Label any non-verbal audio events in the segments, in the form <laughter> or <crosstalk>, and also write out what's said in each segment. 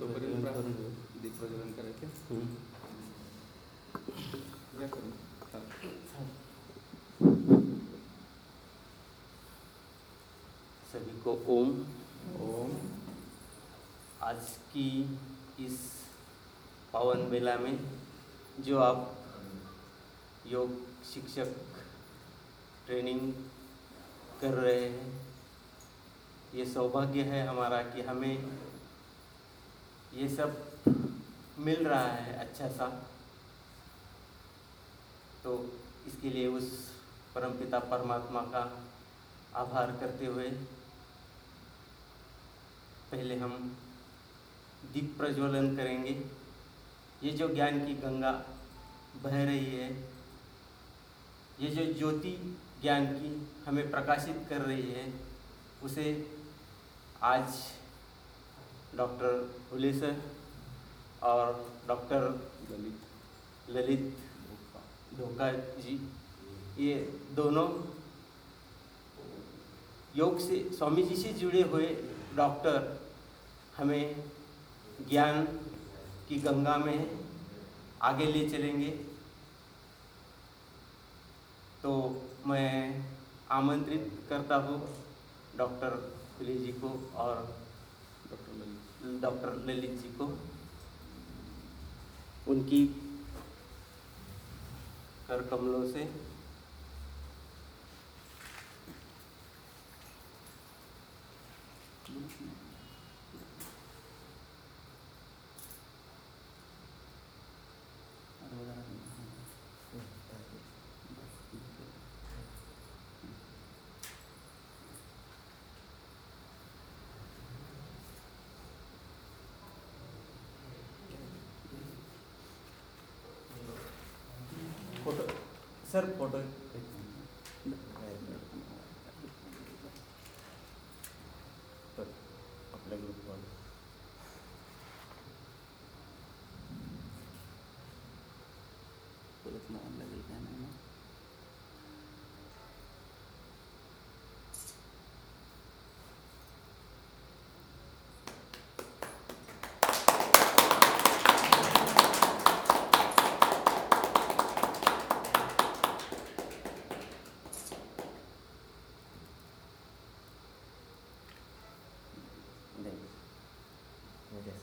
प्रज्वलन करायचे हम्म. या करून सभी को ओम। ओम। आज की इस पावन बेला में जो आप योग शिक्षक ट्रेनिंग कर रहे हैं ये सौभाग्य है हमारा कि हमें ये सब मिल रहा है अच्छा सा। तो इसके लिए उस परमपिता परमात्मा का आभार करते हुए पहले हम दीप प्रज्वलन करेंगे। ये जो ज्ञान की गंगा बह रही है, ये जो ज्योति ज्ञान की हमें प्रकाशित कर रही है, उसे आज डॉक्टर हुले सर और डॉक्टर ललित। ललित धोखा जी। ये दोनों योग से स्वामी जी से जुड़े हुए डॉक्टर हमें ज्ञान की गंगा में आगे ले चलेंगे। तो मैं आमंत्रित करता हूँ डॉक्टर फुले जी को और डॉक्टर ललित। डॉक्टर ललित जी को। उनकी कर कमलों से फ़ोटो सर फ़ोटो आपल्या ग्रुपवर परत नाव लागेल काय नाही ना दे. Yes.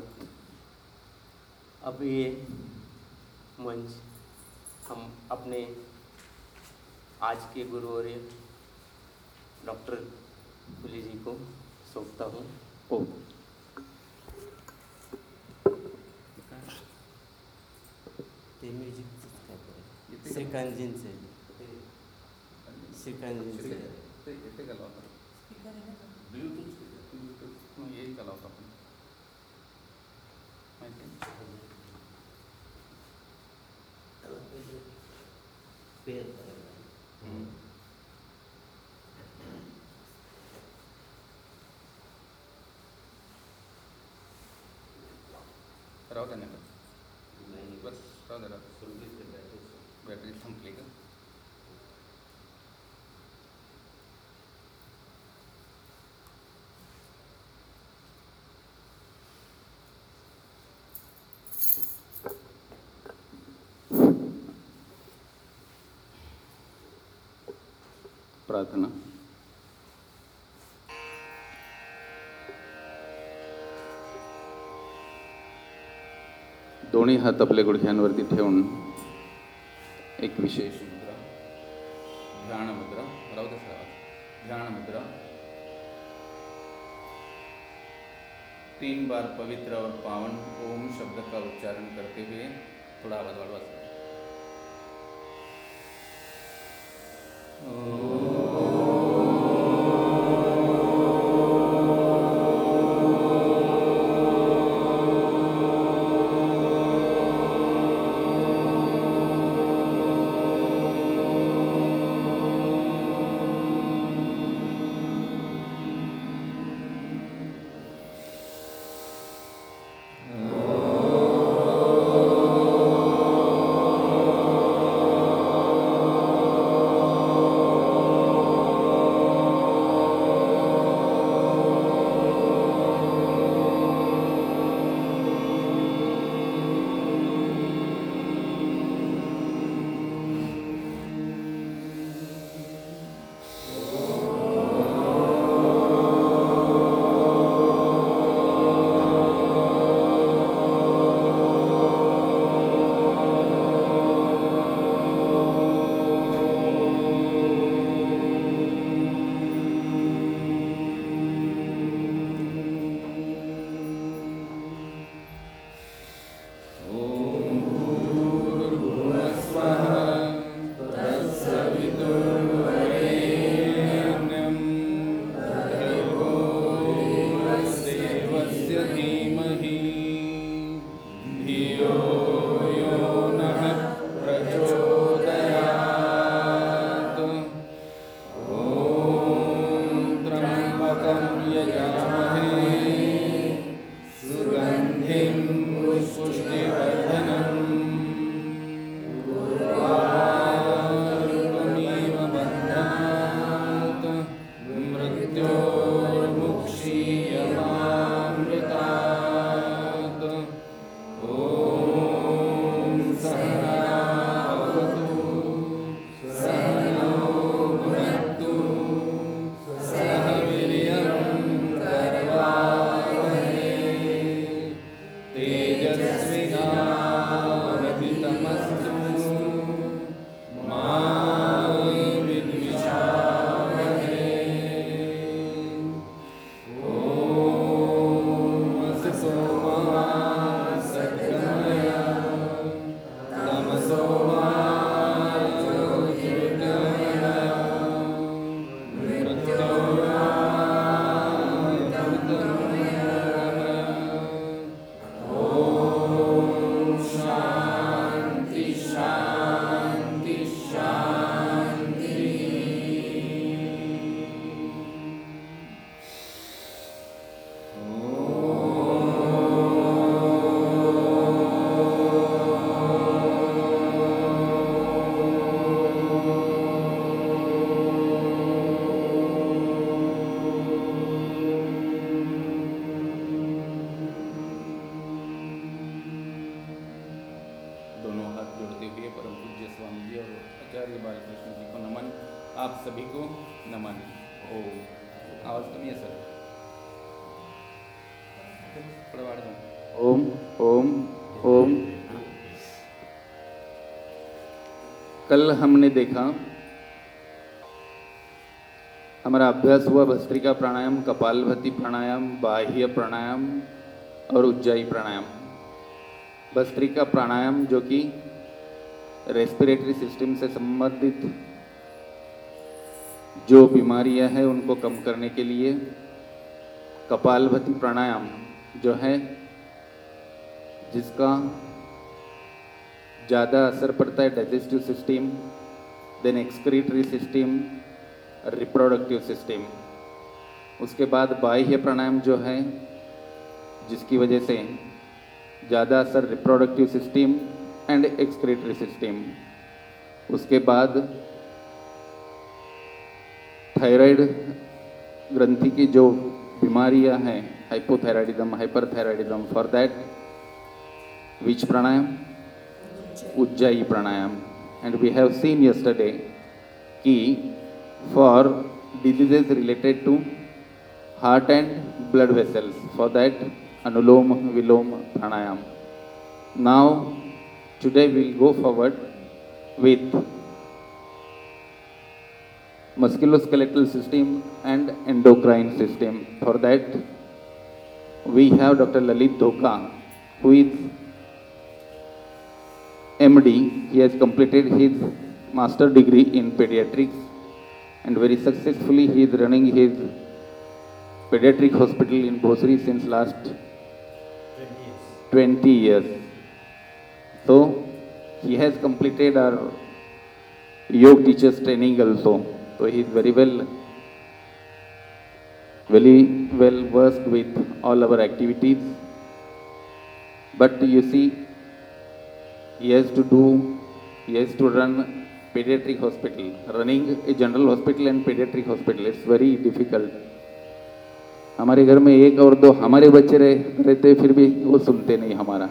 धन्यवाद अब ये मंच हम अपने आज के गुरु और डॉक्टर पुली जी को सौंपता हूँ ओ ते म्युझिकच काय करेल येते का? श्रीकांतजींचे श्रीकांतजींचे ते येते का लावता ब्लूटूथ मग येईल का लावता आपण माहिती आहे? राहू द्या बस राहू राहू. बॅटरी संपली का प्रार्थना। दोन्ही हात आपल्या गुडघ्यांवरती ठेवून एक विशेष मुद्रा ध्यान मुद्रा, राहू ध्यान मुद्रा. तीन बार पवित्र और पावन, ओम शब्द का उच्चारण करते हुए थोड़ा आवाज़ बढ़वा कल हमने देखा, हमारा अभ्यास हुआ भस्त्रिका प्राणायाम कपालभाति प्राणायाम, बाह्य प्राणायाम और उज्जाई प्राणायाम। भस्त्रिका प्राणायाम जो कि रेस्पिरेटरी सिस्टम से संबंधित जो बीमारियाँ हैं, उनको कम करने के लिए कपालभाति प्राणायाम जो है, जिसका ज़्यादा असर पड़ता है digestive system then excretory system reproductive system उसके बाद बाह्य प्राणायाम जो है, जिसकी वजह से ज़्यादा असर reproductive system and excretory system उसके बाद थायराइड ग्रंथि की जो बीमारियाँ हैं hypothyroidism hyperthyroidism for that which pranayam Ujjayi pranayam. And we have seen yesterday key for diseases related to heart and blood vessels. For that, Anulom Vilom pranayam. Now, today we'll go forward with musculoskeletal system and endocrine system. For that, we have Dr. Lalit Dhoka, who is MD. He has completed his master degree in pediatrics and very successfully he is running his pediatric hospital in Bhosri since last 20 years. So he has completed our yoga teachers training also. So he is very well very well versed with all our activities. But you see, he has to do he has to run pediatric hospital. Running a general hospital and pediatric hospital it's very difficult. हमारे घर में एक और दो हमारे बच्चे रह, रहते फिर भी वो सुनते नहीं हमारा।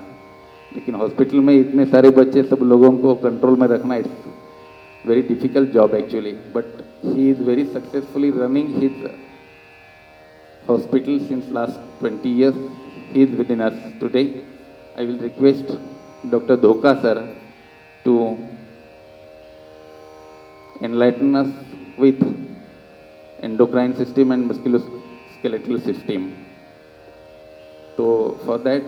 लेकिन हॉस्पिटल में इतने सारे बच्चे सब लोगों को कंट्रोल में रखना it's very difficult job actually but he is very successfully running his hospital since last twenty years he is with in us today I will request Dr. Dhoka sir to enlighten us with endocrine system and musculoskeletal system. So for that,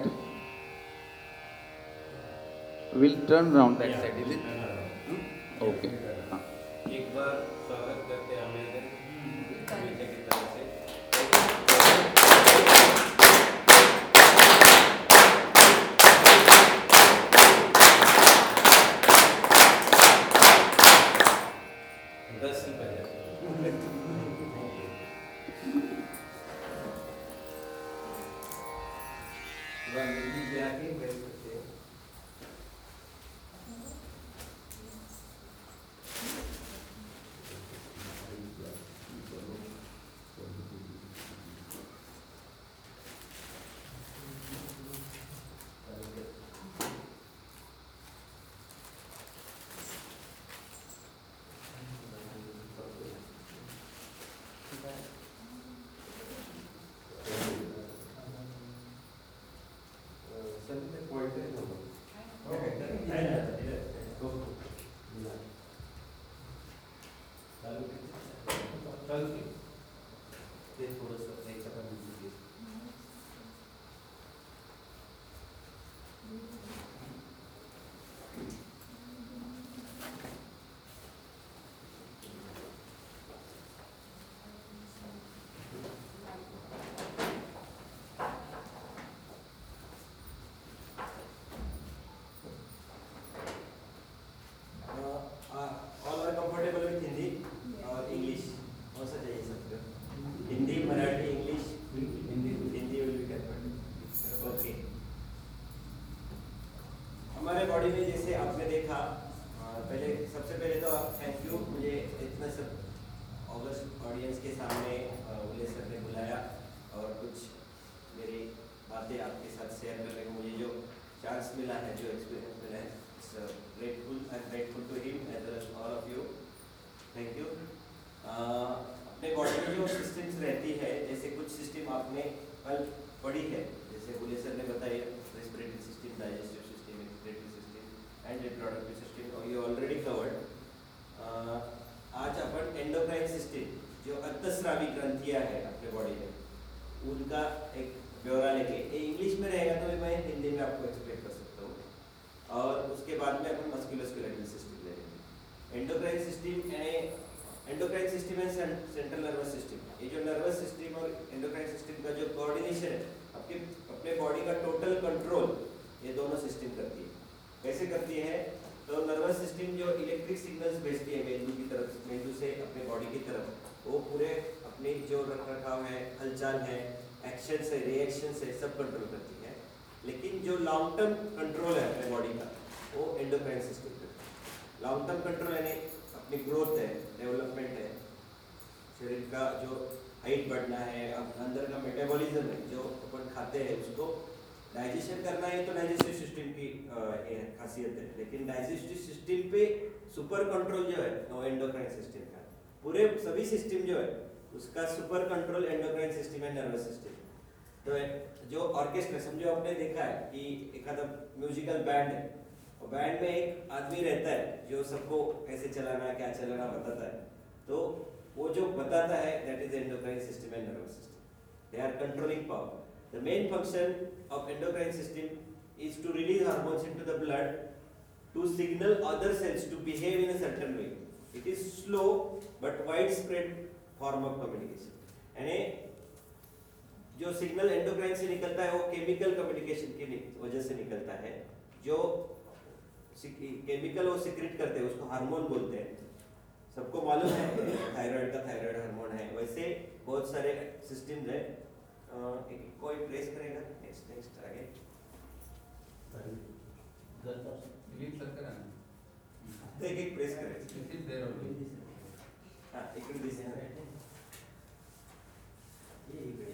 we'll turn around that yeah. side, is it? Yeah. Hmm? Okay. हाँ. एक बार हमारे body में जैसे आपने देखा अ, पहले सबसे पहले तो थैंक यू मुझे इतना सब ऑगस्ट ऑडियंस के सामने अ, उल्ले सर ने बुलाया और कुछ मेरी बातें आपके साथ शेयर करने को मुझे जो चांस मिला है जो एक्सपीरियंस मिला है grateful I am grateful to him as well as all of you thank you अपने बॉडी में जो सिस्टम्स रहती है जैसे कुछ सिस्टम आपने कल पढ़ी है जैसे बुले सर ने बताया respiratory system digestive system excretory system and reproductive system और ये ऑलरेडी कवर्ड आज अपन एंडोक्राइन सिस्टम जो अंतस्रावी ग्रंथियाँ है अपने बॉडी में उनका एक ब्यौरा लेके ये इंग्लिश में रहेगा तो मैं हिंदी में आपको एक्सप्लेन कर सकता हूँ और उसके बाद में अपन मस्कुलोस्केलेटल सिस्टम ले लेंगे एंडोक्राइन सिस्टम यानी endocrine system and central nervous system ये जो नर्वस सिस्टम और एंडोक्राइन सिस्टम का जो कोऑर्डिनेशन है आपके अपने बॉडी का टोटल कंट्रोल ये दोनों सिस्टम करती है कैसे करती है? तो नर्वस सिस्टम जो इलेक्ट्रिक सिग्नल्स भेजती है मेंदू की तरफ़, मेंदू से अपने बॉडी की तरफ़, वो पूरे अपने जो रख रखाव है, हलचल है एक्शन है रिएक्शन है, सब कंट्रोल करती है। लेकिन जो लॉन्ग टर्म कंट्रोल है अपने बॉडी का, वो एंडोक्राइन सिस्टम करती है लॉन्ग टर्म कंट्रोल यानी अपनी ग्रोथ है डेवलपमेंट है। शरीर का जो हाइट बढ़ना है अंदर का मेटाबॉलिज्म है, जो अपन खाते हैं उसको डाइजेशन करना है तो डाइजेस्टिव सिस्टम की खासियत है। लेकिन डाइजेस्टिव सिस्टम पे सुपर कंट्रोल जो है वो एंडोक्राइन सिस्टम का, पूरे सभी सिस्टम जो है, उसका सुपर कंट्रोल एंडोक्राइन सिस्टम है नर्वस सिस्टम तो जो ऑर्केस्ट्रा समझो आपने देखा है कि एक म्यूजिकल बैंड है, और बैंड में एक आदमी रहता है जो सबको कैसे चलाना क्या चलाना बताता है। तो वो जो बताता है that is endocrine system and nervous system they are controlling power the main function of endocrine system is to release hormones into the blood to signal other cells to behave in a certain way. It is slow but widespread form of communication. यानी जो signal endocrine से निकलता है वो chemical communication की वजह से निकलता है जो केमिकल वो सिक्रेट करते हैं, उसको हार्मोन बोलते हैं सबको मालूम है थायराइड का थायराइड हार्मोन है वैसे बहुत सारे सिस्टम है कोई प्रेस करेगा नेक्स्ट नेक्स्ट आगे। तो एक एक प्रेस करें। It is there only. हाँ इकडे दिसेल ये इकडे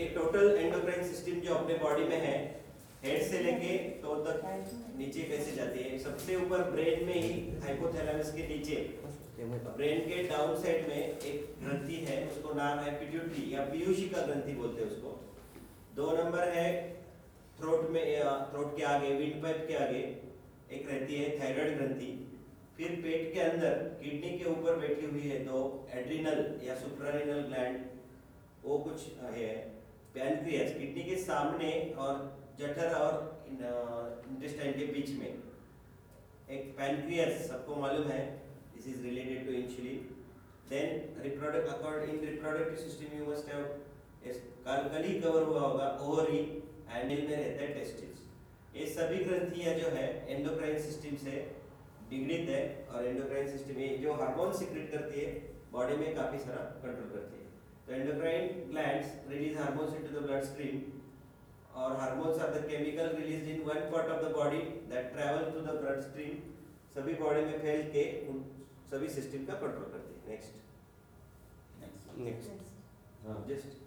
ये टोटल एंडोक्राइन सिस्टम जो अपने बॉडी में है हेड से लेके तो तक नीचे कैसे जाती है? सबसे ऊपर ब्रेन में ही हाइपोथैलेमस के नीचे। ब्रेन के डाउन साइड में एक ग्रंथि है, उसको नाम है पिट्यूटरी या पीयूषी का ग्रंथि बोलते हैं उसको। दो नंबर है थ्रोट में थ्रोट के आगे विंड पाइप के आगे एक रहती है थायराइड ग्रंथि। फिर पेट के अंदर किडनी के ऊपर बैठी हुई है तो एड्रिनल या सुप्रारिनल ग्लैंड वो कुछ है पैनक्रियास किडनी के सामने और जठर और इंटेस्टाइन के बीच में। एक पैनक्रियास सबको मालूम है this is related to insulin then reproduct accord in reproductive system you must have कल कल ही कवर हुआ होगा ओवरी एंडल में रहता है टेस्टिस ये सभी ग्रंथियाँ जो है एंडोक्राइन सिस्टम से निगड़ित है, और एंडोक्राइन सिस्टम ये जो हार्मोन सिक्रेट करती है बॉडी में काफ़ी सारा कंट्रोल करती है। तो endocrine glands release hormones into the blood stream और hormones are the chemical release in one part of the body that travel through the blood stream सभी बॉडी में फैल के सभी सिस्टम का कंट्रोल करती है। नेक्स्ट नेक्स्ट हाँ जस्ट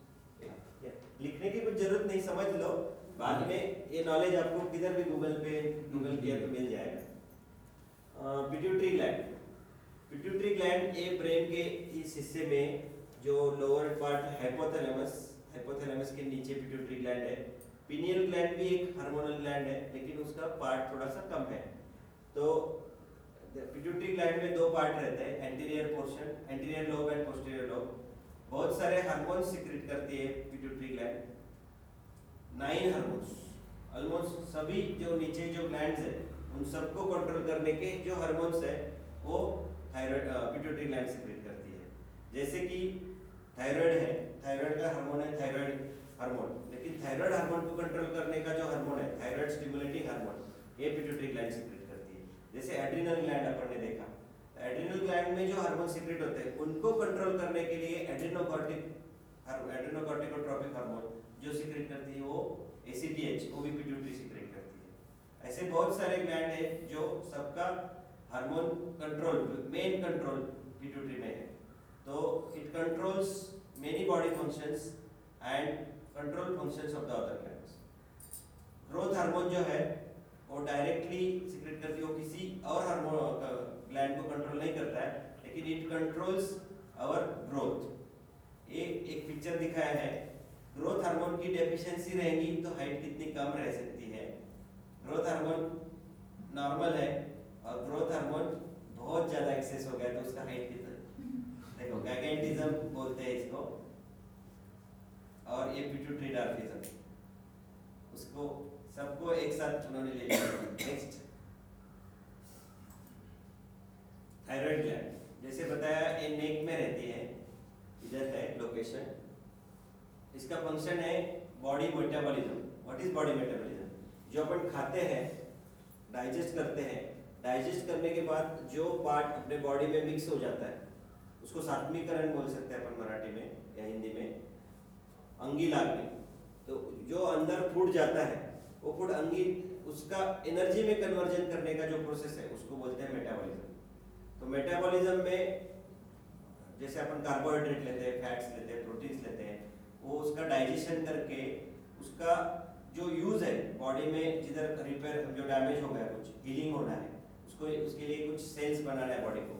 लिखने की कुछ ज़रूरत नहीं समझ लो। बाद में ये नॉलेज आपको किधर भी गूगल पे गूगल किया तो मिल जाएगा। पिट्यूटरी ग्लैंड पिट्यूटरी ग्लैंड ये ब्रेन के इस हिस्से में जो लोअर पार्ट हाइपोथैलेमस हाइपोथैलेमस के नीचे पिट्यूटरी ग्लैंड है। पिनियल ग्लैंड भी एक हार्मोनल ग्लैंड है लेकिन उसका पार्ट थोड़ा सा कम है। तो पिट्यूटरी ग्लैंड में दो पार्ट रहते हैं anterior portion anterior lobe and posterior lobe बहुत सारे हार्मोन सिक्रेट करती है pituitary gland nine hormones almost सभी जो नीचे जो ग्लैंड्स है, उन सबको कंट्रोल करने के जो हार्मोन्स है, वो थायराइड पिट्यूटरी ग्लैंड सिक्रेट करती है. जैसे कि थायराइड है थायराइड का हार्मोन है थायराइड हार्मोन लेकिन थायराइड हार्मोन को कंट्रोल करने का जो हार्मोन है थायराइड स्टिमुलेटिंग हार्मोन ये पिट्यूटरी ग्लैंड सिक्रेट जैसे एड्रिनल ग्लैंड अपन ने देखा। एड्रिनल ग्लैंड में जो हार्मोन सिक्रेट होते हैं, उनको कंट्रोल करने के लिए एड्रिनोकॉर्टिक एड्रिनोकॉर्टिकोट्रोपिक हार्मोन जो सिक्रेट करती है वो एसीटीएच वो भी पिट्यूटरी सिक्रेट करती है। ऐसे बहुत सारे ग्लैंड है जो सबका hormone control main control pituitary में है। तो it controls many body functions and control functions of the other glands growth hormone जो है वो डायरेक्टली सिक्रेट करती है, वो किसी और हार्मोन ग्लैंड को कंट्रोल नहीं करता है, लेकिन इट कंट्रोल्स आवर ग्रोथ ये एक पिक्चर दिखाया है। ग्रोथ हार्मोन की डेफिशिएंसी रहेगी तो हाइट कितनी कम रह सकती है। ग्रोथ हार्मोन नॉर्मल है और ग्रोथ हार्मोन बहुत ज़्यादा एक्सेस हो गया तो उसका हाइट कितना? देखो गैगेंटिज्म बोलते हैं इसको और ये पिट्यूटरी डार्फिज्म उसको सबको एक साथ उन्होंने ले लिया। नेक्स्ट थायराइड ग्लैंड जैसे बताया, ये नेक में रहती है। इधर है लोकेशन इसका फ़ंक्शन है body metabolism what is body metabolism जो अपन खाते हैं डाइजेस्ट करते हैं डाइजेस्ट करने के बाद जो पार्ट अपने बॉडी में मिक्स हो जाता है, उसको सात्मीकरण बोल सकते हैं अपन मराठी में या हिंदी में अंगी लागने तो जो अंदर फूट जाता है वो फ़ूड अंगी उसका एनर्जी में कन्वर्जन करने का जो प्रोसेस है, उसको बोलते हैं मेटाबॉलिज्म तो मेटाबॉलिज्म में जैसे अपन कार्बोहाइड्रेट लेते हैं फैट्स लेते हैं प्रोटीन्स लेते हैं, वो उसका डाइजेशन करके, उसका जो यूज़ है बॉडी में, जिधर रिपेयर जो डैमेज हो गया, कुछ हीलिंग होना है, उसको, उसके लिए कुछ सेल्स बनाना है बॉडी को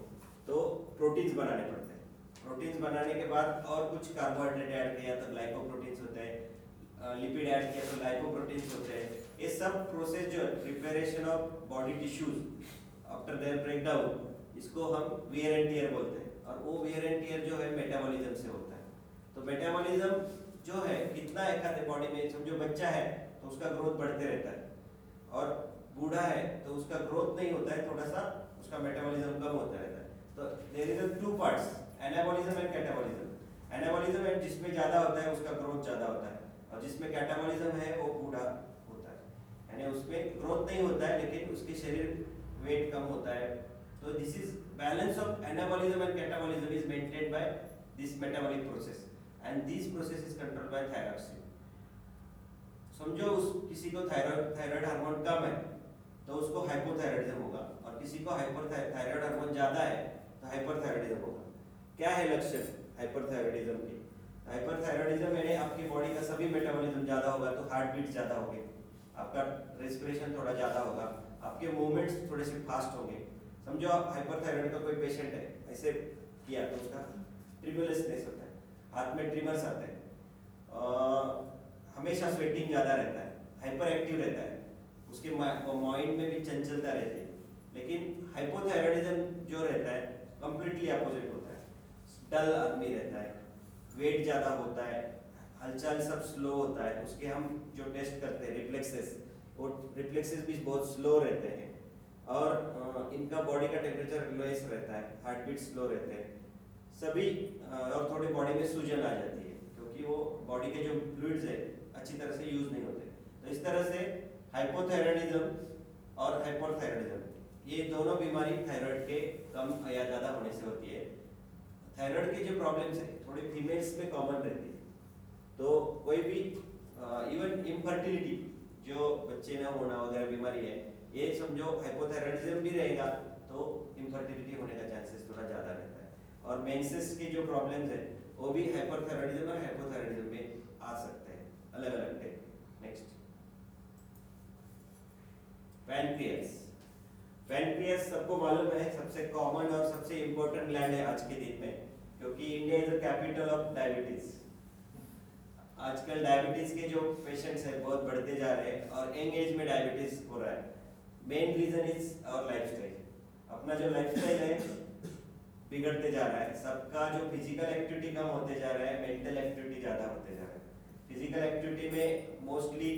तो प्रोटीन्स बनाने पड़ते हैं. प्रोटीन्स बनाने के बाद और कुछ कार्बोहाइड्रेट ऐड किया तो ग्लाइकोप्रोटीन्स होते हैं लिपिड ऐड किया तो लाइपोप्रोटीन्स होते हैं। ये सब प्रोसेस जो है preparation of body tissues after their breakdown इसको हम वियर एंड टीयर बोलते हैं। और वो वियर एंड टीयर जो है मेटाबॉलिज्म से होता है। तो मेटाबॉलिज्म जो है, कितना एक आधे बॉडी में समझो बच्चा है तो उसका ग्रोथ बढ़ते रहता है। और बूढ़ा है तो उसका ग्रोथ नहीं होता है थोड़ा सा उसका मेटाबॉलिज्म कम होता रहता है। तो there is two parts anabolism and catabolism anabolism है, जिसमें ज़्यादा होता है, उसका ग्रोथ ज़्यादा होता है। और जिसमें कैटाबॉलिज्म है, वो बूढ़ा होता है। यानी उसमें ग्रोथ नहीं होता है, लेकिन उसके शरीर वेट कम होता है। तो this is balance of anabolism and catabolism is maintained by this metabolic process and this process is controlled by thyroxine समझो उस किसी को थायराइड थायराइड हार्मोन कम है तो उसको हाइपोथायराइडिज्म होगा। और किसी को हाइपर थायराइड हार्मोन ज़्यादा है तो हाइपरथायराइडिज्म होगा। क्या है लक्षण हाइपरथायराइडिज्म के? हाइपरथायराइडिज्म यानी आपकी बॉडी का सभी मेटाबॉलिज्म ज़्यादा होगा तो हार्ट बीट ज़्यादा होंगे। आपका रेस्पिरेशन थोड़ा ज़्यादा होगा। आपके मूवमेंट्स थोड़े से फास्ट होंगे। समझो आप हाइपरथायराइड का कोई पेशेंट है, ऐसे किया तो उसका ट्रिबुलसनेस होता है। हाथ में ट्रिमर्स आते हैं। हमेशा स्वेटिंग ज़्यादा रहता है। हाइपर एक्टिव रहता है। उसके माइंड में भी चंचलता रहती है। लेकिन हाइपोथायरॉयडिज्म जो रहता है कंप्लीटली अपोजिट होता है। डल आदमी रहता है। वेट ज़्यादा होता है, हलचल सब स्लो होता है, उसके हम जो टेस्ट करते हैं रिफ्लेक्सेस वो रिफ्लेक्सेस भी बहुत स्लो रहते हैं। और इनका बॉडी का टेम्परेचर लोएस रहता है हार्ट बीट स्लो रहते हैं। सभी और थोड़ी बॉडी में सूजन आ जाती है, क्योंकि वो बॉडी के जो फ्लूड्स है, अच्छी तरह से यूज़ नहीं होते। तो इस तरह से हाइपोथायरॉयडिज्म और हाइपोथायरॉयडिज्म ये दोनों बीमारी थायराइड के कम या ज़्यादा होने से होती है। थायराइड के जो प्रॉब्लम्स है थोड़ी फीमेल्स में कॉमन रहती है। तो कोई भी इवन इनफर्टिलिटी जो बच्चे ना होना वगैरह बीमारी है, ये समझो हाइपोथायरॉयडिज्म भी रहेगा तो इनफर्टिलिटी होने का चांसेस थोड़ा ज़्यादा रहता है। और मेंसेस के जो प्रॉब्लम्स है, वो भी हाइपरथायरॉयडिज्म और हाइपोथायरॉयडिज्म में आ सकते हैं। अलग अलग टेक्निक नेक्स्ट पैनक्रियास पैनक्रियास सबको मालूम है, सबसे कॉमन और सबसे इंपॉर्टेंट ग्लैंड है आज के दिन में। क्योंकि India is the capital of diabetes आजकल डायबिटीज़ के जो पेशेंट्स हैं, बहुत बढ़ते जा रहे हैं और यंग एज में डायबिटीज़ हो रहा है। Main reason is our lifestyle अपना जो लाइफस्टाइल है, बिगड़ते जा रहा है। सबका जो फ़िज़िकल एक्टिविटी कम होते जा रहा है मेंटल एक्टिविटी ज़्यादा होते जा रहा है। फ़िज़िकल एक्टिविटी में मोस्टली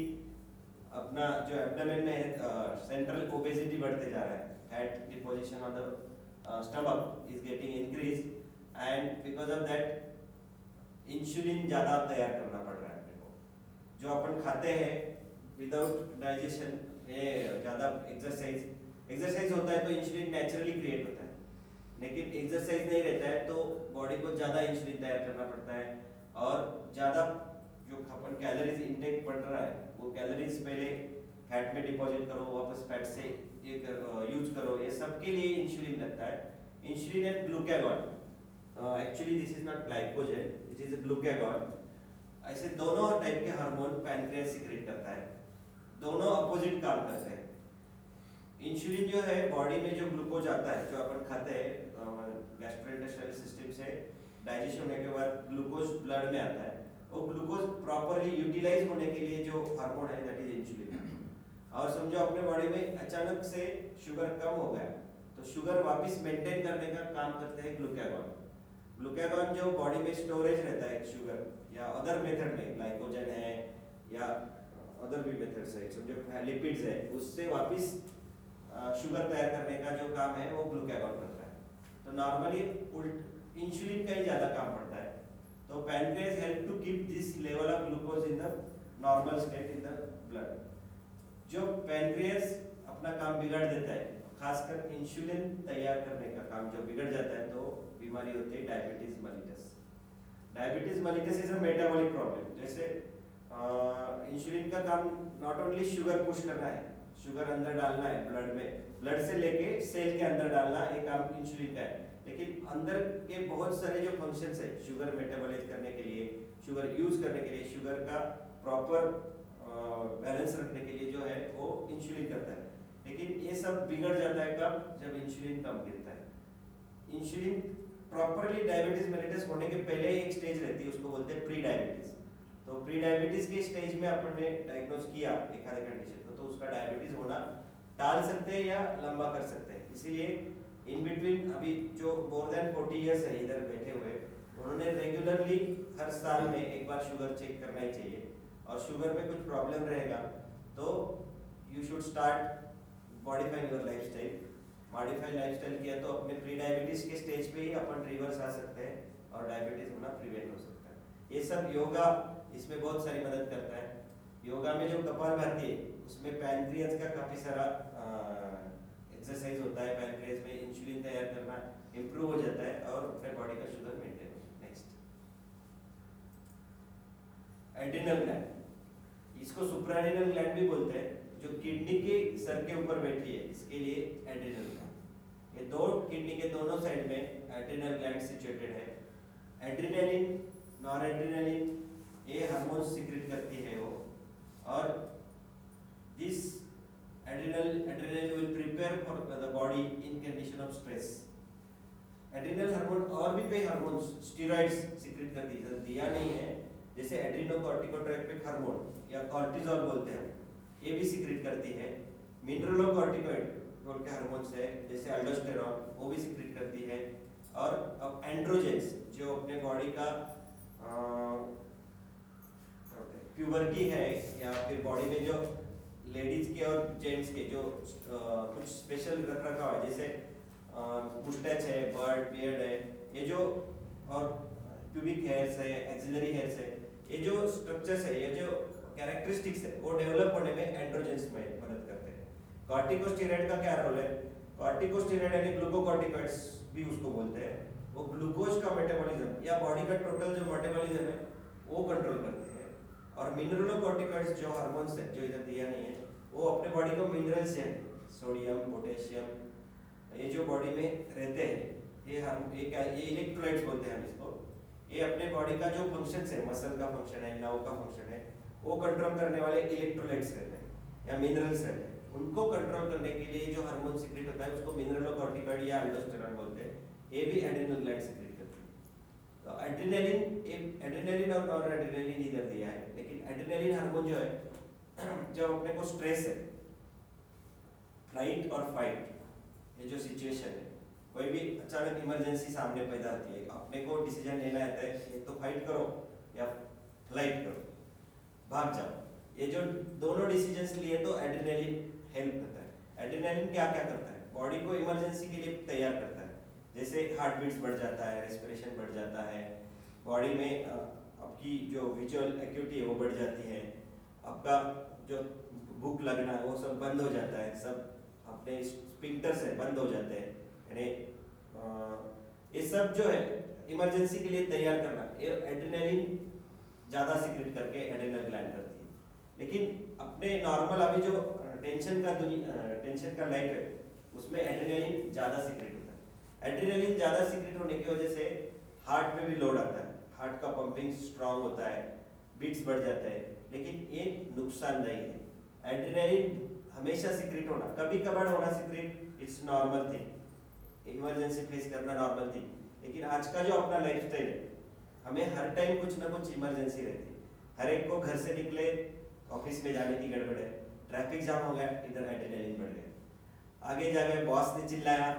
अपना जो एब्डोमेन में सेंट्रल ओबेसिटी बढ़ते जा रहा है। Fat deposition on the stomach is getting increase and because of that insulin ज़्यादा तैयार करना पड़ रहा है अपने को। जो अपन खाते हैं विदाउट डाइजेशन ज़्यादा एक्सरसाइज एक्सरसाइज होता है तो इंसुलिन नेचुरली क्रिएट होता है। लेकिन एक्सरसाइज नहीं रहता है तो बॉडी को ज़्यादा इंसुलिन तैयार करना पड़ता है। और ज़्यादा जो अपन कैलोरीज इनटेक पड़ रहा है, वो कैलोरीज पहले फैट में डिपॉजिट करो, वापस फैट से ये यूज़ करो, ये सबके लिए इंसुलिन लगता है। Insulin and glucagon actually this is not glycogen it is glucagon ऐसे दोनों टाइप के हार्मोन पैनक्रियास सीक्रेट करता है। दोनों अपोजिट काम करते हैं। इंसुलिन जो है बॉडी में जो ग्लूकोज आता है, जो अपन खाते हैं गैस्ट्रोइंटेस्टाइनल सिस्टम से डाइजेशन होने के बाद ग्लूकोज ब्लड में आता है। वो ग्लूकोज प्रॉपरली यूटिलाइज होने के लिए जो हार्मोन है दैट इज़ इंसुलिन और समझो, अपने बॉडी में अचानक से शुगर कम हो गया तो शुगर वापस मेंटेन करने का काम करते हैं ग्लूकागॉन ग्लूकागॉन जो बॉडी में स्टोरेज रहता है शुगर या अदर मेथड में ग्लाइकोजन है, या अदर भी मेथड्स है समझो लिपिड्स है, उससे वापस शुगर तैयार करने का जो काम है, वो ग्लूकागॉन करता है तो नॉर्मली उल्ट इंसुलिन का ही ज़्यादा काम पड़ता है तो pancreas help to keep this level of glucose in the normal state in the blood. जो pancreas अपना काम बिगाड़ देता है, खासकर इंसुलिन तैयार करने का काम जब बिगड़ जाता है तो बीमारी होती है diabetes mellitus diabetes mellitus is a metabolic problem जैसे इंसुलिन का काम नॉट ओनली शुगर पुश करना है शुगर अंदर डालना है ब्लड में ब्लड से लेके सेल के अंदर डालना एक काम इंसुलिन का है. लेकिन अंदर के बहुत सारे जो फ़ंक्शंस है शुगर मेटाबॉलाइज करने के लिए शुगर यूज़ करने के लिए शुगर का प्रॉपर बैलेंस रखने के लिए जो है, वो इंसुलिन करता है. लेकिन ये सब बिगड़ जाता है कब? जब इंसुलिन कम गिरता है. इंसुलिन प्रॉपरली डायबिटीज़ मेलिटस होने के पहले एक स्टेज रहती है, उसको बोलते हैं प्री डायबिटीज़ तो प्री डायबिटीज़ के स्टेज में अपन ने डायग्नोज किया, एक आधे कंडीशन को तो उसका डायबिटीज़ होना टाल सकते हैं या लंबा कर सकते हैं. इसीलिए इन बिटवीन अभी जो मोर देन 40 इयर्स है इधर बैठे हुए, उन्होंने रेगुलरली हर साल में एक बार शुगर चेक करना ही चाहिए. और शुगर में कुछ प्रॉब्लम रहेगा तो you should start modifying your lifestyle modify lifestyle किया तो अपने प्री डायबिटीज़ के स्टेज पे ही अपन रिवर्स आ सकते हैं और डायबिटीज़ होना प्रिवेंट हो सकता है। ये सब योगा इसमें बहुत सारी मदद करता है। योगा में जो कपाल भाती है, उसमें पैनक्रियाज का काफ़ी सारा एक्सरसाइज होता है पैनक्रियाज में इंसुलिन तैयार करना इम्प्रूव हो जाता है और अपने बॉडी का sugar maintain next adrenal gland इसको सुप्राएड्रिनल ग्लैंड भी बोलते हैं, जो किडनी के सर के ऊपर बैठी है, इसके लिए एड्रिनल ये दो किडनी के दोनों साइड में एड्रिनल ग्लैंड सिचुएटेड है। एड्रिनलिन नॉन एड्रिनलिन ये हार्मोन सीक्रेट करती है वो। और this adrenal, adrenaline will prepare for the body in condition of stress adrenal hormone और भी कई हार्मोन्स स्टेरॉइड्स सीक्रेट करती है। दिया नहीं है, जैसे एड्रिनोकॉर्टिकोट्रोपिक हार्मोन या कॉर्टिजोल बोलते हैं, ये भी सीक्रेट करती है। मिनरलोकॉर्टिकोइड बोल के हार्मोन्स है जैसे अल्डोस्टेरॉन वो भी सीक्रेट करती है। और अब एंड्रोजेंस जो अपने बॉडी का प्यूबर्टी है या फिर बॉडी में जो लेडीज़ के और जेंट्स के जो आ, कुछ स्पेशल रख रखा है जैसे मुस्टैच है बर्ड बियर्ड है ये जो और प्यूबिक हेयर्स है एक्सिलरी हेयर्स है ये जो स्ट्रक्चर्स है ये जो कैरेक्टरिस्टिक्स है वो डेवलप होने में एंड्रोजेंस में हैं। कॉर्टिकोस्टेरॉइड का क्या रोल है? कॉर्टिकोस्टेरॉइड यानी ग्लूकोकॉर्टिकॉइड्स भी उसको बोलते हैं। वो ग्लूकोज का मेटाबॉलिज्म या बॉडी का टोटल जो मेटाबॉलिज्म है, वो कंट्रोल करते हैं। और मिनरलोकॉर्टिकॉइड्स जो हार्मोन्स है, जो इधर दिया नहीं है, वो अपने बॉडी को मिनरल्स हैं। सोडियम पोटेशियम ये जो बॉडी में रहते हैं, ये हम ये क्या, ये इलेक्ट्रोलाइट्स बोलते हैं हम इसको। ये अपने बॉडी का जो फ़ंक्शन है मसल का फ़ंक्शन है नर्व का फ़ंक्शन है, वो कंट्रोल करने वाले इलेक्ट्रोलाइट्स रहते हैं, या मिनरल्स रहते हैं। उनको कंट्रोल करने के लिए जो हार्मोन सीक्रेट होता है, उसको मिनरलोकॉर्टिकॉइड या अल्डोस्टेरॉन बोलते हैं। ये भी एड्रिनल ग्लैंड सीक्रेट करती है। तो एड्रिनलिन एड्रिनलिन और नॉन एड्रिनलिन इधर दिया है। लेकिन एड्रिनलिन हार्मोन जो है <clears throat> जब अपने को स्ट्रेस है फ़्लाइट और फाइट ये जो सिचुएशन है, कोई भी अचानक इमरजेंसी सामने पैदा होती है, अपने को डिसीज़न लेना रहता है एक तो फाइट करो या फ़्लाइट करो, भाग जाओ। ये जो दोनों डिसीजंस लिए तो एड्रिनलिन हेल्प करता है। एड्रिनलिन क्या क्या करता है? बॉडी को इमरजेंसी के लिए तैयार करता है। जैसे हार्ट बीट्स बढ़ जाता है, रेस्पिरेशन बढ़ जाता है, बॉडी में आपकी जो विजुअल एक्टिविटी है वो बढ़ जाती है, आपका जो भूख लगना है वो सब बंद हो जाता है, सब अपने स्पिंक्टर्स है, बंद हो जाते हैं। यानी ये सब जो है, इमरजेंसी के लिए तैयार करना, ये एड्रेनलिन ज़्यादा सीक्रेट करके एड्रेनल ग्लैंड करती है। लेकिन अपने नॉर्मल अभी जो टेंशन का टेंशन का लाइफ है, उसमें एड्रेनलिन ज़्यादा सीक्रेट होता है। एड्रेनलिन ज़्यादा सीक्रेट होने की वजह से हार्ट में भी लोड आता है। हार्ट का पंपिंग स्ट्रांग होता है बीट्स बढ़ जाते हैं, लेकिन ये नुकसानदायी है। एड्रेनलिन हमेशा सीक्रेट होना कभी कभार होना secrete it's normal thing emergency face करना नॉर्मल थिंग लेकिन आज का जो अपना लाइफस्टाइल है, हमें हर टाइम कुछ ना कुछ इमरजेंसी रहती है। हर एक को घर से निकले ऑफ़िस में जाने की गड़बड़ है। ट्रैफ़िक जाम हो गया, इधर एड्रेनलिन बढ़ गया आगे जाके बॉस ने चिल्लाया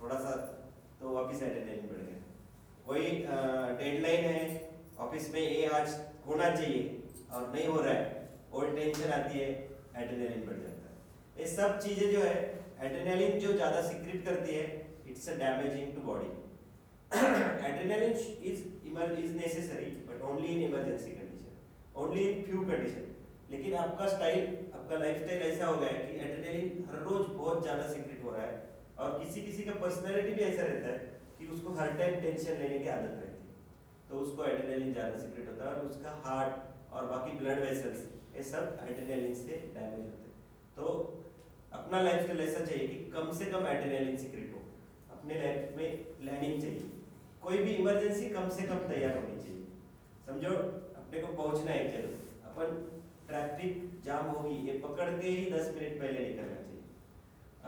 थोड़ा सा तो वापिस एड्रेनलिन बढ़ गया। कोई डेडलाइन है ऑफ़िस में ये आज होना चाहिए, और नहीं हो रहा है और टेंशन आती है एड्रेनलिन बढ़ जाता है। ये सब चीज़ें जो है एड्रेनलिन जो ज़्यादा सीक्रेट करती है it's a damaging to body adrenaline is is necessary, but only in emergency condition, only in few condition. लेकिन आपका स्टाइल आपका लाइफस्टाइल ऐसा हो गया है कि एड्रेनलिन हर रोज बहुत ज़्यादा सीक्रेट हो रहा है और किसी किसी का पर्सनालिटी भी ऐसा रहता है कि उसको हर टाइम टेंशन लेने की आदत रहती है। तो उसको एड्रेनलिन ज़्यादा सीक्रेट होता है और उसका हार्ट और बाकी ब्लड वेसल्स ये सब एड्रेनलिन से डैमेज होते हैं। तो अपना लाइफस्टाइल ऐसा चाहिए कि कम से कम एड्रेनलिन सीक्रेट हो। अपने लाइफ में प्लानिंग चाहिए। कोई भी इमरजेंसी कम से कम तैयार होनी चाहिए। समझो, अपने को पहुँचना है जगह। अपन ट्रैफ़िक जाम होगी ये पकड़ के ही दस मिनट पहले निकलना चाहिए।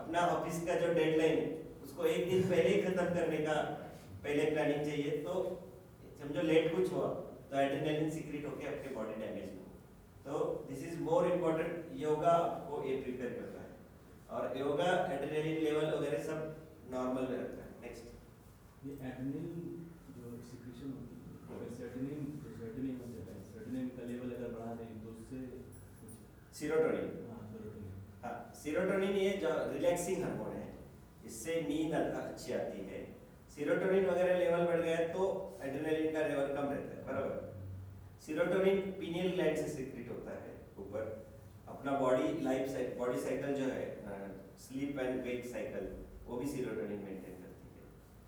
अपना ऑफ़िस का जो डेडलाइन है उसको एक दिन पहले ही खत्म करने का पहले प्लानिंग चाहिए। तो समझो लेट कुछ हुआ तो एड्रेनलिन सीक्रेट होके आपके बॉडी डैमेज हो। तो this is more important yoga को ये प्रिपेयर करता है। और योगा एड्रेनलिन लेवल वगैरह सब नॉर्मल में रखता है। नेक्स्ट ये एड्रेनलिन जो सिक्रीशन होती है अगर सर्टेनिन सर्टेनिन हो है का लेवल अगर बढ़ा दें सीरोटोनिन हाँ हाँ सीरोटोनिन ये जो रिलैक्सिंग हार्मोन है इससे नींद अच्छी आती है। सीरोटोनिन वगैरह लेवल बढ़ गया तो एड्रेनलिन का लेवल कम रहता है बराबर। सीरोटोनिन पीनियल ग्लैंड से सीक्रेट होता है ऊपर। अपना body life cycle body cycle जो है स्लीप एंड वेक साइकिल वो भी सीरोटोनिन मेंटेन करती है।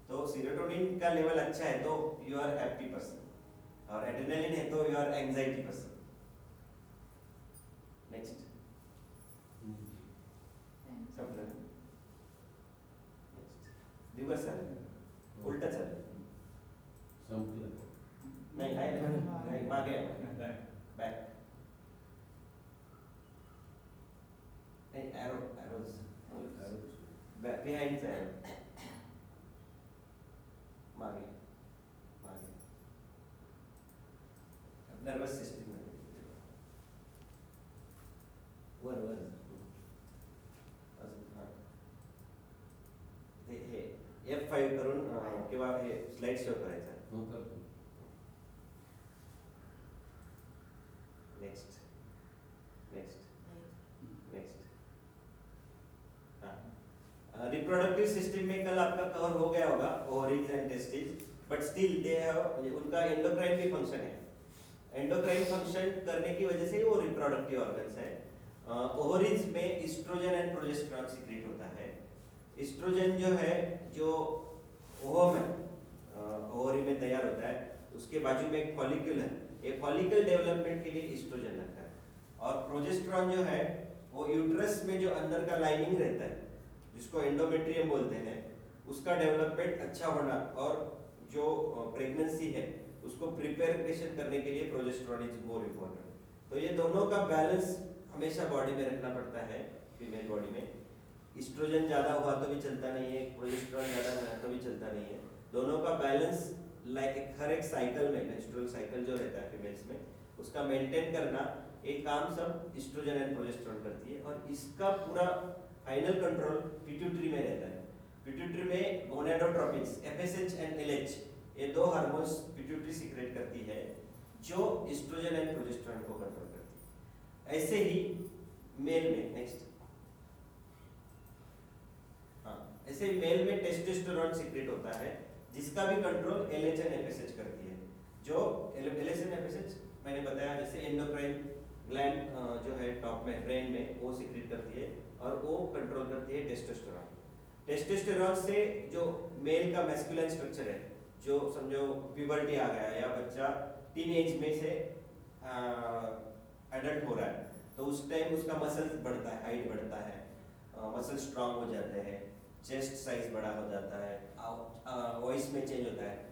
तो सीरोटोनिन का लेवल अच्छा है तो यू आर हैप्पी पर्सन और एड्रेनलिन है तो you are anxiety person next संपलं. दिवस चालेल उलट चालेल संपलं. नाही आहे ना? नाही, मागे बॅक नाही ॲरो ॲरोज बॅक बिहाइंडचा ॲरो मागे मागे नर्वस सिस्टीम वर वर अजून हाँ हे हे एफ़ फाईव्ह करून अं, स्लाइड शो करायचा हो करतो नेक्स्ट नेक्स्ट नेक्स्ट हाँ। रिप्रोडक्टिव सिस्टम में कल आपका कवर हो गया होगा ovaries and testes but still they have उनका एंडोक्राइन भी फ़ंक्शन है। एंडोक्राइन फ़ंक्शन करने की वजह से वो रिप्रोडक्टिव ऑर्गन्स है। ओवरीज uh, में इस्ट्रोजन एंड प्रोजेस्टेरॉन सीक्रेट होता है। इस्ट्रोजन जो है जो ओवम है ओवरी में तैयार होता है। उसके बाजू में एक फॉलिक्यूल है। ये फॉलिकल डेवलपमेंट के लिए इस्ट्रोजन लगता है। और प्रोजेस्टेरॉन जो है, वो यूट्रस में जो अंदर का लाइनिंग रहता है, जिसको एंडोमेट्रियम बोलते हैं, उसका डेवलपमेंट अच्छा होना और जो प्रेगनेंसी है, उसको प्रिपरेशन करने के लिए प्रोजेस्ट्रॉन इज़ मोर इम्पोर्टेंट तो ये दोनों का बैलेंस हमेशा बॉडी में रखना पड़ता है फीमेल बॉडी में। इस्ट्रोजन ज़्यादा हुआ तो भी चलता नहीं है प्रोजेस्टेरॉन ज़्यादा हुआ तो भी चलता नहीं है। दोनों का बैलेंस लाइक हर एक साइकिल में मेंस्ट्रुअल साइकिल जो रहता है फीमेल्स में, उसका मेंटेन करना एक काम सब इस्ट्रोजन एंड प्रोजेस्टेरॉन करती है और इसका पूरा फाइनल कंट्रोल पिट्यूटरी में रहता है। पिट्यूटरी में गोनाडोट्रोपिन्स एफएसएच एंड एलएच ये दो हार्मोन्स पिट्यूटरी सीक्रेट करती है, जो इस्ट्रोजन एंड प्रोजेस्टेरॉन को कंट्रोल करती है। ऐसे ही मेल में नेक्स्ट हाँ ऐसे मेल में टेस्टोस्टेरोन सीक्रेट होता है जिसका भी कंट्रोल एलएच एंड एफएसएच करती है। जो एलएच एंड एफएसएच मैंने बताया, जैसे एंडोक्राइन ग्लैंड जो है टॉप में ब्रेन में, वो सीक्रेट करती है और वो कंट्रोल करती है टेस्टोस्टेरोन टेस्टोस्टेरोन से जो मेल का मैस्कुलाइन स्ट्रक्चर है, जो समझो प्यूबर्टी आ गया या बच्चा टीन एज में से एडल्ट हो रहा है तो उस टाइम उसका मसल बढ़ता है हाइट बढ़ता है मसल स्ट्रांग हो जाते हैं। चेस्ट साइज़ बड़ा हो जाता है वॉइस में चेंज होता है।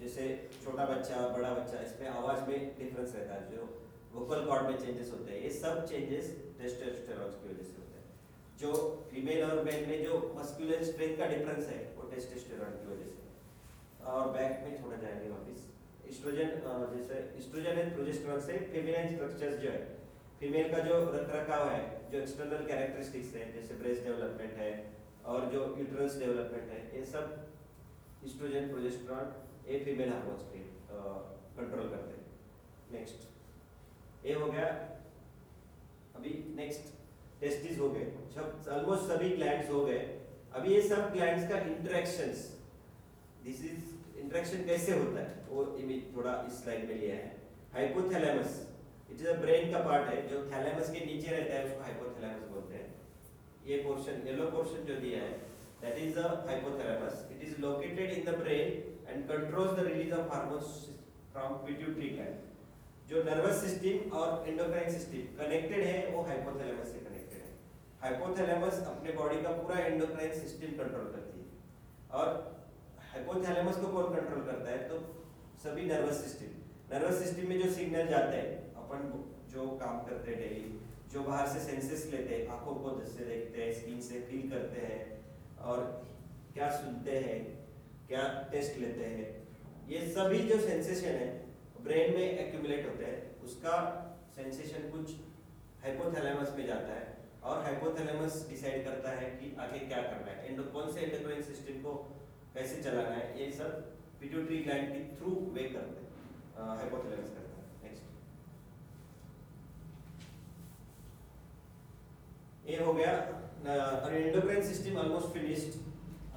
जैसे छोटा बच्चा, बड़ा बच्चा इसमें आवाज़ में डिफरेंस रहता है, जो वोकल कॉर्ड में चेंजेस होते हैं, ये सब चेंजेस टेस्टोस्टेरोन की वजह से होते हैं। जो फीमेल और मेल में जो मस्कुलर स्ट्रेंथ का डिफरेंस है, वो टेस्टोस्टेरोन की वजह से। और बैक में थोड़ा जाएँगे वापस। इस्ट्रोजन जैसे इस्ट्रोजन एंड प्रोजेस्टेरॉन से फेमिनाइन स्ट्रक्चर्स जो है फीमेल का जो रख रखाव है, जो एक्सटर्नल कैरेक्टरिस्टिक्स है, जैसे ब्रेस्ट डेवलपमेंट है और जो यूट्रस डेवलपमेंट है, ये सब इस्ट्रोजन प्रोजेस्टेरॉन ये फीमेल हार्मोन्स पे कंट्रोल करते हैं। नेक्स्ट ये हो गया, अभी नेक्स्ट टेस्टिस हो गए। सब ऑलमोस्ट सभी ग्लैंड्स हो गए। अभी ये सब ग्लैंड्स का इंटरेक्शंस दिस इज़ इंटरेक्शन कैसे होता है? वो इमेज थोड़ा इस स्लाइड में लिया है। Hypothalamus it is a brain का पार्ट है, जो थैलेमस के नीचे रहता है, उसको ये पोर्शन येलो पोर्शन जो दिया है that is the hypothalamus it is located in the brain and controls the release of hormones from pituitary gland जो नर्वस सिस्टम और एंडोक्राइन सिस्टम कनेक्टेड है, वो हाइपोथैलेमस से कनेक्टेड है. हाइपोथैलेमस अपने बॉडी का पूरा एंडोक्राइन सिस्टम कंट्रोल करती है. और हाइपोथैलेमस को कौन कंट्रोल करता है? तो सभी नर्वस सिस्टम नर्वस सिस्टम में जो सिग्नल जाते हैं, अपन जो काम करते हैं डेली जो बाहर से सेंसेस लेते हैं, आँखों को जैसे देखते हैं स्किन से फील करते हैं, और क्या सुनते हैं, क्या टेस्ट लेते हैं, ये सभी जो सेंसेशन है ब्रेन में एक्यूमुलेट होते हैं, उसका सेंसेशन कुछ हाइपोथैलेमस में जाता है, और हाइपोथैलेमस डिसाइड करता है कि आगे क्या करना है एंडो कौन से एंडोक्राइन सिस्टम को कैसे चलाना है, ये सब पिट्यूटरी ग्लैंड के थ्रू वे करते हैं हाइपोथैलेमस करता है नेक्स्ट ये हो गया एंडोक्राइन सिस्टम ऑलमोस्ट फिनिश्ड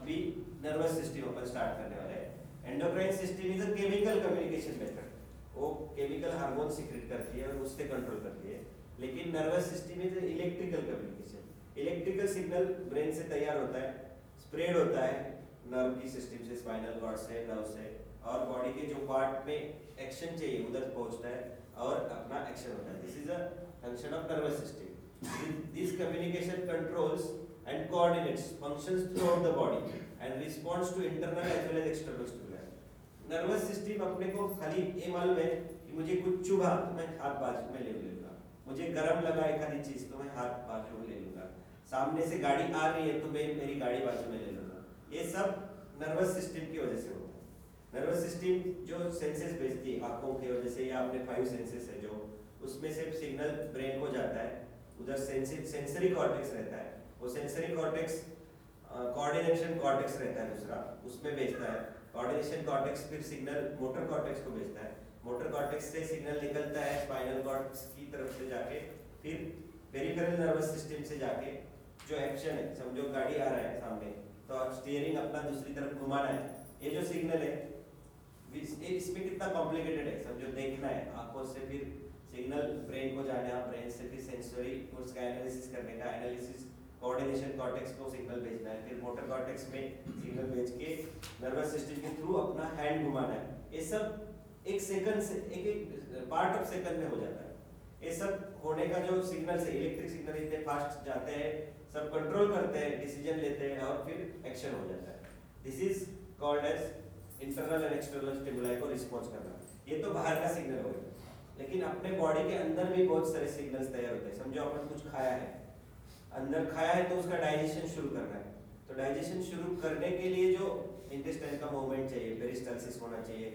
अभी नर्वस सिस्टम अपन स्टार्ट करने वाले हैं। Endocrine system is a chemical communication method वो केमिकल हार्मोन सीक्रेट करती है और उससे कंट्रोल करती है। लेकिन nervous system is electrical communication electrical signal brain से तैयार होता है स्प्रेड होता है नर्व की सिस्टम से स्पाइनल कॉर्ड से नर्व से। और बॉडी के जो पार्ट में एक्शन चाहिए, उधर पहुँचता है और अपना एक्शन होता है। This is a function of nervous system this communication controls and coordinates functions throughout the body and responds to internal as well as external stimuli. Nervous system अपने को खाली ये मालूम है कि मुझे कुछ चुभा तो मैं हाथ बाजू में ले लूँगा। मुझे गर्म लगा एक आधी चीज़ तो मैं हाथ बाजू में ले लूँगा। सामने से गाड़ी आ रही है तो मैं मेरी गाड़ी बाजू में ले लूँगा। ये सब नर्वस सिस्टम की वजह से होता है। नर्वस सिस्टम जो सेंसेस भेजती है, आँखों की वजह से, या अपने फाइव सेंसेस है जो, उसमें से सिग्नल ब्रेन को जाता है। उधर सेंसरी कॉर्टेक्स रहता है। वो सेंसरी कॉर्टेक्स कोऑर्डिनेशन कॉर्टेक्स रहता है दूसरा। उसमें भेजता है। कोऑर्डिनेशन कॉर्टेक्स फिर सिग्नल मोटर कॉर्टेक्स को भेजता है। मोटर कॉर्टेक्स से सिग्नल निकलता है स्पाइनल कॉर्टेक्स की तरफ़ से जाके। फिर पेरिफेरल नर्वस सिस्टम से जाके जो एक्शन है, समझो गाड़ी आ रहा है सामने तो स्टीयरिंग अपना दूसरी तरफ़ घुमाना है। ये जो सिग्नल है इसमें कितना कॉम्प्लिकेटेड है, समझो देखना है। आँखों से फिर सिग्नल ब्रेन को जाना है ब्रेन से फिर सेंसरी उसका एनालिसिस करने का एनालिसिस कोऑर्डिनेशन कॉर्टेक्स को सिग्नल भेजना है। फिर मोटर कॉर्टेक्स में सिग्नल भेज के नर्वस सिस्टम के थ्रू अपना हैंड घुमाना है। ये सब एक सेकंड से, एक एक पार्ट ऑफ़ सेकंड में हो जाता है। ये सब होने का जो सिग्नल से इलेक्ट्रिक सिग्नल इतने फास्ट जाते हैं, सब कंट्रोल करते हैं डिसीज़न लेते हैं और फिर एक्शन हो जाता है। This is called as internal and external stimuli को रिस्पॉन्स करना। ये तो बाहर का सिग्नल हो गया। लेकिन अपने बॉडी के अंदर भी बहुत सारे सिग्नल्स तैयार होते हैं। समझो, अपन कुछ खाया है। अंदर खाया है तो उसका डाइजेशन शुरू करना है। तो डाइजेशन शुरू करने के लिए जो इंटेस्टाइन का मूवमेंट चाहिए पेरिस्टालसिस होना चाहिए,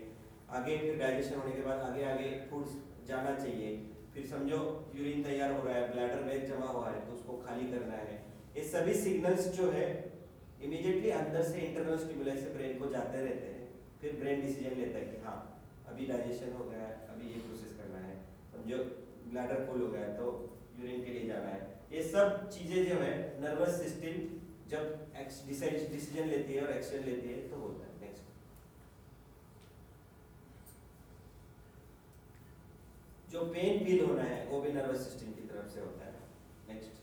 आगे फिर डाइजेशन होने के बाद आगे आगे फ़ूड जाना चाहिए। फिर समझो यूरिन तैयार हो रहा है ब्लैडर में जमा हुआ है तो उसको खाली करना है। ये सभी सिग्नल्स जो है इमीडिएटली अंदर से इंटरनल स्टिमुलाई से ब्रेन को जाते रहते हैं। फिर ब्रेन डिसीज़न लेता है कि हाँ अभी डाइजेशन हो गया है, अभी ये प्रोसेस समझो ब्लैडर फुल हो गया है तो यूरिन के लिए जाना है। ये सब चीज़ें जो है नर्वस सिस्टम जब डिसीज़न लेती है और एक्शन लेती है तो होता है नेक्स्ट जो पेन फील होना है, वो भी नर्वस सिस्टम की तरफ़ से होता है। नेक्स्ट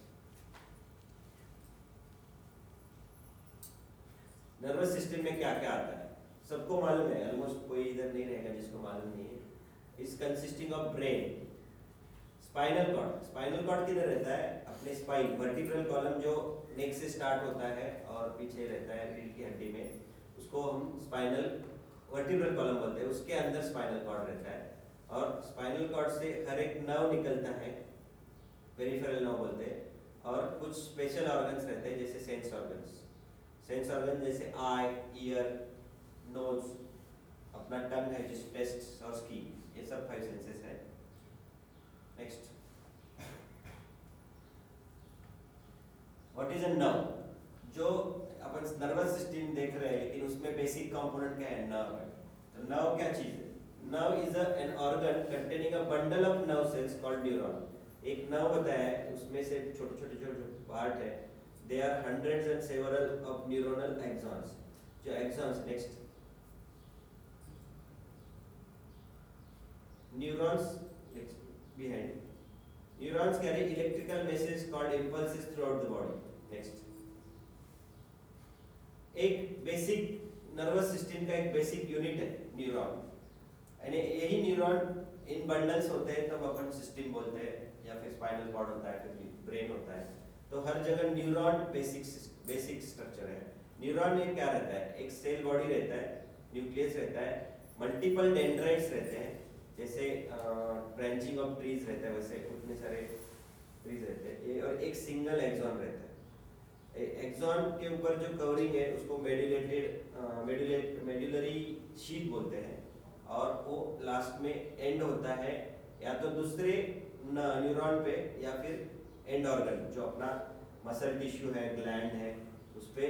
नर्वस सिस्टम में क्या क्या आता है? सबको मालूम है ऑलमोस्ट कोई इधर नहीं रहेगा जिसको मालूम नहीं है। Is consisting of brain spinal cord. Spinal cord किधर रहता है? अपने स्पाइन वर्टिब्रल कॉलम जो नेक से स्टार्ट होता है और पीछे रहता है रीढ़ की हड्डी में, उसको हम स्पाइनल वर्टिब्रल कॉलम बोलते हैं। उसके अंदर स्पाइनल कॉर्ड रहता है और स्पाइनल कॉर्ड से हर एक नर्व निकलता है पेरिफेरल नर्व बोलते हैं, और कुछ स्पेशल ऑर्गन्स रहते हैं जैसे सेंस ऑर्गन्स सेंस ऑर्गन जैसे आई ईयर नोज़ अपना टंग है जिस टेस्ट और स्कीन ये सब फाइव सेंसेस है। Next what is a nerve जो अपन नर्वस सिस्टम देख रहे हैं, लेकिन उसमें बेसिक कंपोनेंट क्या है? नर्व है। तो नर्व क्या चीज़ है? Nerve is an organ containing a bundle of nerve cells called neuron एक नर्व होता है, उसमें से छोटे छोटे छोटे पार्ट है they are hundreds and several of neuronal axons जो axons next neurons behind neurons carry electrical messages called impulses throughout the body. Next. एक बेसिक नर्वस सिस्टम का एक बेसिक यूनिट है न्यूरॉन यानी यही न्यूरॉन इन बंडल्स होते हैं, तब अपन सिस्टम बोलते हैं, या फिर स्पाइनल कॉर्ड होता है, फिर ब्रेन होता है। तो हर जगह न्यूरॉन बेसिक बेसिक स्ट्रक्चर है। न्यूरॉन में क्या रहता है? एक सेल बॉडी रहता है न्यूक्लियस रहता है मल्टीपल डेंड्राइट्स रहते हैं जैसे ब्रांचिंग ऑफ़ ट्रीज रहता है, वैसे उतने सारे ट्रीज रहते हैं। और एक सिंगल एक्सॉन रहता है। एक्सॉन के ऊपर जो कवरिंग है, उसको मेडुलेटेड मेडुलेट मेडुलरी शीट बोलते हैं। और वो लास्ट में एंड होता है, या तो दूसरे न्यूरॉन पे, या फिर एंड ऑर्गन जो अपना मसल टिश्यू है ग्लैंड है, उस पे,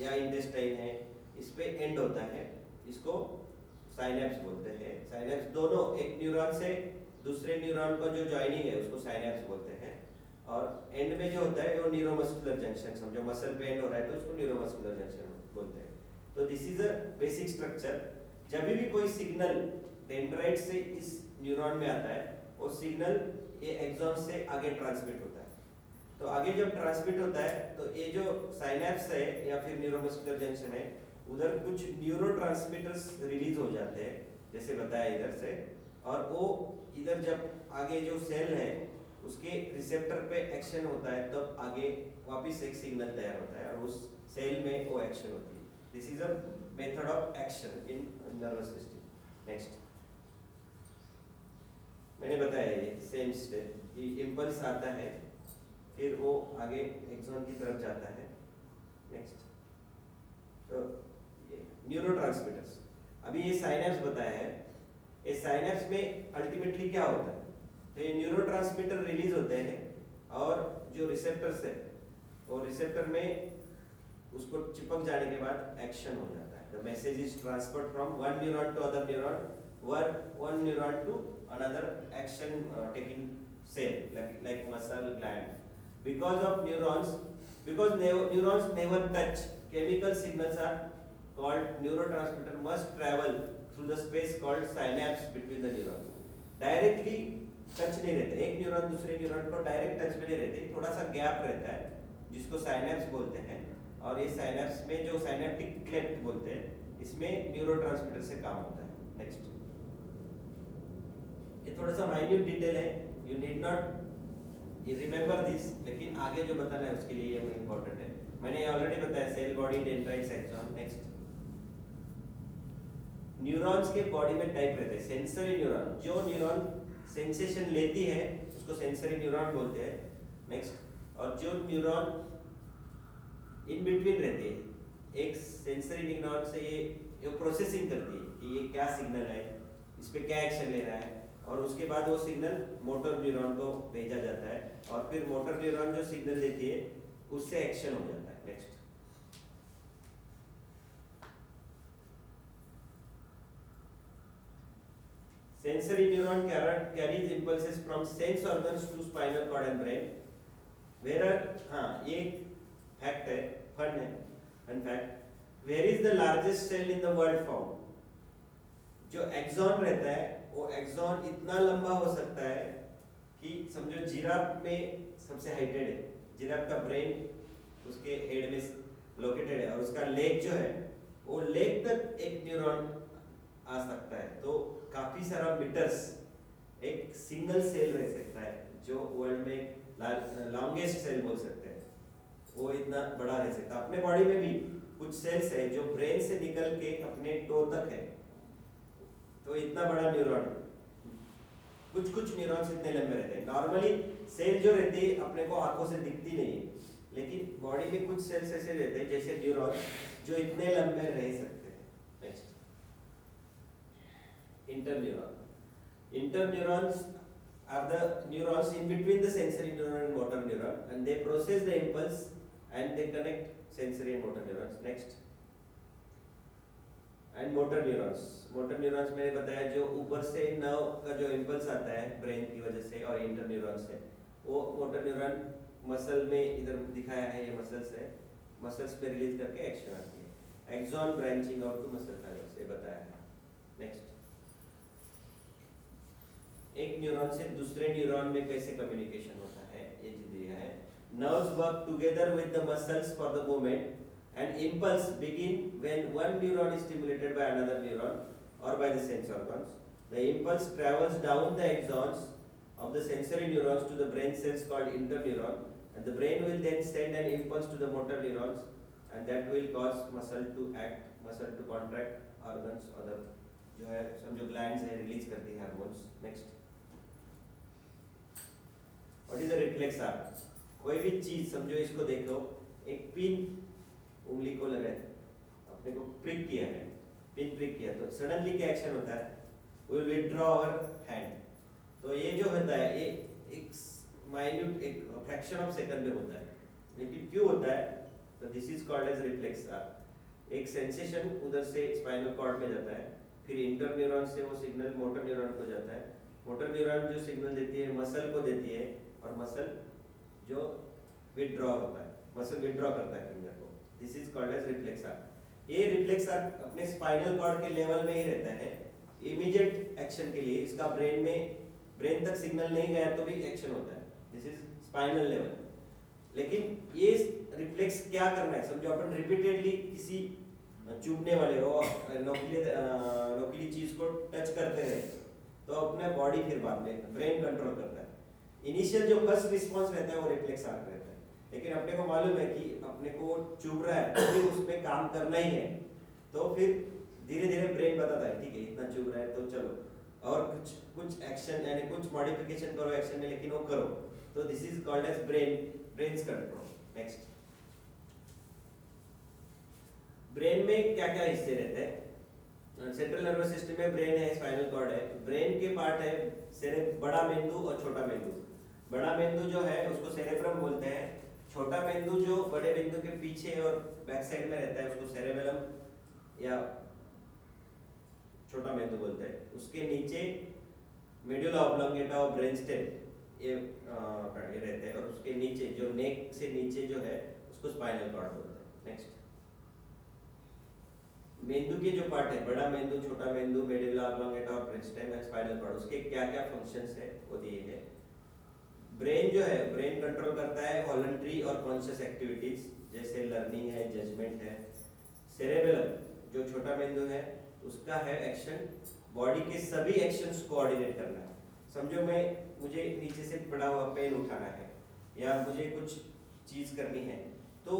या इंटेस्टाइन है, इस पे एंड होता है। इसको साइनेप्स बोलते हैं। साइनेप्स दोनों एक न्यूरॉन से दूसरे न्यूरॉन का जो ज्वाइनिंग है, उसको साइनेप्स बोलते हैं। और एंड में जो होता है, वो न्यूरोमस्कुलर जंक्शन समझो मसल पे एंड हो रहा है तो उसको न्यूरोमस्कुलर जंक्शन बोलते हैं। तो this is a basic structure जब भी कोई सिग्नल डेंड्राइट से इस न्यूरॉन में आता है, वो सिग्नल ये एक्सॉन से आगे ट्रांसमिट होता है। तो आगे जब ट्रांसमिट होता है तो ये जो साइनेप्स है या फिर न्यूरोमस्कुलर जंक्शन है उधर कुछ न्यूरो रिलीज़ हो जाते हैं, जैसे बताया इधर से, और वो इधर जब आगे जो सेल है, उसके रिसेप्टर पे एक्शन होता है, तब आगे वापस एक सिग्नल तैयार होता है, और उस सेल में वो एक्शन होती है। This is a method of action in nervous system next मैंने बताया ये सेम स्टेप ये इम्पल्स आता है, फिर वो आगे एक्सॉन की तरफ़ जाता है। नेक्स्ट तो न्यूरोट्रांसमीटर्स। अभी ये साइनेप्स बताया है। ये साइनेप्स में अल्टीमेटली क्या होता है? तो ये न्यूरोट्रांसमीटर रिलीज़ होते हैं और जो रिसेप्टर्स है वो रिसेप्टर में उसको चिपक जाने के बाद एक्शन हो जाता है। The message is transferred from one neuron to other neuron one one neuron to another action taking cell like, like muscle gland. Because of neurons because neu- neurons never touch chemical signals are called neurotransmitter must travel through the space called synapse between the neurons. Directly touch नहीं रहते। एक न्यूरॉन दूसरे न्यूरॉन को direct touch में नहीं रहते। थोड़ा सा गैप रहता है, जिसको साइनेप्स बोलते हैं। और ये साइनेप्स में जो साइनेप्टिक क्लेफ्ट बोलते हैं, इसमें न्यूरोट्रांसमीटर से काम होता है। नेक्स्ट ये थोड़ा सा माइन्यूट डिटेल है। You need not remember this लेकिन आगे जो बताना है, उसके लिए ये इम्पोर्टेंट है। मैंने ऑलरेडी बताया cell body dendrites axon next neurons के बॉडी में टाइप रहते हैं सेंसरी न्यूरॉन जो न्यूरॉन सेंसेशन लेती है, उसको सेंसरी न्यूरॉन बोलते हैं। नेक्स्ट और जो न्यूरॉन इन बिटवीन रहते है, एक सेंसरी न्यूरॉन से ये ये प्रोसेसिंग करती है कि ये क्या सिग्नल है, इस पर क्या एक्शन ले रहा है। और उसके बाद वो सिग्नल मोटर न्यूरॉन को भेजा जाता है। और फिर मोटर न्यूरॉन जो सिग्नल देती है, उससे एक्शन हो जाता है। Next Sensory neuron carri- carries impulses from sense organs to spinal cord and brain. Where हाँ ये फैक्ट है फन है. Fun fact where is the largest cell in the world found जो एक्सॉन रहता है, वो एक्सॉन इतना लंबा हो सकता है कि समझो जिराफ में सबसे हाइटेड है। जिराफ का ब्रेन उसके हेड में लोकेटेड है और उसका लेग जो है, वो लेग तक एक न्यूरॉन आ सकता है। तो काफ़ी सारा मीटर्स एक सिंगल सेल रह सकता है, जो वर्ल्ड में लॉन्गेस्ट सेल बोल सकते हैं। वो इतना बड़ा रह सकता है। अपने बॉडी में भी कुछ सेल्स है जो ब्रेन से निकल के अपने टो तक है। तो इतना बड़ा न्यूरॉन कुछ कुछ न्यूरॉन्स इतने लंबे रहते हैं। नॉर्मली सेल जो रहती है, अपने को आँखों से दिखती नहीं है। लेकिन बॉडी में कुछ सेल्स ऐसे रहते हैं, जैसे न्यूरॉन जो इतने लंबे रह सकते हैं next interneuron. Interneurons are the neurons in between the sensory neuron and motor neuron and they process the impulse and they connect sensory and motor neurons. Next. And motor neurons motor neurons मैंने बताया जो ऊपर से nerve का जो impulse आता है brain की वजह से और इंटर न्यूरॉन से वो मोटर न्यूरॉन मसल में इधर दिखाया है ये मसल्स है मसल्स पे रिलीज़ करके एक्शन आती है axon branching out to muscle fibres ये बताया है नेक्स्ट एक न्यूरॉन से दूसरे न्यूरॉन में कैसे कम्युनिकेशन होता है ये दिया है nerves work together with the muscles for the movement and impulse begin when one neuron is stimulated by another neuron or by the sense organs the impulse travels down the axons of the sensory neurons to the brain cells called interneuron and the brain will then send an impulse to the motor neurons and that will cause muscle to act muscle to contract organs other जो है समझो glands है release करती है hormones next what is the reflex arm कोई भी चीज़ समझो, इसको देखो, एक पिन उंगली को लगाए अपने को प्रिक किया है। पिन प्रिक किया तो सडनली क्या एक्शन होता है? विल विथड्रॉ आवर हैंड तो ये जो होता है, ये एक माइन्यूट एक फ्रैक्शन ऑफ़ सेकंड में होता है। लेकिन क्यों होता है? तो this is called as reflex arc एक सेंसेशन उधर से स्पाइनल कॉर्ड में जाता है। फिर इंटर न्यूरॉन से वो सिग्नल मोटर न्यूरॉन को जाता है। मोटर न्यूरॉन जो सिग्नल देती है मसल को देती है और मसल जो विथड्रॉ होता है मसल विथड्रॉ करता है फिंगर को। This is called as reflex arc ये रिफ्लेक्स आर्क अपने स्पाइनल कॉर्ड के लेवल में ही रहता है। इमीडिएट एक्शन के लिए इसका ब्रेन में ब्रेन तक सिग्नल नहीं गया तो भी एक्शन होता है। दिस इज़ स्पाइनल लेवल लेकिन ये रिफ्लेक्स क्या करना है? समझो, अपन रिपीटेडली किसी चुभने वाले हो नोकीले नोकीली चीज़ को टच करते रहे तो अपना बॉडी फिर बाद में ब्रेन कंट्रोल करता है। इनिशियल जो फ़र्स्ट रिस्पॉन्स रहता है, वो रिफ्लेक्स आर्क रहता है। लेकिन अपने को मालूम है कि अपने को चुभ रहा है तो फिर उसमें काम करना ही है। तो फिर धीरे धीरे ब्रेन बताता है, ठीक है, इतना चुभ रहा है तो चलो। और कुछ कुछ एक्शन यानी कुछ मॉडिफिकेशन करो एक्शन में, लेकिन वो करो। तो this is called as brain brains control next brain में क्या क्या हिस्से रहते हैं? सेंट्रल नर्वस सिस्टम में ब्रेन है स्पाइनल कॉर्ड है। ब्रेन के पार्ट है सेरे बड़ा मेंदु और छोटा मेंदु। बड़ा मेंदु जो है, उसको सेरेब्रम बोलते हैं। छोटा मेंदु जो बड़े मेंदु के पीछे और बैक साइड में रहता है, उसको सेरेबेलम या छोटा मेंदु बोलते हैं। उसके नीचे मेडुला ऑब्लोंगेटा और ब्रेन स्टेम ये ये रहते हैं और उसके नीचे, जो नेक से नीचे जो है, उसको स्पाइनल कॉर्ड बोलते हैं। नेक्स्ट मेंदु के जो पार्ट है, बड़ा मेंदु छोटा मेंदु मेडुला ऑब्लोंगेटा और ब्रेनस्टेम एंड स्पाइनल कॉर्ड उसके क्या क्या फ़ंक्शंस है, वो दिए हैं। ब्रेन जो है ब्रेन कंट्रोल करता है वॉलंटरी और कॉन्शियस एक्टिविटीज़ जैसे लर्निंग है जजमेंट है। सेरेबेलम जो छोटा मेंदु है, उसका है एक्शन बॉडी के सभी एक्शंस कोऑर्डिनेट करना समझो मैं, मुझे नीचे से पड़ा हुआ पेन उठाना है, या मुझे कुछ चीज़ करनी है तो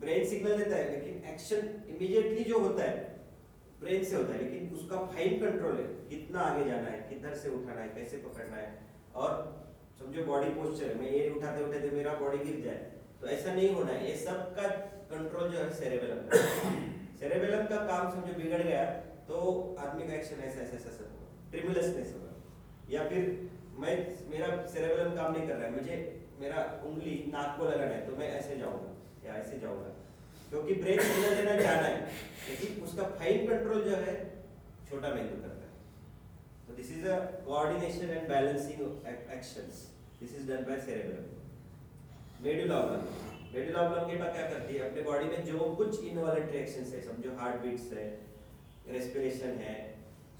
ब्रेन सिग्नल देता है, लेकिन एक्शन इमीडिएटली जो होता है ब्रेन से होता है, लेकिन उसका फाइन कंट्रोल है, कितना आगे जाना है, किधर से उठाना है, कैसे पकड़ना है, और समझो बॉडी पोस्चर मैं ये उठाते उठाते मेरा बॉडी गिर जाए। तो ऐसा नहीं होना है, ये सब का कंट्रोल जो है सेरेबेलम का सेरेबेलम <coughs> का काम समझो बिगड़ गया तो आदमी का एक्शन ऐसा ऐसा ऐसा सब होगा। ट्रिमुलसनेस होगा। या फिर मैं, मेरा सेरेबेलम काम नहीं कर रहा है, मुझे मेरा उंगली, नाक को लगाना है तो मैं ऐसे जाऊँगा, या ऐसे जाऊँगा। क्योंकि ब्रेन देना जाना है, लेकिन उसका फाइन कंट्रोल जो है, छोटा मेंदु करता तो this is a coordination and balancing actions this is done by cerebrum medulla oblongata medulla oblongata क्या करती है अपने बॉडी में जो कुछ इनवॉलंटरी एक्शंस है समझो हार्ट बीट्स है रेस्पिरेशन है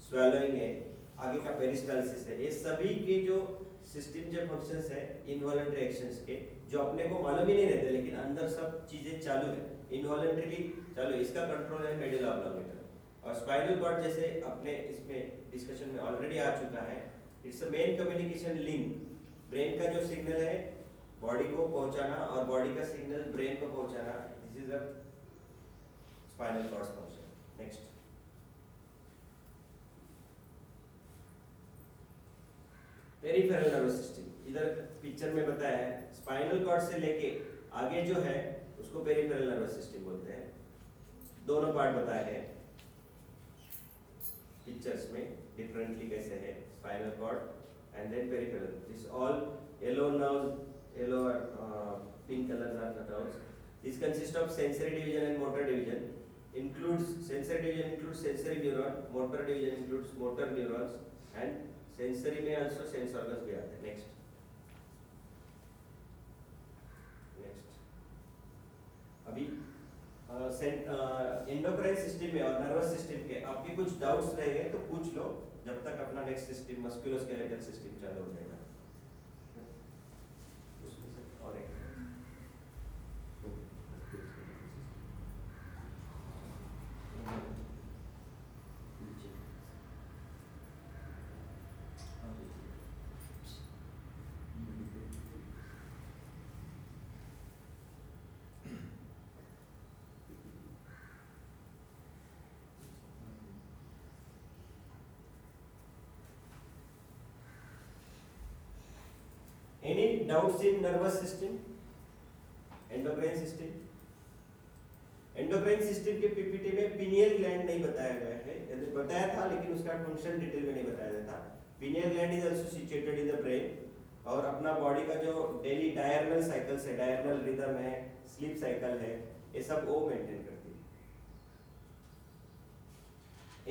स्वेलोइंग है आगे का पेरिस्टालसिस है ये सभी के जो सिस्टम जो फ़ंक्शंस है इनवॉलंटरी एक्शंस के जो अपने को मालूम ही नहीं रहते लेकिन अंदर सब चीज़ें चालू है इनवॉलंटरीली चालू इसका कंट्रोल है मेडुला ऑब्लोंगेटा और स्पाइनल कॉर्ड जैसे अपने इसमें डिस्कशन में ऑलरेडी आ चुका है। It's a main communication link brain का जो सिग्नल है बॉडी को पहुंचाना और बॉडी का सिग्नल ब्रेन को पहुंचाना this is a spinal cord function next peripheral nervous system इधर पिक्चर में बताया है स्पाइनल कॉर्ड से लेके आगे जो है, उसको पेरिफेरल नर्वस सिस्टम बोलते हैं। दोनों पार्ट बताए हैं पिक्चर्स में डिफरेंटली कैसे है spinal cord spinal cord and then peripheral this all yellow nerves yellow pink colour are nerves this consist of sensory division and motor division includes sensory division includes sensory neuron motor division includes motor neurons and sensory में also sense organs भी आते हैं next next अभी endocrine system में और nervous system के आपके कुछ डाउट्स रहेंगे तो पूछ लो जब तक अपना नेक्स्ट सिस्टम मस्कुलोस्केलेटल सिस्टम चालू हो जाएगा उसमें से और एक Any doubts in nervous system? Endocrine system endocrine system के पीपीटी में पिनियल ग्लैंड नहीं बताया गया है। यदि बताया था, लेकिन उसका फ़ंक्शन डिटेल में नहीं बताया था। Pineal gland is also situated in the brain और अपना बॉडी का जो डेली डायरनल साइकिल्स है डायरनल रिदम है स्लीप साइकिल है, ये सब वो मेंटेन करती है।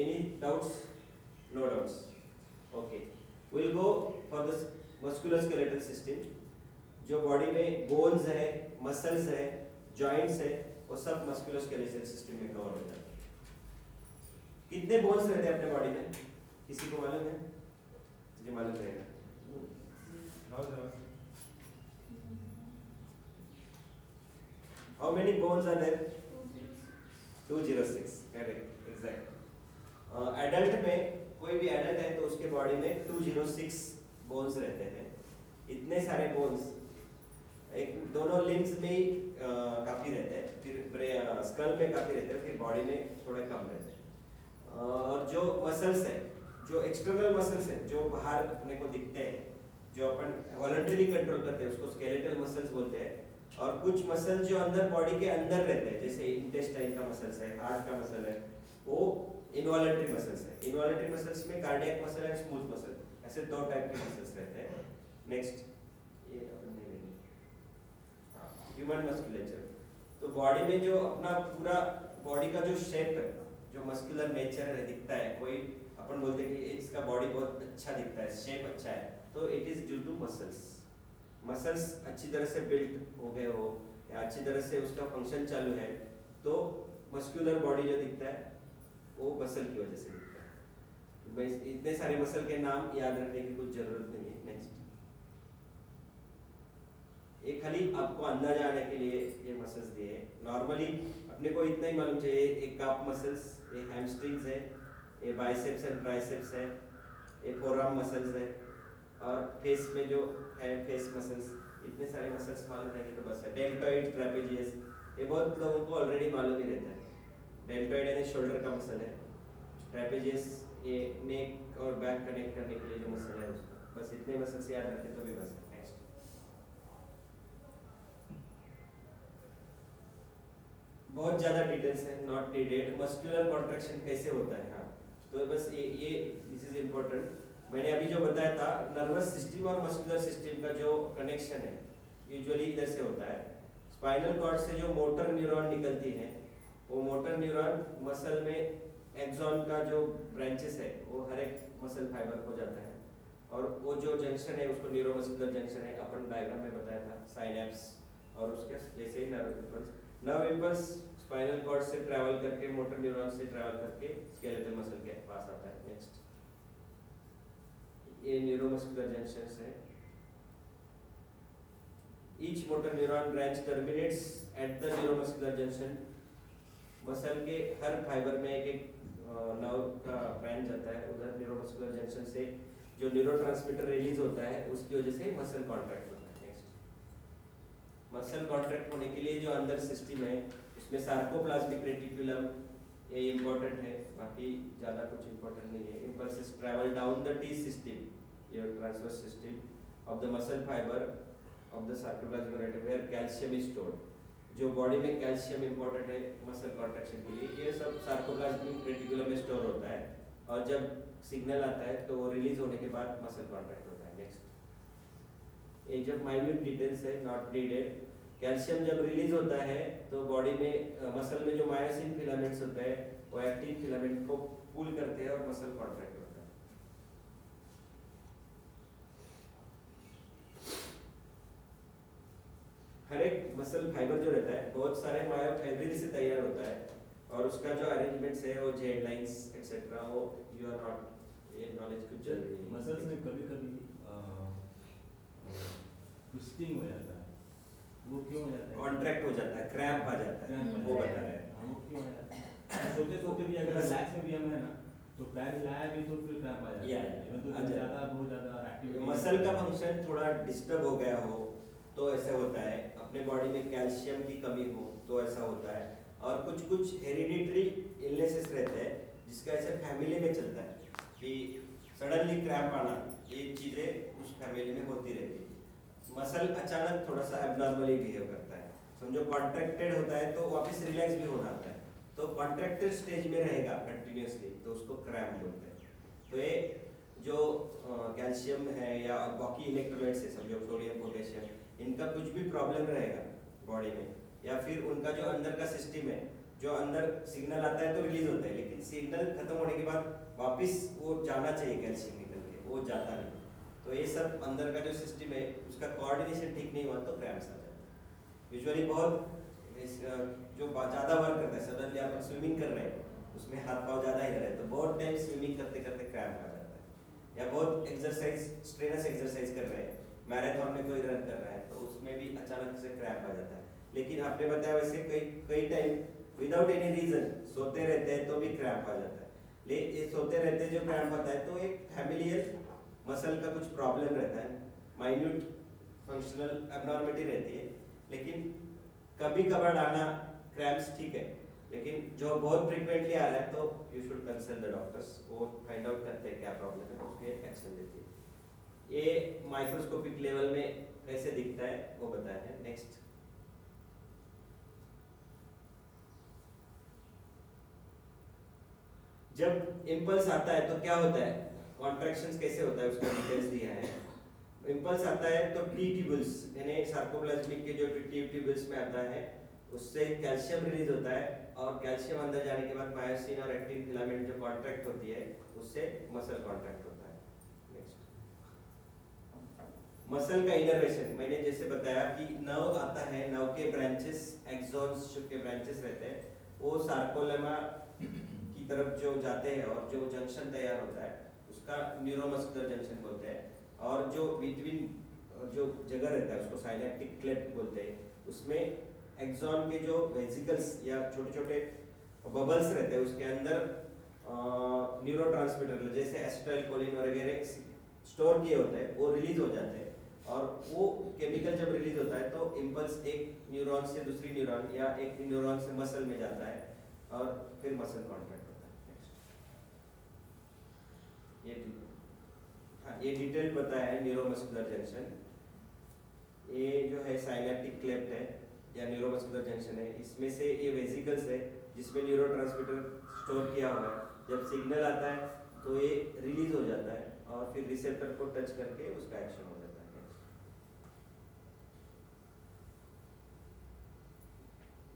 Any doubts no doubts okay will go for the musculoskeletal system जो बॉडी में बोन्स है मसल्स है जॉइंट्स है, वो सब मस्कुलोस्केलेटल सिस्टम में कवर हो जाते हैं कितने बोन्स रहते हैं अपने बॉडी में किसी को मालूम है मुझे मालूम रहेगा How many bones are there? 206. Correct. Exact. Adult में कोई भी एडल्ट है तो उसके बॉडी में 206 बोन्स रहते हैं। इतने सारे बोन्स एक, दोनों लिम्स में ही काफ़ी रहते हैं। फिर स्कल में काफ़ी रहते हैं, फिर बॉडी में थोड़े कम रहते हैं। और जो मसल्स है, जो एक्सटर्नल मसल्स है, जो बाहर अपने को दिखते हैं, जो अपन वॉलंटरी कंट्रोल करते हैं, उसको स्केलेटल मसल्स बोलते हैं। और कुछ मसल जो अंदर बॉडी के अंदर रहते हैं, जैसे इंटेस्टाइन का मसल्स है हार्ट का मसल है, वो इनवॉलंटरी मसल्स है। इनवॉलंटरी मसल्स में cardiac muscle and smooth muscle ऐसे दो टाइप के मसल्स रहते हैं। नेक्स्ट ये अपन नहीं लेंगे। ह्यूमन मस्कुलेचर तो बॉडी में जो अपना पूरा बॉडी का जो शेप है, जो मस्कुलर नेचर है, दिखता है, कोई अपन बोलते हैं कि इसका बॉडी बहुत अच्छा दिखता है शेप अच्छा है तो it is due to muscles muscles अच्छी तरह से बिल्ड हो गए हो, या अच्छी तरह से उसका फ़ंक्शन चालू है तो मस्कुलर बॉडी जो दिखता है, वो मसल की वजह से दिखता है। इतने सारे मसल के नाम याद रखने की कुछ ज़रूरत नहीं है। नेक्स्ट ये खाली आपको अंदाज़ा आने के लिए ये मसल्स दिए नॉर्मली अपने को इतना ही मालूम चाहिए, एक काप मसल्स ये हैमस्ट्रिंग्स है, ये बाइसेप्स एंड ट्राइसेप्स है, ये फोरआर्म मसल्स है, और फेस में जो है फेस मसल्स इतने सारे मसल्स मालूम रहेंगे तो बस है। डेल्टॉइड ट्रेपेजियस ये बहुत लोगों को ऑलरेडी मालूम ही रहता है। डेल्टॉइड यानी शोल्डर का मसल है। ट्रेपेजियस ये नेक और बैक कनेक्ट करने के लिए जो मसल है उसको। बस इतने मसल्स याद रखें तो भी बस। नेक्स्ट बहुत ज़्यादा डिटेल्स है नॉट नीडेड मस्कुलर कॉन्ट्रैक्शन कैसे होता है? हाँ। तो बस ये ये दिस इज़ इम्पोर्टेंट मैंने अभी जो बताया था नर्वस सिस्टम और मस्कुलर सिस्टम का जो कनेक्शन है यूजुअली इधर से होता है। स्पाइनल कॉर्ड से जो मोटर न्यूरॉन निकलती है, वो मोटर न्यूरॉन मसल में एक्सॉन का जो ब्रांचेस है, वो हर एक मसल फाइबर को जाता है। और वो जो जंक्शन है, उसको न्यूरोमस्कुलर जंक्शन है, अपन डायग्राम में बताया था साइनेप्स और उसके जैसे ही nerve impulse nerve impulse spinal cord से ट्रैवल करके मोटर न्यूरॉन से ट्रैवल करके स्केलेटल मसल के पास आता है। नेक्स्ट ये न्यूरोमस्कुलर जंक्शन है। Each motor neuron branch terminates at the neuromuscular junction muscle के हर फाइबर में एक एक नर्व का ब्रांच जाता है, उधर न्यूरोमस्कुलर जंक्शन से जो न्यूरोट्रांसमीटर रिलीज़ होता है, उसकी वजह से मसल कॉन्ट्रैक्ट होता है। मसल कॉन्ट्रैक्ट होने के लिए जो अंदर सिस्टम है, उसमें सार्कोप्लाज्मिक रेटिकुलम ये इम्पोर्टेंट है। बाकी ज़्यादा कुछ इम्पोर्टेंट नहीं है। Impulses travel down the T system your transverse system of the muscle fibre of the sarcoplasmic reticulum where calcium is stored जो बॉडी में कैल्शियम इंपॉर्टेंट है मसल कॉन्ट्रैक्शन के लिए, ये सब सार्कोप्लाज्मिक रेटिकुलम में स्टोर होता है। और जब सिग्नल आता है तो वो रिलीज़ होने के बाद मसल कॉन्ट्रैक्ट होता है। नेक्स्ट ये जब माइन्यूट डिटेल्स है नॉट नीडेड कैल्शियम जब रिलीज़ होता है तो बॉडी में मसल में जो मायोसिन फिलामेंट्स होते हैं, वो एक्टिन फिलामेंट को पुल करते हैं और मसल कॉन्ट्रैक्ट होता है हर एक मसल फाइबर जो रहता है बहुत सारे मायोफाइब्रिल से तैयार होता है और उसका जो अरेंजमेंट्स है वो जेड लाइंस एक्सेट्रा वो यू आर नॉट ये नॉलेज कुछ ज़रूरी। मसल्स में कभी कभी ट्विस्टिंग हो जाता है वो क्यों हो जाता है? कॉन्ट्रैक्ट हो जाता है क्रैम्प आ जाता है वो बता रहे हैं। हाँ, वो क्यों हो जाता है? सोते सोते भी अगर रिलैक्स में भी हम है ना तो पैर हिलाया भी तो फिर क्रैम्प आ जाता है। इवन तो। ज़्यादा बहुत ज़्यादा एक्टिविटी मसल का फ़ंक्शन थोड़ा डिस्टर्ब हो गया हो तो ऐसा होता है। अपने बॉडी में कैल्शियम की कमी हो तो ऐसा होता है। और कुछ कुछ हेरिडिटरी इलनेसेस रहते हैं, जिसका ऐसे फैमिली में चलता है, कि सडनली क्रैम्प आना, ये चीज़ें उस फैमिली में होती रहती है। मसल अचानक थोड़ा सा एबनॉर्मली बिहेव करता है। समझो कॉन्ट्रैक्टेड होता है तो वापस रिलैक्स भी हो जाता है। तो कॉन्ट्रैक्टेड स्टेज में रहेगा कंटिन्यूसली तो उसको क्रैम्प बोलते हैं। तो ये जो कैल्शियम है या बाकी इलेक्ट्रोलाइट्स है, समझो सोडियम पोटेशियम इनका कुछ भी प्रॉब्लम रहेगा बॉडी में, या फिर उनका जो अंदर का सिस्टम है, जो अंदर सिग्नल आता है तो रिलीज़ होता है, लेकिन सिग्नल खत्म होने के बाद वापस वो जाना चाहिए कैल्शियम निकल के, वो जाता नहीं। तो ये सब अंदर का जो सिस्टम है, उसका कोऑर्डिनेशन ठीक नहीं हुआ तो क्रैम्प्स आ जाता यूजुअली बहुत जो ज़्यादा वर्क करता है सडनली आप स्विमिंग कर रहे हैं, उसमें हाथ पाँव ज़्यादा ही रहे तो बहुत टाइम स्विमिंग करते करते क्रैम्प आ जाता है। या बहुत एक्सरसाइज स्ट्रेनस एक्सरसाइज कर रहे हैं मैराथन में कोई रन कर रहा है उसमें भी अचानक से क्रैम्प आ जाता है। लेकिन आपने बताया वैसे कई कई टाइम विदाउट एनी रीजन सोते रहते हैं तो भी क्रैम्प आ जाता है। ले, ये सोते रहते जो क्रैम्प आता है तो एक फैमिलियर मसल का कुछ प्रॉब्लम रहता है। माइन्यूट फंक्शनल एबनॉर्मिटी रहती है। लेकिन कभी कभार आना क्रैम्प्स ठीक है। लेकिन जो बहुत फ्रीक्वेंटली आ रहा है तो you should consult the doctors वो फाइंड आउट करते हैं क्या प्रॉब्लम है, उसके एक्शन देती है। ये माइक्रोस्कोपिक लेवल में कैसे दिखता है, वो बताया है। नेक्स्ट जब इम्पल्स आता है तो क्या होता है? कॉन्ट्रैक्शंस कैसे होता है, उसका डिटेल्स दिया है। इम्पल्स आता है तो टी ट्यूबल्स यानी सार्कोप्लाज्मिक के जो टी ट्यूबल्स में आता है, उससे कैल्शियम रिलीज़ होता है और कैल्शियम अंदर जाने के बाद मायोसिन और एक्टिन फिलामेंट जो कॉन्ट्रैक्ट होती है, उससे मसल कॉन्ट्रैक्ट होता है नेक्स्ट मसल का इनर्वेशन मैंने जैसे बताया कि नर्व आता है नर्व के ब्रांचेस एक्सॉन्स के ब्रांचेस रहते हैं, वो सार्कोलेमा की तरफ़ जो जाते हैं और जो जंक्शन तैयार होता है, उसका न्यूरोमस्कुलर जंक्शन बोलते हैं। और जो बिटवीन जो जगह रहता है, उसको साइनेप्टिक क्लेफ्ट बोलते हैं। उसमें एक्सॉन के जो वेसिकल्स या छोटे छोटे बबल्स रहते हैं, उसके अंदर न्यूरो जैसे एस्ट्रल कोलिन वगैरह स्टोर किए होते हैं, वो रिलीज़ हो जाते हैं। और वो केमिकल जब रिलीज़ होता है तो इम्पल्स एक न्यूरॉन से दूसरी न्यूरॉन या एक न्यूरॉन से मसल में जाता है और फिर मसल कॉन्ट्रैक्ट होता है. ये हाँ ये डिटेल बताया है न्यूरोमस्कुलर जंक्शन ये जो है साइनेप्टिक क्लेफ्ट है, या न्यूरोमस्कुलर जंक्शन है। इसमें से ये वेजिकल्स है, जिसमें न्यूरोट्रांसमीटर स्टोर किया हुआ है। जब सिग्नल आता है तो ये रिलीज़ हो जाता है और फिर रिसेप्टर को टच करके उसका एक्शन हो जाता है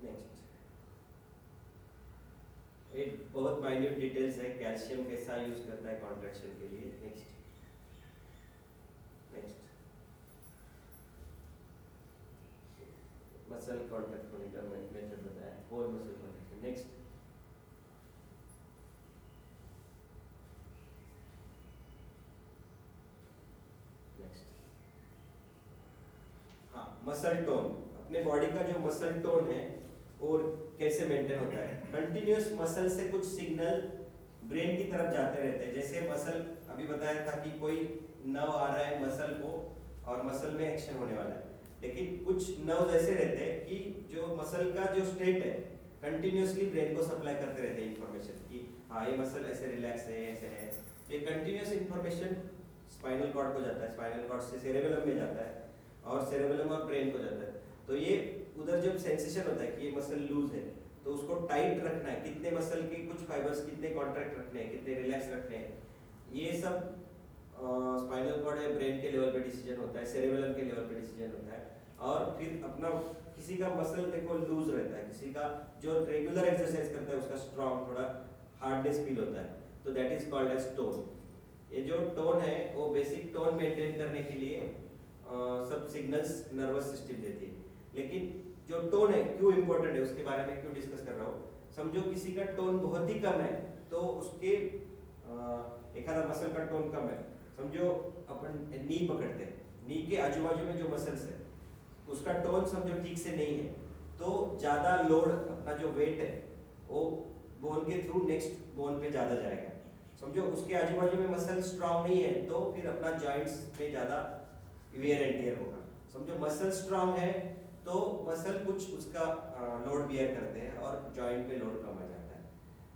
नेक्स्ट एक बहुत माइन्यूट डिटेल्स है कैल्शियम कैसा यूज़ करता है कॉन्ट्रैक्शन के लिए। नेक्स्ट नेक्स्ट मसल कॉन्टैक्ट होने का मेथड बताया for muscle contact next muscle tone अपने बॉडी का जो मसल टोन है और कैसे मेंटेन होता है? कंटिन्यूस मसल से कुछ सिग्नल ब्रेन की तरफ़ जाते रहते हैं। जैसे मसल अभी बताया था कि कोई नव आ रहा है मसल को और मसल में एक्शन होने वाला है। लेकिन कुछ नव ऐसे रहते हैं कि जो मसल का जो स्टेट है कंटिन्यूसली ब्रेन को सप्लाई करते रहते हैं इंफॉर्मेशन कि हाँ ये मसल ऐसे रिलैक्स है, ऐसे है। ये कंटिन्यूस इंफॉर्मेशन स्पाइनल कॉर्ड को जाता है। स्पाइनल कॉर्ड से सेरेबेलम में जाता है और सेरेबेलम और ब्रेन को जाता है। तो ये उधर जब सेंसेशन होता है कि ये मसल लूज है तो उसको टाइट रखना है। कितने मसल के कुछ फाइबर्स कितने कॉन्ट्रैक्ट रखने हैं कितने रिलैक्स रखने हैं। ये सब स्पाइनल कॉर्ड या ब्रेन के लेवल पे डिसीज़न होता है सेरेबेलम के लेवल पे डिसीज़न होता है। और फिर अपना किसी का मसल देखो लूज रहता है किसी का जो रेगुलर एक्सरसाइज करता है उसका स्ट्रॉन्ग थोड़ा हार्डनेस फील होता है। तो that is called as tone ये जो टोन है वो बेसिक टोन मेंटेन करने के लिए अ, सब सिग्नल्स नर्वस सिस्टम देती है। लेकिन जो टोन है, क्यों इंपॉर्टेंट है, उसके बारे में क्यों डिस्कस कर रहा हूँ? समझो किसी का टोन बहुत ही कम है तो उसके एखादा मसल का टोन कम है। समझो, अपन नी पकड़ते हैं। नी के आजू बाजू में जो मसल्स है, उसका टोन समझो ठीक से नहीं है। तो ज़्यादा लोड अपना जो वेट है, वो बोन के थ्रू नेक्स्ट बोन पे ज़्यादा जाएगा। समझो, उसके आजू बाजू में मसल स्ट्रांग नहीं है तो फिर अपना जॉइंट्स पे ज़्यादा वेयर एंड टेयर होगा। समझो मसल स्ट्रांग है तो मसल कुछ उसका लोड बियर करते हैं और जॉइंट पे लोड कम आ जाता है।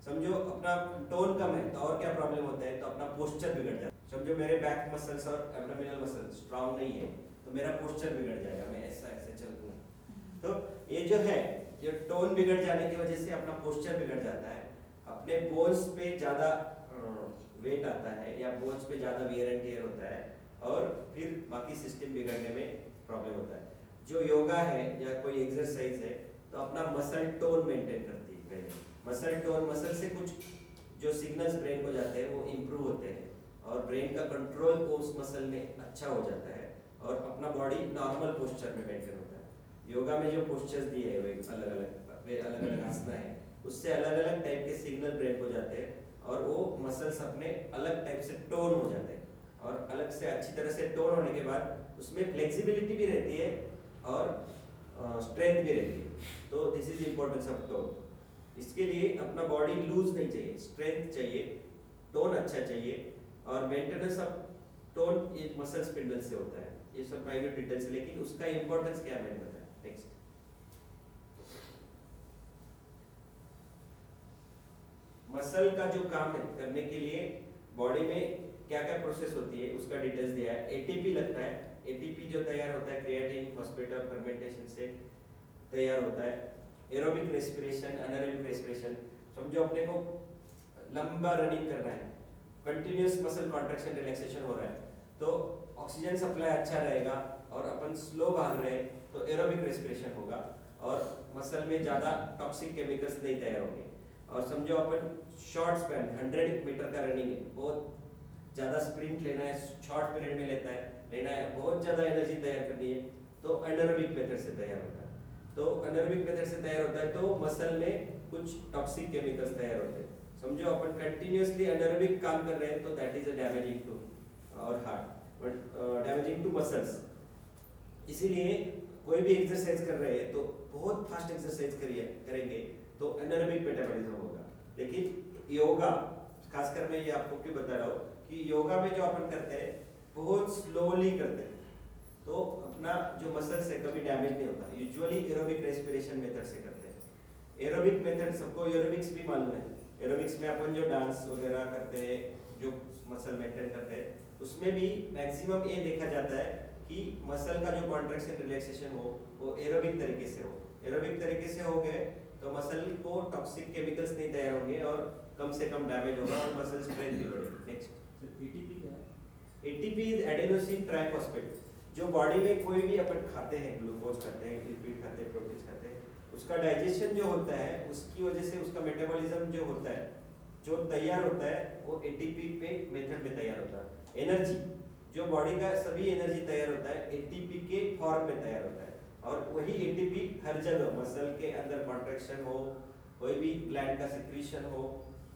समझो अपना टोन कम है तो और क्या प्रॉब्लम होता है? तो अपना पोस्चर बिगड़ जाता है। समझो मेरे बैक मसल्स और एब्डोमिनल मसल स्ट्रांग नहीं है तो मेरा पोस्चर बिगड़ जाएगा। मैं ऐसा, ऐसे चल दूँगा तो ये जो है, ये टोन बिगड़ जाने की वजह से अपना पोस्चर बिगड़ जाता है। अपने बोन्स पे ज़्यादा वेट आता है या बोन्स पे ज़्यादा वियर एंड टेयर होता है और फिर बाकी सिस्टम बिगड़ने में प्रॉब्लम होता है। जो योगा है या कोई एक्सरसाइज है तो अपना मसल टोन मेंटेन करती है पहले। मसल टोन मसल से कुछ जो सिग्नल्स ब्रेन को जाते हैं, वो इम्प्रूव होते हैं। और ब्रेन का कंट्रोल उस मसल में अच्छा हो जाता है और अपना बॉडी नॉर्मल पोस्चर में मेंटेन होता है। योगा में जो पोस्चर्स दिए हैं, वे अलग अलग अलग अलग आसना है। उससे अलग अलग टाइप के सिग्नल ब्रेन को जाते हैं और वो मसल्स अपने अलग टाइप से टोन हो जाते हैं। और अलग से अच्छी तरह से टोन होने के बाद उसमें फ्लेक्सिबिलिटी भी रहती है और स्ट्रेंथ भी रहती है। तो this is importance of tone इसके लिए अपना बॉडी लूज नहीं चाहिए स्ट्रेंथ चाहिए टोन अच्छा चाहिए। और मेंटेनेंस ऑफ़ टोन ये मसल स्पिंडल से होता है। ये सब प्राइवेट डिटेल्स है, लेकिन उसका इंपॉर्टेंस क्या मैंने बताया। नेक्स्ट मसल का जो काम है करने के लिए बॉडी में क्या क्या प्रोसेस होती है, उसका डिटेल्स दिया है। एटीपी लगता है। एटीपी जो तैयार होता है क्रिएटिन फॉस्फेट और फर्मेंटेशन से तैयार होता है। एरोबिक रेस्पिरेशन अनएरोबिक रेस्पिरेशन समझो अपने को लंबा रनिंग करना है कंटिन्यूस मसल कॉन्ट्रैक्शन रिलैक्सेशन हो रहा है तो ऑक्सीजन सप्लाई अच्छा रहेगा और अपन स्लो भाग रहे हैं तो एरोबिक रेस्पिरेशन होगा और मसल में ज़्यादा टॉक्सिक केमिकल्स नहीं तैयार होंगे। और समझो अपन शॉर्ट स्पैन 100 मीटर का रनिंग है बहुत ज़्यादा स्प्रिंट लेना है शॉर्ट पीरियड में लेता है। लेना है बहुत ज़्यादा एनर्जी तैयार करनी है तो एनरोबिक मेथड से तैयार होता है। तो एनरोबिक मेथड से तैयार होता है तो मसल में कुछ टॉक्सिक केमिकल्स तैयार होते हैं। समझो, अपन कंटिन्यूसली एनरोबिक काम कर रहे हैं तो that is a damaging to और heart but damaging to muscles इसीलिए कोई भी एक्सरसाइज कर रहे हैं तो बहुत फास्ट एक्सरसाइज करिए, करेंगे तो एनरोबिक मेटाबॉलिज्म होगा। लेकिन योगा खासकर मैं ये आपको क्यों बता रहा हूँ, कि योगा में जो अपन करते हैं बहुत स्लोली करते हैं। तो अपना जो मसल्स है, कभी डैमेज नहीं होता। यूजुअली एरोबिक रेस्पिरेशन मेथड से करते हैं। एरोबिक मेथड सबको एरोबिक्स भी मालूम है। एरोबिक्स में अपन जो डांस वगैरह करते हैं, जो मसल मेंटेन करते हैं, उसमें भी मैक्सिमम ये देखा जाता है कि मसल का जो कॉन्ट्रैक्शन रिलैक्सेशन हो, वो एरोबिक तरीके से हो। एरोबिक तरीके से हो गए तो मसल को टॉक्सिक केमिकल्स नहीं तैयार होंगे और कम से कम डैमेज होगा और मसल स्ट्रेंथ भी बढ़ेगी। Next ATP is adenosine triphosphate जो बॉडी में कोई भी अपन खाते हैं ग्लूकोज खाते हैं लिपिड खाते हैं प्रोटीन खाते हैं, उसका डाइजेशन जो होता है, उसकी वजह से उसका मेटाबॉलिज्म जो होता है, जो तैयार होता है, वो एटीपी पे मेथड में तैयार होता है। एनर्जी जो बॉडी का सभी एनर्जी तैयार होता है एटीपी के फॉर्म में तैयार होता है। और वही एटीपी हर जगह मसल के अंदर कॉन्ट्रैक्शन हो, कोई भी ग्लैंड का सिक्रीशन हो,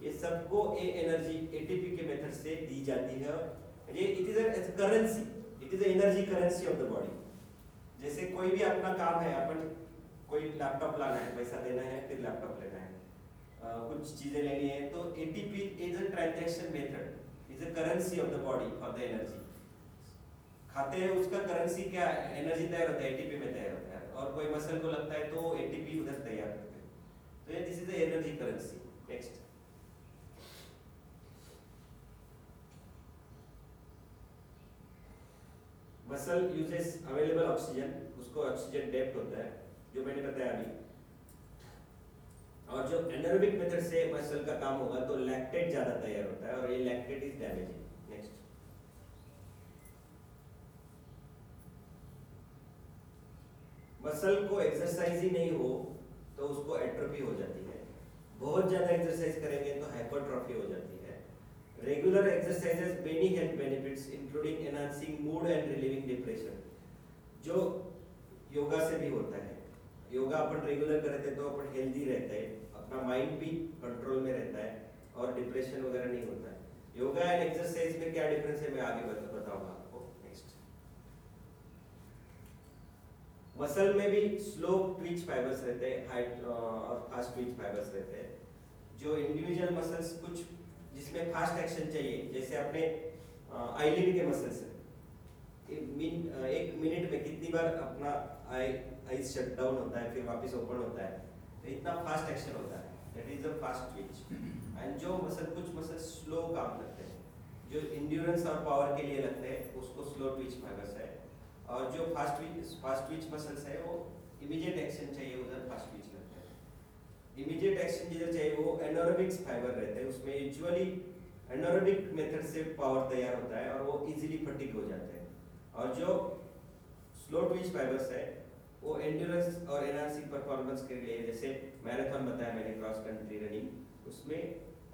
ये सबको ये एनर्जी एटीपी के मेथड से दी जाती है। ये it is a currency it is energy currency of the body जैसे कोई भी अपना काम है अपन कोई लैपटॉप लाना है पैसा देना है फिर लैपटॉप लेना है। uh, कुछ चीज़ें लेनी है तो ATP is a transaction method is a currency of the body for the energy खाते हैं उसका करेंसी क्या है? एनर्जी तैयार होता है एटीपी में तैयार होता है। और कोई मसल को लगता है तो एटीपी उधर तैयार करते हैं। तो ये this is the energy currency next muscle uses available oxygen उसको ऑक्सीजन डेप्थ होता है जो मैंने बताया अभी और जो एनारोबिक मेथड से मसल का काम होगा तो लैक्टेट ज़्यादा तैयार होता है और ये lactate is damaging next muscle को एक्सरसाइज ही नहीं हो तो उसको एट्रोफी हो जाती है बहुत ज़्यादा एक्सरसाइज करेंगे तो हाइपरट्रॉफी हो जाती है regular exercises many health benefits including enhancing mood and relieving depression जो योगा से भी होता है। योगा अपन रेगुलर करते तो अपन हेल्दी रहते हैं। अपना माइंड भी कंट्रोल में रहता है और डिप्रेशन वगैरह नहीं होता है। योगा एंड एक्सरसाइज में क्या डिफरेंस है मैं आगे बताऊँगा आपको। नेक्स्ट मसल में भी स्लो ट्विच फाइबर्स रहते हैं हाइट और फास्ट ट्विच फाइबर्स रहते हैं। जो इंडिविजुअल मसल्स कुछ जिसमें फास्ट एक्शन चाहिए, जैसे अपने आईलिड के मसल्स हैं। मिन- एक मिनट में कितनी बार अपना आई आईज शट डाउन होता है, फिर वापस ओपन होता है तो इतना फास्ट एक्शन होता है। That is a fast twitch and जो मसल कुछ मसल स्लो काम करते हैं। जो इंड्योरेंस और पावर के लिए लगते हैं, उसको स्लो ट्विच फाइबर्स है। और जो fast twitch fast twitch muscles है, वो इमीडिएट एक्शन चाहिए, उधर फास्ट ट्विच इमीडिएट जिधर चाहिए वो एनोरोबिक्स फाइबर रहते हैं, उसमें यूजुअली एनोरोबिक मेथड से पावर तैयार होता है और वो इजीली फटिक हो जाते हैं। और जो स्लो ट्विच फाइबर्स है, वो एंड्योरेंस और एनहांसिंग परफॉर्मेंस के लिए, जैसे मैराथन बताया मैंने क्रॉस कंट्री रनिंग उसमें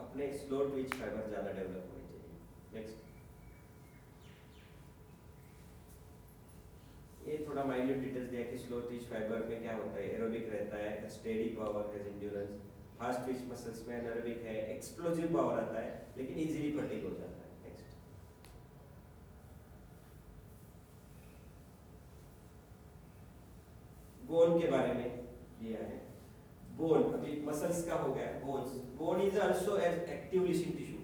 अपने स्लो ट्विच फाइबर ज़्यादा डेवलप होने चाहिए। नेक्स्ट ये थोड़ा माइन्यूट डिटेल्स दिया कि स्लो ट्विच फाइबर में क्या होता है एरोबिक रहता है स्टेडी पावर है एंड्योरेंस फास्ट ट्विच मसल्स में एरोबिक है एक्सप्लोजिव पावर आता है, लेकिन इजीली फटीग हो जाता है नेक्स्ट बोन के बारे में दिया है। बोन अभी मसल्स का हो गया bones bone is also as active living tissue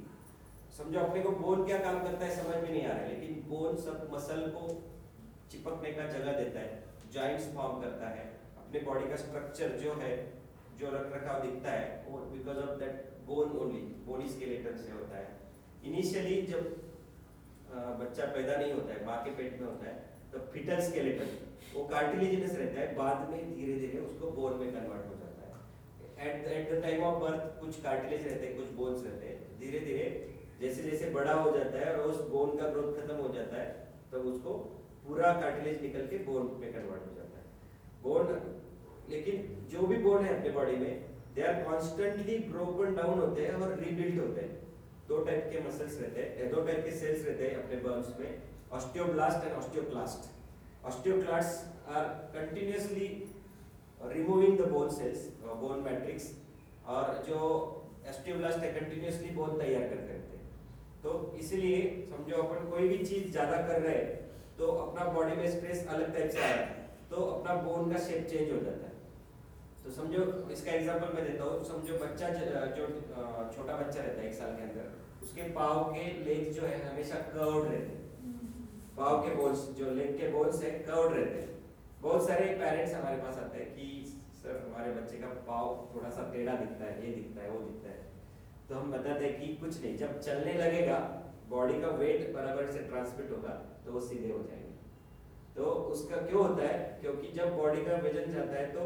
समझो, अपने को बोन क्या काम करता है समझ में नहीं आ रहा है, लेकिन बोन सब मसल को चिपकने का जगह देता है जॉइंट्स फॉर्म करता है। अपने बॉडी का स्ट्रक्चर जो है, जो रख रखाव दिखता है, वो because of that bone only body skeleton से होता है। इनिशियली जब बच्चा पैदा नहीं होता है, माँ के पेट में होता है तो फिटल स्केलेटन वो कार्टिलेजिनस रहता है, बाद में धीरे धीरे उसको बोन में कन्वर्ट हो जाता है। At at the time of birth कुछ कार्टिलेज रहते हैं, कुछ बोन्स रहते हैं। धीरे धीरे जैसे जैसे बड़ा हो जाता है और उस बोन का ग्रोथ खत्म हो जाता है, तब उसको पूरा कार्टिलेज निकल के बोन में कन्वर्ट हो जाता है। बोन लेकिन जो भी बोन है अपने बॉडी में they are constantly broken down होते हैं और रीबिल्ड होते हैं। दो टाइप के मसल्स रहते हैं, दो टाइप के सेल्स रहते हैं अपने बोन्स में osteoblast and osteoclast osteoclast are continuously removing the bone cells bone matrix और जो ऑस्टियोब्लास्ट है कंटिन्यूअसली बोन तैयार करते रहते हैं। तो इसीलिए, समझो, अपन कोई भी चीज़ ज़्यादा कर रहे हैं तो अपना बॉडी में स्ट्रेस अलग टाइप से आ रहा है तो अपना बोन का शेप चेंज हो जाता है। तो समझो, इसका एग्जांपल मैं देता हूँ। समझो, बच्चा जो छोटा बच्चा रहता है एक साल के अंदर, उसके पाव के लेग जो है हमेशा कर्व्ड रहते हैं। पाव के बोन्स जो लेग के बोन्स है कर्व्ड रहते हैं। बहुत सारे पेरेंट्स हमारे पास आते हैं कि, सर, हमारे बच्चे का पाव थोड़ा सा टेढ़ा दिखता है, ये दिखता है, वो दिखता है। तो हम बताते हैं कि कुछ नहीं, जब चलने लगेगा बॉडी का वेट बराबर से ट्रांसमिट होगा तो वो सीधे हो जाएँगे। तो उसका क्यों होता है? क्योंकि जब बॉडी का वज़न जाता है तो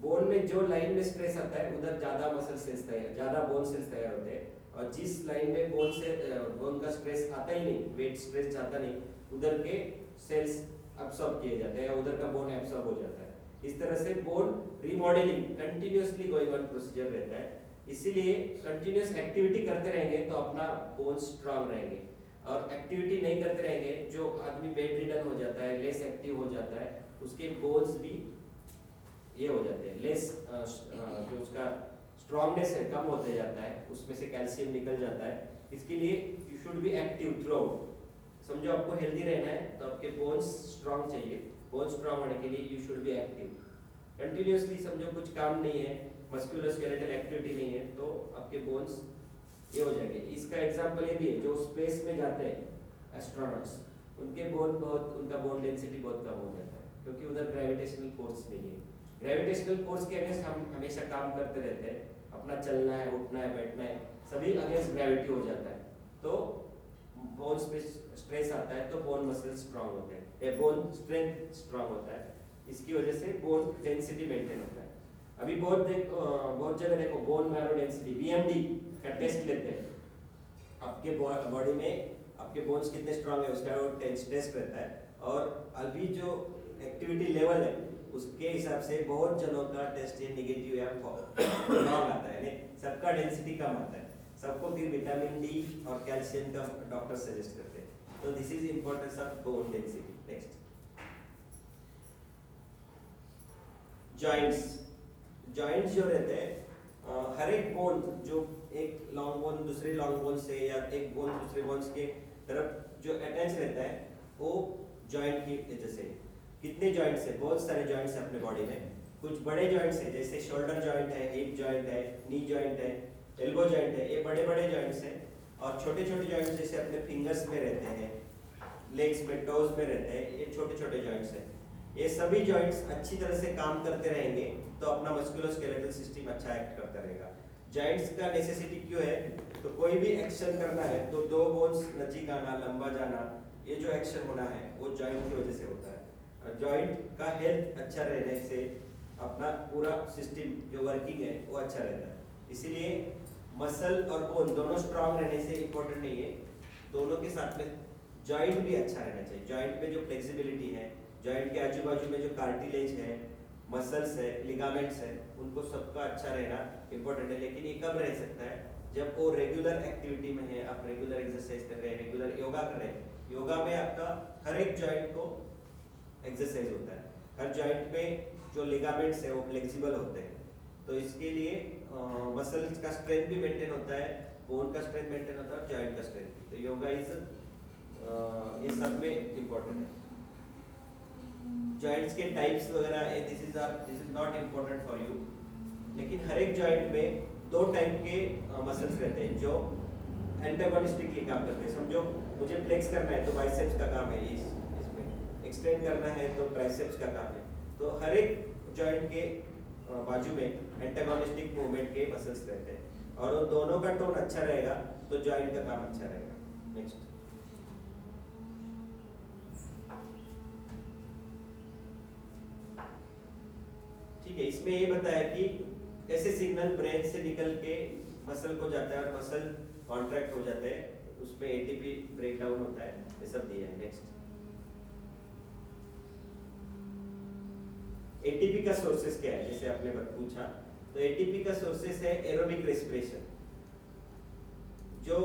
बोन में जो लाइन में स्ट्रेस आता है, उधर ज़्यादा मसल सेल्स तैयार, ज़्यादा बोन सेल्स तैयार होते हैं। और जिस लाइन में बोन से बोन का स्ट्रेस आता ही नहीं वेट स्ट्रेस जाता नहीं, उधर के सेल्स अब्सॉर्ब किए जाते हैं उधर का बोन एब्सॉर्ब हो जाता है। इस तरह से bone remodelling continuously going on procedure रहता है। इसीलिए कंटिन्यूअस एक्टिविटी करते रहेंगे तो अपना बोन स्ट्रांग रहेंगे। और एक्टिविटी नहीं करते रहेंगे, जो आदमी बेड रिडन हो जाता है लेस एक्टिव हो जाता है, उसके बोन्स भी ये हो जाते हैं। लेस जो उसका स्ट्रांगनेस है, कम होते जाता है, उसमें से कैल्शियम निकल जाता है। इसके लिए you should be active through समझो आपको हेल्दी रहना है तो आपके बोन्स स्ट्रांग चाहिए। बोन स्ट्रांग होने के लिए you should be active continuously समझो कुछ काम नहीं है मस्कुलोस्केलेटल एक्टिविटी नहीं है तो आपके बोन्स ये हो जाएँगे। इसका एग्जांपल ये भी है, जो स्पेस में जाते हैं एस्ट्रोनॉट्स उनके बोन बहुत, उनका बोन डेंसिटी बहुत कम हो जाता है, क्योंकि उधर ग्रेविटेशनल फोर्स नहीं है। ग्रेविटेशनल फोर्स के अगेंस्ट हम हमेशा काम करते रहते हैं, अपना चलना है, उठना है, बैठना है, सभी अगेंस्ट ग्रेविटी हो जाता है। तो बोन्स पे स्ट्रेस आता है तो बोन मसल स्ट्रांग होते हैं बोन स्ट्रेंथ स्ट्रांग होता है। इसकी वजह से बोन डेंसिटी मेंटेन होता है। अभी बहुत देख बहुत जगह देखो बोन मैरो डेंसिटी बीएमडी का टेस्ट लेते हैं। आपके बॉडी में आपके बोन्स कितने स्ट्रांग है, उसका वो टेस्ट रहता है। और अभी जो एक्टिविटी लेवल है, उसके हिसाब से बहुत जनों का टेस्ट ये निगेटिव या रॉन्ग आता है। सबका डेंसिटी कम आता है। सबको फिर विटामिन डी और कैल्शियम का डॉक्टर सजेस्ट करते हैं। तो this is importance of bone density next joints joints जो रहते हैं हर एक बोन जो एक लॉन्ग बोन दूसरे लॉन्ग बोन से या एक बोन दूसरे बोन्स के तरफ़ जो अटैच रहता है, वो जॉइंट की वजह से। कितने जॉइंट्स है? बहुत सारे जॉइंट्स है अपने बॉडी में। कुछ बड़े जॉइंट्स है, जैसे शोल्डर जॉइंट है हिप जॉइंट है नी जॉइंट है एल्बो जॉइंट है, ये बड़े बड़े जॉइंट्स हैं। और छोटे छोटे जॉइंट्स जैसे अपने फिंगर्स में रहते हैं लेग्स में टोज में रहते हैं, ये छोटे छोटे जॉइंट्स हैं। ये सभी जॉइंट्स अच्छी तरह से काम करते रहेंगे तो अपना मस्कुलोस्केलेटल सिस्टम अच्छा एक्ट करता रहेगा। जॉइंट्स का नेसेसिटी क्यों है? तो कोई भी एक्शन करना है तो दो बोन्स नजीक आना, लंबा जाना, ये जो एक्शन होना है, वो जॉइंट की वजह से होता है। जॉइंट का हेल्थ अच्छा रहने से अपना पूरा सिस्टम जो वर्किंग है, वो अच्छा रहता है। इसीलिए मसल और बोन दोनों स्ट्रांग रहने से इम्पोर्टेंट नहीं है। दोनों के साथ में जॉइंट भी अच्छा रहना चाहिए। जॉइंट में जो फ्लेक्सिबिलिटी है जॉइंट के आजू बाजू में जो कार्टिलेज है मसल्स है लिगामेंट्स है, उनको सबका अच्छा रहना इम्पोर्टेंट है, लेकिन ये कब रह सकता है? जब वो रेगुलर एक्टिविटी में है, आप रेगुलर एक्सरसाइज कर रहे हैं रेगुलर योगा कर रहे हैं योगा में आपका हर एक जॉइंट को एक्सरसाइज होता है। हर जॉइंट में जो लिगामेंट्स है, वो फ्लेक्सिबल होते हैं। तो इसके लिए मसल्स का स्ट्रेंथ भी मेंटेन होता है बोन का स्ट्रेंथ मेंटेन होता है और जॉइंट का स्ट्रेंथ तो योगा इज़ ये सब में इम्पोर्टेंट है। जॉइंट्स के टाइप्स वगैरह this is are this is not important for you लेकिन हर एक जॉइंट में दो टाइप के मसल्स रहते हैं जो एंटागोनिस्टिकली काम करते हैं। समझो, मुझे फ्लेक्स करना है तो बाइसेप्स का काम है इस, इसमें। एक्सटेंड करना है तो ट्राइसेप्स का काम है। तो हर एक जॉइंट के बाजू में एंटागोनिस्टिक मूवमेंट के मसल्स रहते हैं। और उन दोनों का टोन अच्छा रहेगा तो जॉइंट का काम अच्छा रहेगा। नेक्स्ट ठीक है, इसमें ये बताया कि कैसे सिग्नल ब्रेन से निकल के मसल को जाता है और मसल कॉन्ट्रैक्ट हो जाते हैं, उसमें एटीपी ब्रेक डाउन होता है, ये सब दिया है नेक्स्ट एटीपी का सोर्सेस क्या है, जैसे आपने पूछा तो एटीपी का सोर्सेस है एरोबिक रेस्पिरेशन जो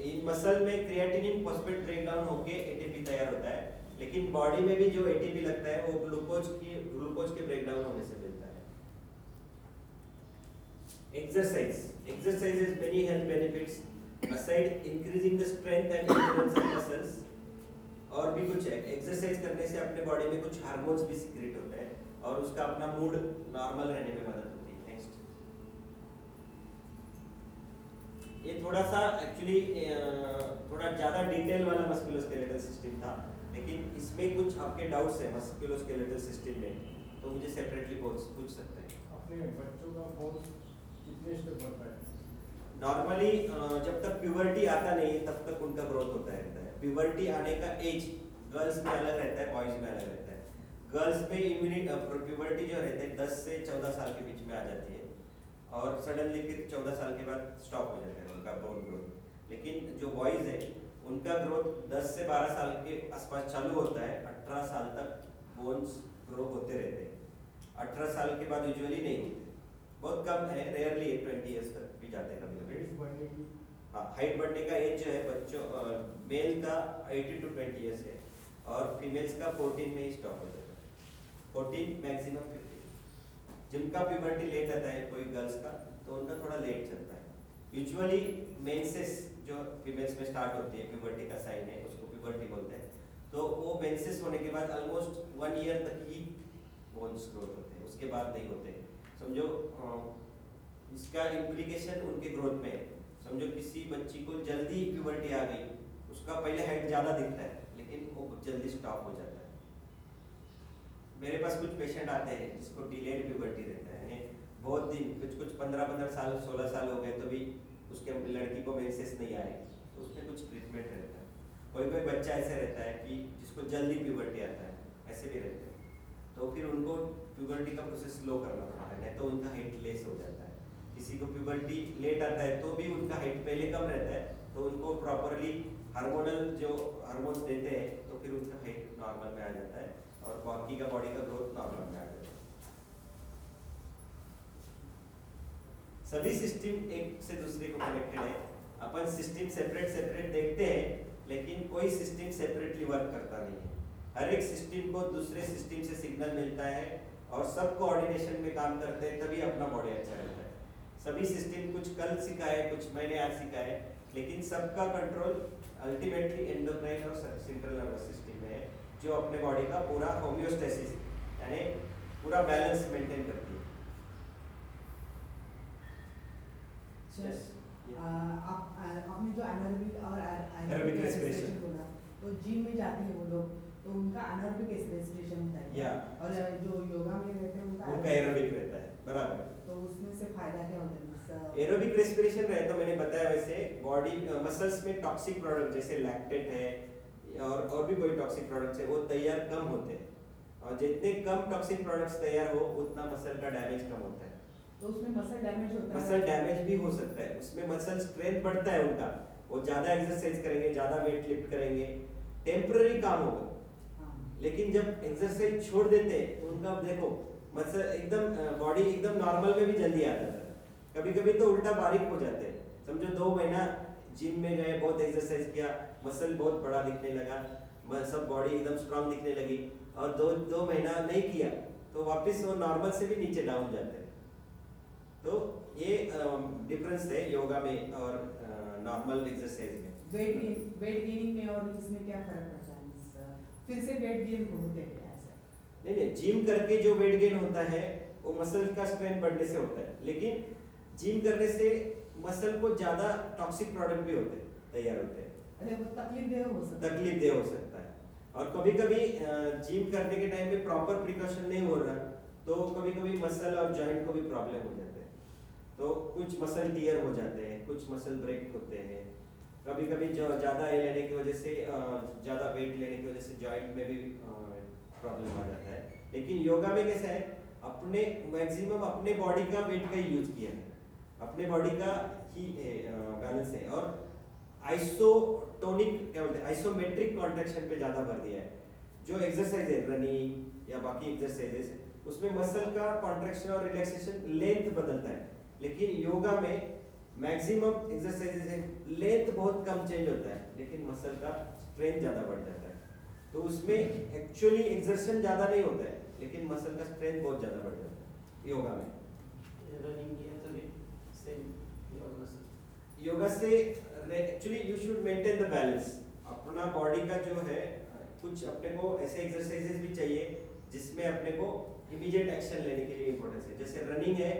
इन मसल में क्रिएटिनिन फॉस्फेट ब्रेक डाउन होके एटीपी तैयार होता है, लेकिन बॉडी में भी जो एटीपी लगता है, वो ग्लूकोज की ग्लूकोज के ब्रेक डाउन होने से exercise. Exercise has many health benefits. Aside increasing the strength and endurance of muscles, और भी कुछ है। एक्सरसाइज करने से अपने बॉडी में कुछ हार्मोन्स भी सीक्रेट होते हैं और उसका अपना मूड नॉर्मल रहने में मदद होती है। नेक्स्ट ये थोड़ा सा एक्चुअली थोड़ा ज़्यादा डिटेल वाला मस्कुलोस्केलेटल सिस्टम था, लेकिन इसमें कुछ आपके डाउट्स है मस्कुलोस्केलेटल सिस्टम में तो मुझे सेपरेटली पूछ सकते हैं। अपने बच्चों का फोर्स कितने स्टेप बढ़ता है नॉर्मली जब तक प्यूबर्टी आता नहीं है, तब तक उनका ग्रोथ होता रहता है। प्यूबर्टी आने का एज गर्ल्स में अलग रहता है बॉयज़ में अलग रहता है। गर्ल्स में इम्यूनिटी प्यूबर्टी जो रहते हैं 10 से 14 साल के बीच में आ जाती है। और सडनली फिर 14 साल के बाद स्टॉप हो जाता है उनका बोन ग्रोथ लेकिन जो बॉयज़ है, उनका ग्रोथ 10 से 12 साल के आसपास चालू होता है 18 साल तक बोन्स ग्रो होते रहते हैं। 18 साल के बाद यूजुअली नहीं होते। बहुत कम है रेयरली ट्वेंटी इयर्स तक भी जाते हैं कभी कभी बढ़ने की हाँ हाइट बढ़ने का एज जो है बच्चों मेल का 18 टू 20 इयर्स है। और फीमेल्स का 14 में ही स्टॉप हो जाता है। 14 मैक्सिमम 15 जिनका प्यूबर्टी लेट आता है कोई गर्ल्स का तो उनका थोड़ा लेट चलता है। यूजुअली मेंसेस जो फीमेल्स में स्टार्ट होती है प्यूबर्टी का साइन है उसको प्यूबर्टी बोलते हैं। तो वो मेंसेस होने के बाद ऑलमोस्ट वन ईयर तक ही बोन्स ग्रोथ होते हैं। उसके बाद नहीं होते। समझो इसका इम्प्लीकेशन उनके ग्रोथ में है। समझो, किसी बच्ची को जल्दी प्यूबर्टी आ गई, उसका पहले हाइट ज़्यादा दिखता है, लेकिन वो जल्दी स्टॉप हो जाता है। मेरे पास कुछ पेशेंट आते हैं जिसको डिलेड प्यूबर्टी रहता है बहुत दिन कुछ कुछ पंद्रह पंद्रह साल, सोलह साल हो गए तो भी उसके लड़की को मेंसेस नहीं आए तो उसमें कुछ ट्रीटमेंट रहता है। कोई कोई बच्चा ऐसे रहता है कि जिसको जल्दी प्यूबर्टी आता है, ऐसे भी रहते हैं। तो फिर उनको प्यूबर्टी का प्रोसेस स्लो करना पड़ता है नहीं तो उनका हाइट लेस हो जाता है। किसी को प्यूबर्टी लेट आता है तो भी उनका हाइट पहले कम रहता है तो उनको प्रॉपरली हार्मोनल जो हार्मोन्स देते हैं तो फिर उनका हाइट नॉर्मल में आ जाता है और बाकी का बॉडी का ग्रोथ नॉर्मल में आ जाता है। सभी सिस्टम एक से दूसरे को कनेक्टेड है। अपन सिस्टम सेपरेट सेपरेट देखते हैं, लेकिन कोई सिस्टम सेपरेटली वर्क करता नहीं है। हर एक सिस्टम को दूसरे सिस्टम से सिग्नल मिलता है और सब कोऑर्डिनेशन में काम करते हैं तभी अपना बॉडी अच्छा रहता है। सभी सिस्टम कुछ कल सीखा है कुछ मैंने आज सीखा है लेकिन सबका कंट्रोल अल्टीमेटली एंडोक्राइन और सेंट्रल नर्वस सिस्टम में है जो अपने बॉडी का पूरा होम्योस्टेसिस यानी पूरा बैलेंस मेंटेन करती है। आप आपने जो एनारोबिक और एरोबिक respiration. respiration बोला तो जिम में जाते हैं वो लोग तो उनका एनारोबिक रेस्पिरेशन होता है? Yeah. और जो योगा में रहते हैं उनका उनका एरोबिक रहता है बराबर। तो उसमें से फ़ायदा क्या होता है? एरोबिक रेस्पिरेशन रहे तो मैंने बताया वैसे बॉडी मसल्स में टॉक्सिक प्रोडक्ट जैसे लैक्टेट है और और भी कोई टॉक्सिक प्रोडक्ट्स है वो तैयार कम होते हैं। और जितने कम टॉक्सिक प्रोडक्ट्स तैयार हो उतना मसल का डैमेज कम होता है। तो उसमें मसल डैमेज होता है? मसल डैमेज भी हो सकता है। उसमें मसल स्ट्रेंथ बढ़ता है उनका। वो ज़्यादा एक्सरसाइज करेंगे ज़्यादा वेट लिफ्ट करेंगे। टेम्पररी काम होगा। लेकिन जब एक्सरसाइज छोड़ देते हैं तो उनका देखो मसल एकदम बॉडी एकदम नॉर्मल में भी जल्दी आ जाता है कभी कभी तो उल्टा बारीक हो जाते। हैं समझो दो महीना जिम में गए, बहुत एक्सरसाइज किया मसल बहुत बड़ा दिखने लगा सब बॉडी एकदम स्ट्रांग दिखने लगी, और दो दो महीना नहीं किया तो वापस वो नॉर्मल से भी नीचे डाउन जाते। हैं तो ये डिफरेंस है योगा में और नॉर्मल एक्सरसाइज में। वेट वेट गेनिंग में और इसमें क्या फ़र्क फिर से वेट गेन हैं क्या नहीं नहीं जिम करके जो वेट गेन होता है वो मसल का स्ट्रेंथ बढ़ने से होता है। लेकिन जिम करने से मसल को ज़्यादा टॉक्सिक प्रोडक्ट भी होते तैयार होते हैं। अरे वो तकलीफ़ देह हो सकता है। तकलीफ़ दे हो सकता है। और कभी कभी जिम करने के टाइम में प्रॉपर प्रिकॉशन नहीं हो रहा तो कभी कभी मसल और जॉइंट को भी प्रॉब्लम हो जाते हैं। तो कुछ मसल टीयर हो जाते हैं कुछ मसल ब्रेक होते हैं। कभी कभी जो ज़्यादा ये लेने की वजह से ज़्यादा वेट लेने की वजह से जॉइंट में भी प्रॉब्लम आ जाता है। लेकिन योगा में कैसा है, अपने मैक्सिमम अपने बॉडी का वेट का ही यूज़ किया है। अपने बॉडी का ही बैलेंस है। और आइसोटोनिक क्या बोलते हैं आइसोमेट्रिक कॉन्ट्रैक्शन पे ज़्यादा भर दिया है। जो एक्सरसाइज है रनिंग या बाकी एक्सरसाइजेस उसमें मसल का कॉन्ट्रैक्शन और रिलैक्सेशन लेंथ बदलता है। लेकिन योगा में मैक्सिमम एक्सरसाइजेस है। लेंथ बहुत कम चेंज होता है लेकिन मसल का स्ट्रेंथ ज़्यादा बढ़ जाता है। तो उसमें एक्चुअली एक्सर्शन ज़्यादा नहीं होता है लेकिन मसल का स्ट्रेंथ बहुत ज़्यादा बढ़ जाता है। योगा में। रनिंग किया तो सेम योगा से। Actually you should maintain the balance अपना बॉडी का जो है कुछ अपने को ऐसे एक्सरसाइजेस भी चाहिए जिसमें अपने को इमीडिएट एक्शन लेने के लिए इंपॉर्टेंस है। जैसे रनिंग है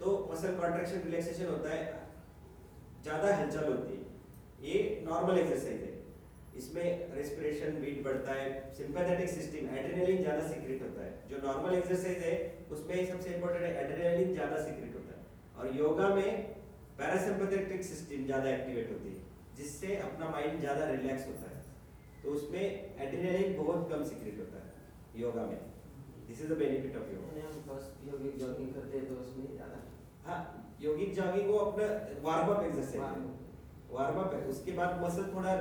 तो मसल कॉन्ट्रैक्शन रिलैक्सेशन होता है। ज़्यादा हलचल होती है। ये नॉर्मल एक्सरसाइज है। इसमें रेस्पिरेशन बीट बढ़ता है सिंपैथेटिक सिस्टम एड्रेनलिन ज़्यादा सीक्रेट होता है। जो नॉर्मल एक्सरसाइज है उसमें सबसे इंपॉर्टेंट है एड्रेनलिन ज़्यादा सीक्रेट होता है। और योगा में पैरासिम्पैथेटिक सिस्टम ज़्यादा एक्टिवेट होती है जिससे अपना माइंड ज़्यादा रिलैक्स होता है। तो उसमें एड्रेनलिन बहुत कम सीक्रेट होता है योगा में। This is the benefit of yoga हम बस योगिक जॉगिंग करते हैं तो उसमें ज़्यादा। हाँ योगिक जॉगिंग वो अपना वार्म अप एक्सरसाइज है वार्म अप। है। उसके बाद मसल थोड़ा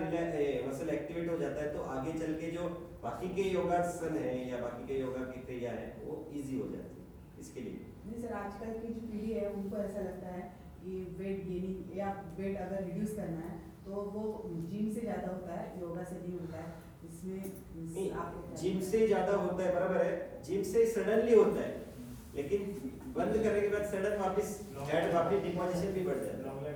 मसल एक्टिवेट हो जाता है तो आगे चल के जो बाकी के योगासन है या बाकी के योगा की क्रिया है वो इजी हो जाती है इसके लिए। नहीं सर आजकल की जो पीढ़ी है उनको ऐसा लगता है कि वेट गेनिंग या वेट अगर रिड्यूस करना है तो वो जिम से ज़्यादा होता है योगा से नहीं होता है। इसमें आपको जिम से ज़्यादा होता है बराबर है। जिम से सडनली होता है। लेकिन बंद करने के बाद सडन वापस फैट वापस डिपोजिशन भी बढ़ जाता है।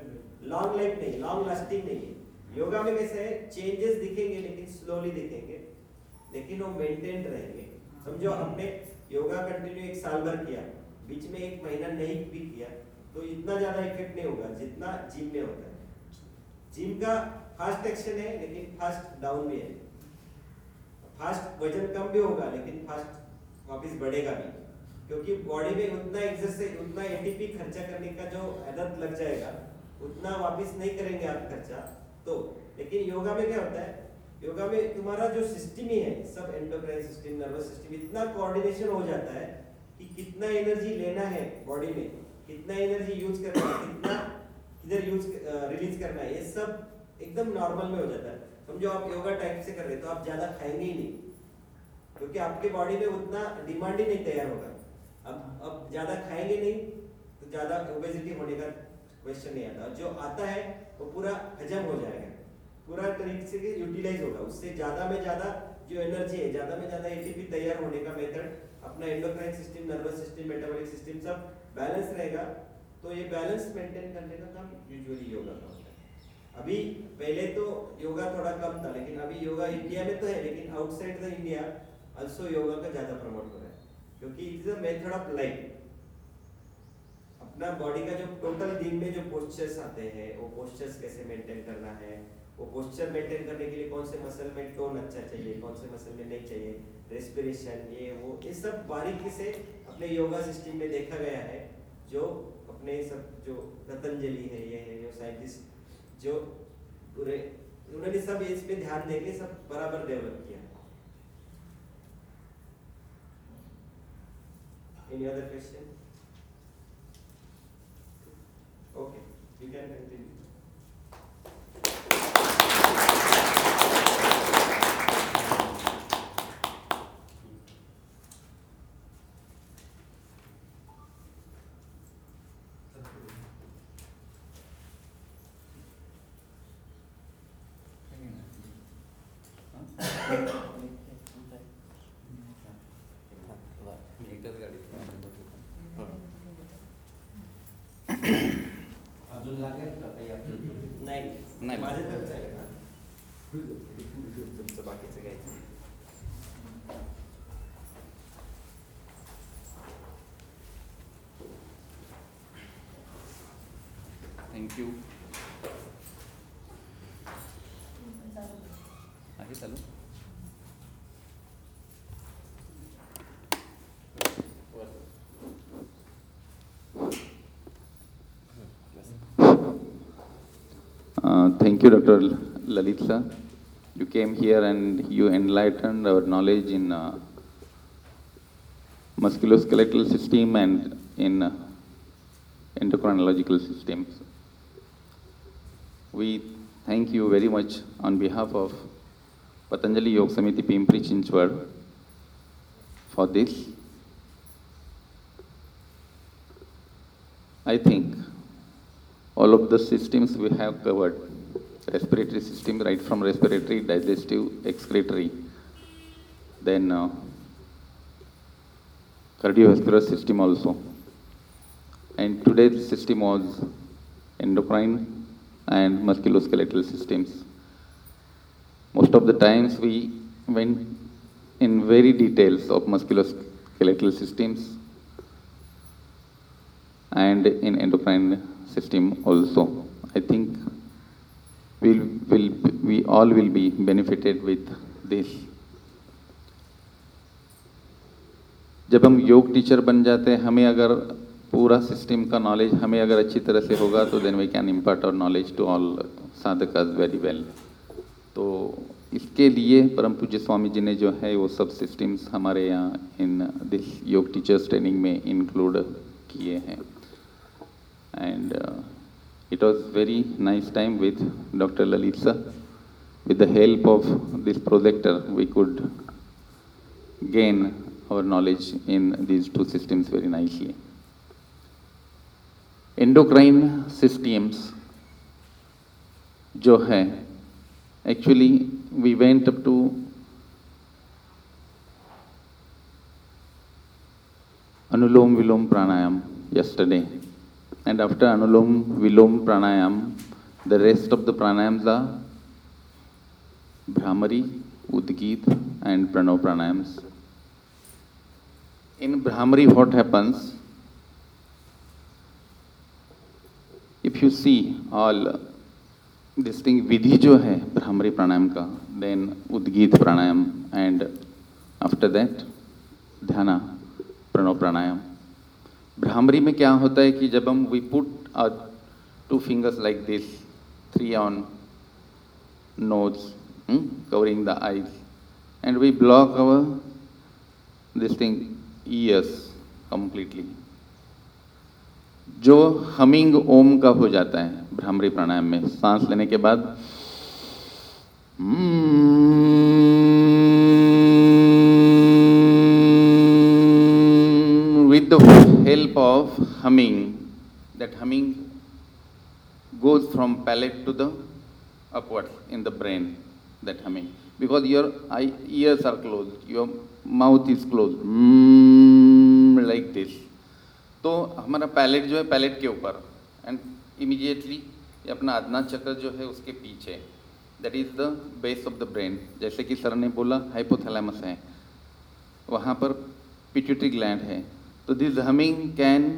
लॉन्ग लाइफ नहीं। लॉन्ग लास्टिंग नहीं है। योगा में कैसे है चेंजेस दिखेंगे लेकिन स्लोली दिखेंगे। लेकिन वो मेंटेन रहेंगे। समझो हमने योगा कंटिन्यू एक साल भर किया बीच में एक महीना नहीं भी किया तो इतना ज़्यादा इफ़ेक्ट नहीं होगा जितना जिम में होता है। जिम का फास्ट एक्शन है लेकिन फास्ट डाउन भी है। फास्ट वज़न कम भी होगा लेकिन फास्ट वापस बढ़ेगा भी। क्योंकि बॉडी में उतना एक्सरसाइज उतना एटीपी खर्चा करने का जो आदत लग जाएगा, उतना वापस नहीं करेंगे आप खर्चा। तो लेकिन योगा में क्या होता है? योगा में तुम्हारा जो सिस्टम ही है, सब एंडोक्राइन सिस्टम नर्वस सिस्टम इतना कोऑर्डिनेशन हो जाता है कि कितना एनर्जी लेना है बॉडी में, कितना एनर्जी यूज़ करना है, कितना इधर यूज़ रिलीज़ करना है, ये सब एकदम नॉर्मल में हो जाता है। समझो आप योगा टाइप से कर रहे तो आप ज़्यादा खाएँगे ही नहीं, क्योंकि आपके बॉडी में उतना डिमांड ही नहीं तैयार होगा। अब अब ज़्यादा खाएँगे नहीं तो ज़्यादा ओबेसिटी होने का क्वेश्चन नहीं आता। जो आता है, वो पूरा हजम हो जाएगा। पूरा तरीके से यूटिलाइज होगा। उससे ज़्यादा में ज़्यादा जो एनर्जी है, ज़्यादा में ज़्यादा एटीपी तैयार होने का मेथड अपना endocrine system nervous system metabolic system सब बैलेंस रहेगा तो ये बैलेंस मेंटेन करने का काम यूजुअली योगा का होता है। अभी पहले तो योगा थोड़ा कम था, लेकिन अभी योगा इंडिया में तो है, लेकिन outside the India also yoga का ज़्यादा प्रमोट हो रहा है। क्योंकि it is a method of life अपना बॉडी का जो टोटल दिन में जो पोस्चर्स आते हैं, वो पोस्चर्स कैसे मेंटेन करना है? वो पोस्चर मेंटेन करने के लिए कौन से मसल में टोन अच्छा चाहिए, कौन से मसल में नहीं चाहिए? रेस्पिरेशन ये, वो, ये सब बारीकी से अपने योगा सिस्टम में देखा गया है, जो अपने सब, जो पतंजलि है, ये है, जो साइंटिस्ट जो पूरे, उन्होंने सब इस पे ध्यान देके सब बराबर डेवलप किया। Any other question? Okay, you can continue. Thank you आहे चालू Uh, Thank you, Dr. Lalit sir. You came here and you enlightened our knowledge in uh, musculoskeletal system and in uh, endocrinological systems. We thank you very much on behalf of Patanjali Yoga Samiti Pimpri Chinchwad for this. I think all of the systems we have covered, respiratory system, right from respiratory, digestive, excretory, then uh, cardiovascular system also. And today's system was endocrine and musculoskeletal systems. Most of the times we went in very details of musculoskeletal systems and in endocrine system also. I think we'll, will, we all will be benefited with this. जब हम yoga teacher बन जाते हैं हमें अगर पूरा system का knowledge हमें अगर अच्छी तरह से होगा तो then we can impart our knowledge to all साधक वेरी वेल तो इसके लिए परम पूज्य स्वामी जी ने जो है, वो सब सिस्टम्स हमारे यहाँ in this yoga teachers training में इंक्लूड किए हैं. And it was very nice time with doctor Lalit sir with the help of this projector we could gain और knowledge in these two systems very nicely endocrine systems जो है actually we went up to anulom vilom pranayama yesterday and after anulom vilom pranayama the rest of the pranayamas are bhramari udgeeth and pranav pranayamas in bhramari what happens If you see all this thing, विधि जो है भ्रामरी प्राणायाम का then Udgeet pranayam and after that dhyana Pranav प्राणायाम भ्रामरी में क्या होता है कि जब हम we put a two fingers like this three on nose covering the eyes and we block our this thing ears completely जो हमिंग ओम का हो जाता है, भ्रामरी प्राणायाम में। सांस लेने के बाद with the help of humming that humming goes from palate to the upwards in the brain that humming because your eye ears are close your mouth is close like this तो हमारा पैलेट जो है palate के ऊपर and immediately ये अपना आदना चक्र जो है उसके पीछे that is the base of the brain जैसे कि सर ने बोला हाइपोथैलेमस है वहाँ पर पिट्यूटरी ग्लैंड है तो this humming can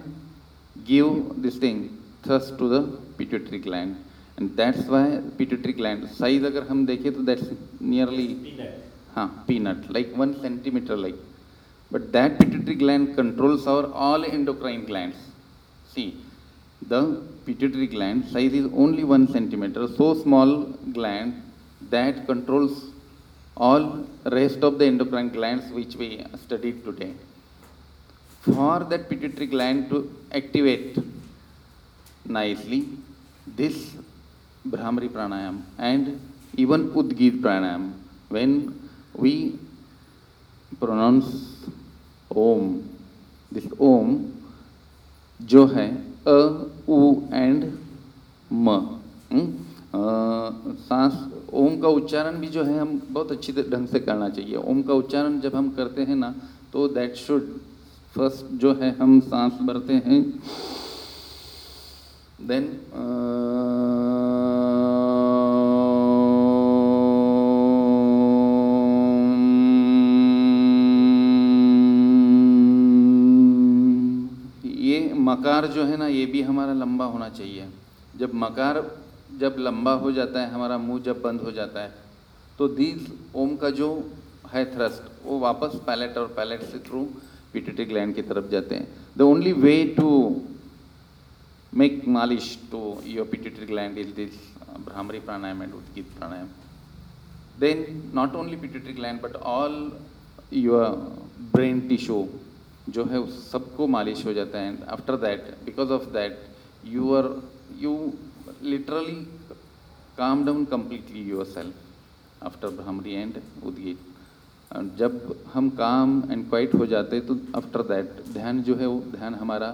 give this thing thrust to the pituitary gland and that's why pituitary gland size अगर हम देखें तो दैट्स नियरली हाँ peanut like one centimeter like but that pituitary gland controls our all endocrine glands. See, the pituitary gland size is only one centimeter, so small gland that controls all rest of the endocrine glands which we studied today. for that pituitary gland to activate nicely this Brahmari pranayam and even Udgit pranayam when we pronounce Om this Om जो है अ, उ, and, म? सांस, ओम का उच्चारण भी जो है हम बहुत अच्छी ढंग से करना चाहिए ओम का उच्चारण जब हम करते हैं ना तो दैट शुड फ़र्स्ट जो है हम सांस भरते हैं देन ये मकार जो है ना, ये भी हमारा लंबा होना चाहिए। जब मकार जब लंबा हो जाता है, हमारा मुँह जब बंद हो जाता है तो दीज ओम का जो है थ्रस्ट वो वापस पैलेट और पैलेट से थ्रू पीटेटिक ग्लैंड की तरफ़ जाते हैं। The only way to make मालिश to your pituitary gland is this bhramari pranayama and udgeeth pranayama then not only pituitary gland but all your brain tissue जो है उस सबको मालिश हो जाता है। And after that because of that you are you literally calm down completely self after bhramari and udgeeth जब हम काम एंड क्वाइट हो जाते तो आफ्टर दैट ध्यान जो है वो ध्यान हमारा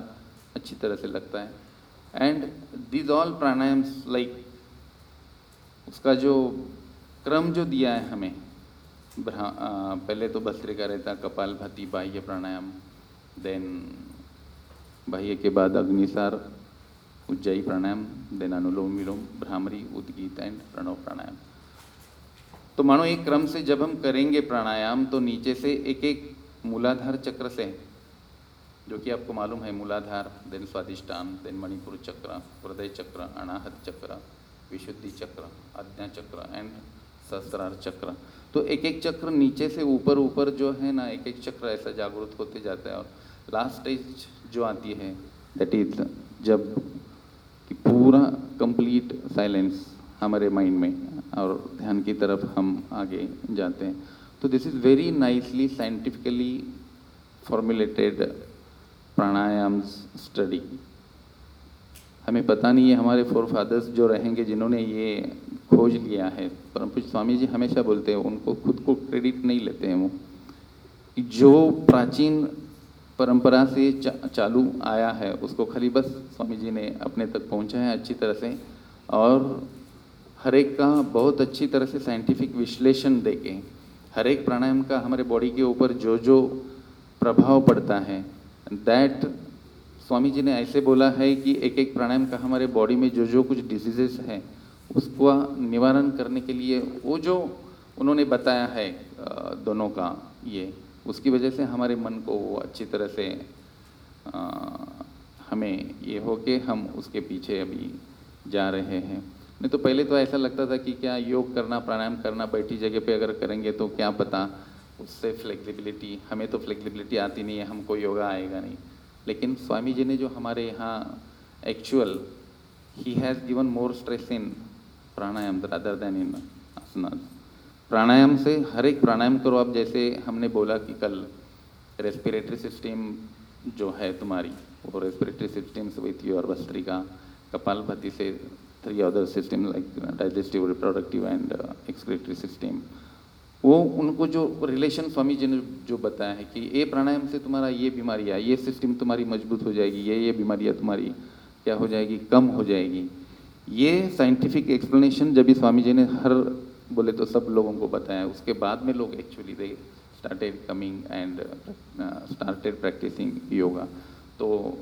अच्छी तरह से लगता है। And these all pranayamas like उसका जो क्रम जो दिया है हमें अ, पहले तो भस्त्रिका रहता कपाल भाती बाह्य प्राणायाम देन बाह्य के बाद अग्निसार उज्जाई प्राणायाम देन अनुलोम विलोम भ्रामरी उद्गीत एंड प्रणव प्राणायाम तो मानो एक क्रम से जब हम करेंगे प्राणायाम तो नीचे से एक एक मूलाधार चक्र से, जो कि आपको मालूम है मूलाधार देन स्वादिष्टान देन मणिपुर चक्र, हृदय चक्र, अनाहत चक्र, विशुद्धि चक्र, आज्ञा चक्र एंड सहस्त्रार चक्र. तो एक एक चक्र नीचे से ऊपर ऊपर जो है ना, एक एक चक्र ऐसा जागृत होते जाता है और लास्ट स्टेज जो आती है दैट इज़ जब कि पूरा कंप्लीट साइलेंस हमारे माइंड में और ध्यान की तरफ़ हम आगे जाते हैं। तो this is very nicely scientifically formulated pranayama study हमें पता नहीं है हमारे फोर फादर्स जो रहेंगे जिन्होंने ये खोज लिया है, परम स्वामी जी हमेशा बोलते हैं, उनको खुद को क्रेडिट नहीं लेते हैं वो। जो प्राचीन परंपरा से चा, चालू आया है उसको खाली बस स्वामी जी ने अपने तक पहुँचाया अच्छी तरह से और हर एक का बहुत अच्छी तरह से साइंटिफिक विश्लेषण देके हर एक प्राणायाम का हमारे बॉडी के ऊपर जो जो प्रभाव पड़ता है दैट स्वामी जी ने ऐसे बोला है कि एक एक प्राणायाम का हमारे बॉडी में जो जो कुछ डिजीजेस हैं उसको निवारण करने के लिए वो जो उन्होंने बताया है दोनों का ये उसकी वजह से हमारे मन को वो अच्छी तरह से अ, हमें ये हो के हम उसके पीछे अभी जा रहे हैं। नहीं तो पहले तो ऐसा लगता था कि क्या योग करना प्राणायाम करना बैठी जगह पे अगर करेंगे तो क्या पता उससे फ्लेक्सिबिलिटी हमें तो फ्लेक्सिबिलिटी आती नहीं है हमको योगा आएगा नहीं। लेकिन स्वामी जी ने जो हमारे यहाँ actual he has given more stress in pranayama rather than in asanas pranayama से, हर एक प्राणायाम करो। आप जैसे हमने बोला कि कल रेस्पिरेटरी सिस्टम जो है तुम्हारी, वो respiratory systems with your bhastrika kapalbhati से three other system like digestive reproductive and excretory system वो, उनको जो रिलेशन स्वामी जी ने जो बताया है कि ये प्राणायाम से तुम्हारा ये बीमारी बीमारियाँ ये सिस्टम तुम्हारी मज़बूत हो जाएगी, ये ये बीमारियाँ तुम्हारी क्या हो जाएगी? कम हो जाएगी। ये साइंटिफिक एक्सप्लेनेशन जब भी स्वामी जी ने हर बोले तो सब लोगों को बताया। उसके बाद में लोग actually they started coming and started practicing yoga तो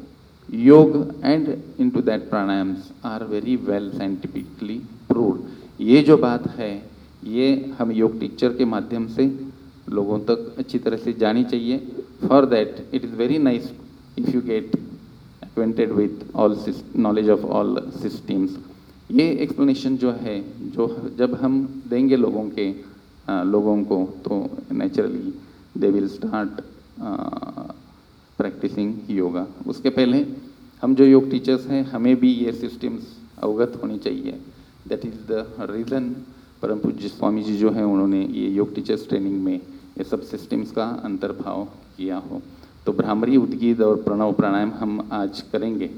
yoga and into that pranayamas are very well scientifically proved ये जो बात है, ये हम योग टीचर के माध्यम से लोगों तक अच्छी तरह से जानी चाहिए। For that it is very nice if you get with all sys- knowledge of all systems. ये एक्सप्लेनेशन जो है जो जब हम देंगे लोगों के आ, लोगों को तो naturally they will start practicing yoga उसके पहले हम जो योग टीचर्स हैं हमें भी ये सिस्टम्स अवगत होनी चाहिए. दैट इज़ द रीज़न परम पूज्य स्वामी जी जो हैं उन्होंने ये योग टीचर्स ट्रेनिंग में ये सब सिस्टम्स का अंतर्भाव किया हो. तो भ्रामरी उद्गीत और प्रणव प्राणायाम हम आज करेंगे.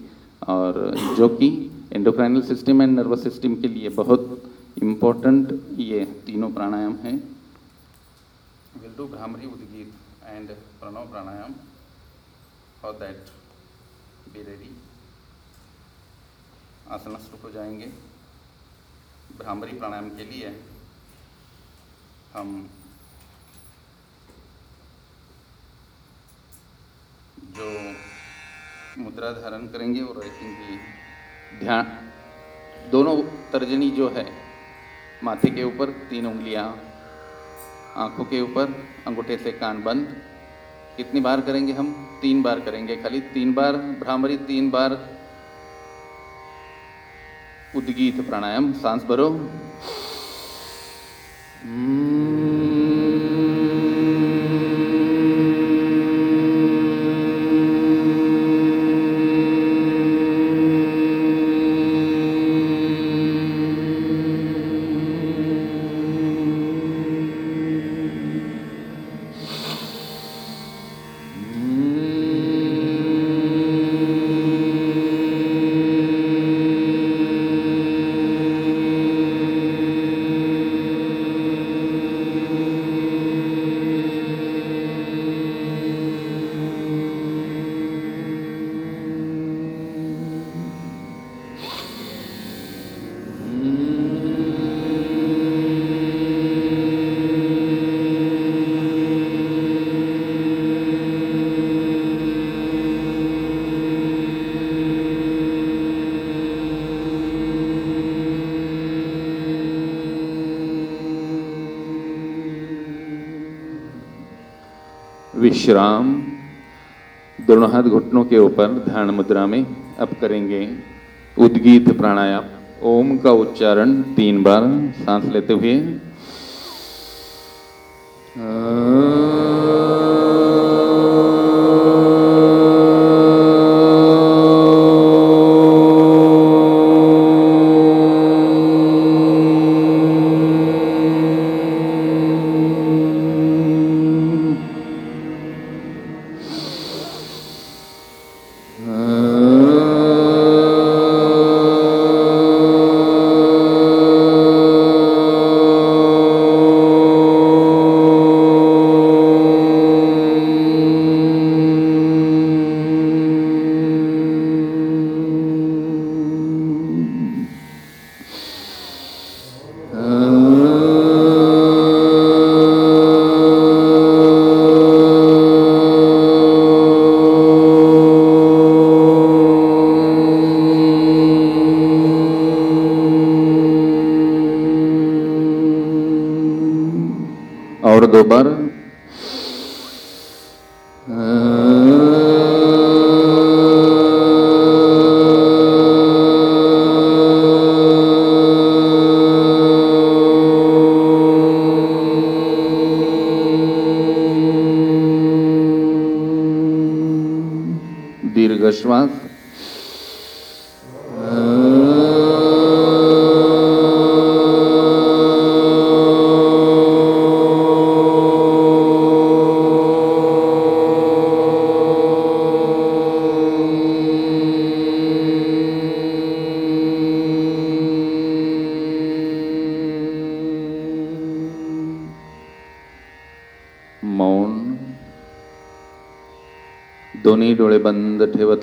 और जो कि endocrinal system and nervous system के लिए बहुत इम्पोर्टेंट ये तीनों प्राणायाम हैं। Will do bhramari udgeeth and pranav pranayama. For that be ready आसनस्थ हो जाएँगे। भ्रामरी प्राणायाम के लिए हम जो मुद्रा धारण करेंगे वो रखेंगे ध्यान, दोनों तर्जनी जो है, माथे के ऊपर तीन उंगलियाँ, आँखों के ऊपर अंगूठे से कान बंद। कितनी बार करेंगे हम? तीन बार करेंगे खाली। तीन बार भ्रामरी, तीन बार उद्गीत प्राणायाम। सांस भरो। विश्राम दोनों हाथ घुटनों के ऊपर ध्यान मुद्रा में अब करेंगे। उद्गीत प्राणायाम, ओम का उच्चारण तीन बार सांस लेते हुए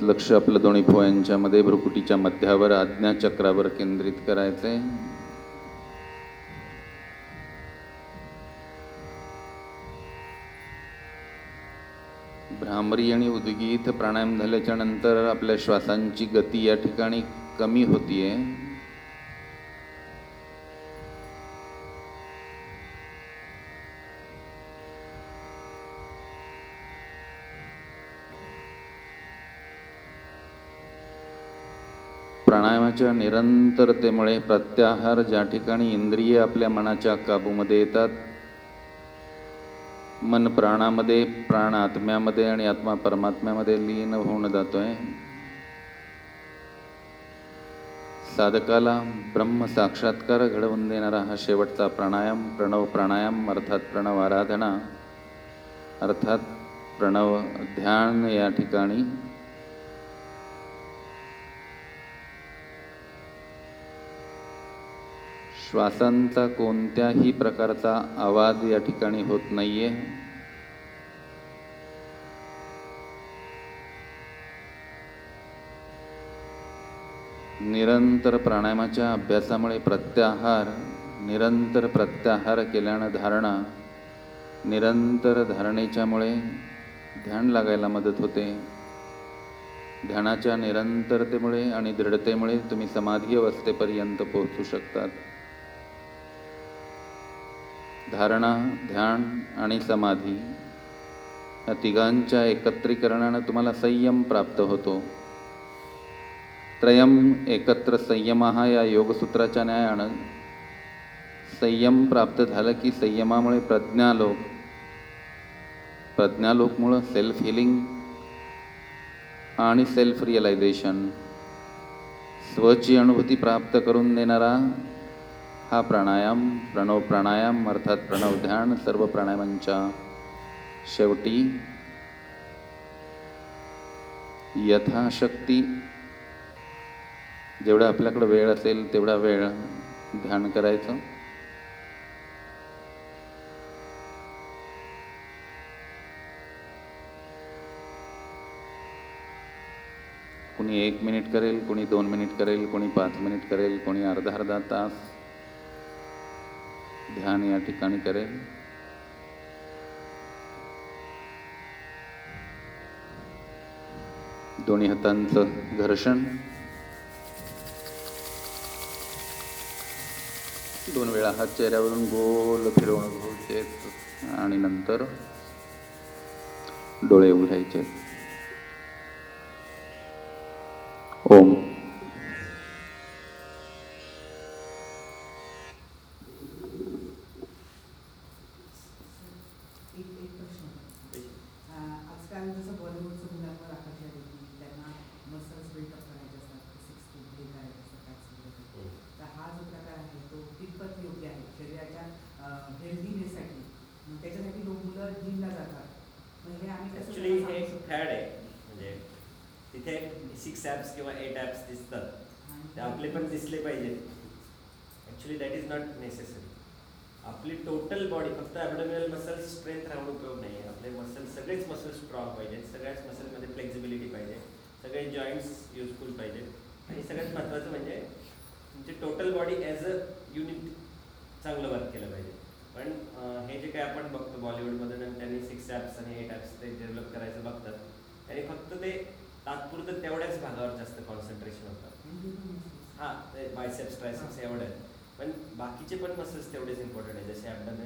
लक्ष आपलं दोन्ही पोयांच्यामध्ये भ्रुकुटीच्या मध्यावर आज्ञाचक्रावर केंद्रित केंद्रित करायचंय. भ्रामरी आणि उद्गीत प्राणायाम झाल्याच्यानंतर आपल्या श्वासांची गती या ठिकाणी कमी होतीये. निरंतरतेमुळे प्रत्याहार ज्या ठिकाणी इंद्रिय आपल्या मनाच्या काबूमध्ये येतात मन प्राणामध्ये प्राण आत्म्यामध्ये आणि आत्मा परमात्म्यामध्ये लीन होऊन जातोय. साधकाला ब्रह्म साक्षात्कार घडवून देणारा हा शेवटचा प्राणायाम प्रणव प्राणायाम अर्थात प्रणव आराधना अर्थात प्रणव ध्यान या ठिकाणी श्वासांचा कोणत्याही प्रकारचा आवाज या ठिकाणी होत नाहीये. निरंतर प्राणायामाच्या अभ्यासामुळे प्रत्याहार निरंतर प्रत्याहार केल्यानं धारणा निरंतर धारणेच्यामुळे ध्यान लागायला मदत होते. ध्यानाच्या निरंतरतेमुळे आणि दृढतेमुळे तुम्ही समाधी अवस्थेपर्यंत पोहोचू शकतात. धारणा ध्यान आणि समाधी या तिघांच्या एकत्रीकरणानं तुम्हाला संयम प्राप्त होतो. त्रयम एकत्र संयम हा या योगसूत्राच्या न्यायानं संयम प्राप्त झालं की संयमामुळे प्रज्ञालोक प्रज्ञालोकमुळं सेल्फ हिलिंग आणि सेल्फ रिअलायझेशन स्वची अनुभूती प्राप्त करून देणारा हा प्राणायाम प्रणव प्राणायाम अर्थात प्रणव ध्यान सर्व प्राणायामांच्या शेवटी यथाशक्ती जेवढा आपल्याकडे वेळ असेल तेवढा वेळ ध्यान करायचं. कोणी एक मिनिट करेल कोणी दोन मिनिट करेल कोणी पाच मिनिट करेल कोणी अर्धा अर्धा तास ध्यान या ठिकाणी करेल. दोन्ही हातांचं घर्षण. दोन वेळा हात चेहऱ्यावरून गोल फिरवणं घ्यायचे आणि नंतर डोळे उघडायचे. ओम. किंवा एट ॲप्स दिसतात ट्रायसेप्स एवढं आहे. पण बाकीचे पण मसल्स तेवढेच इम्पॉर्टंट आहे. जसे आपण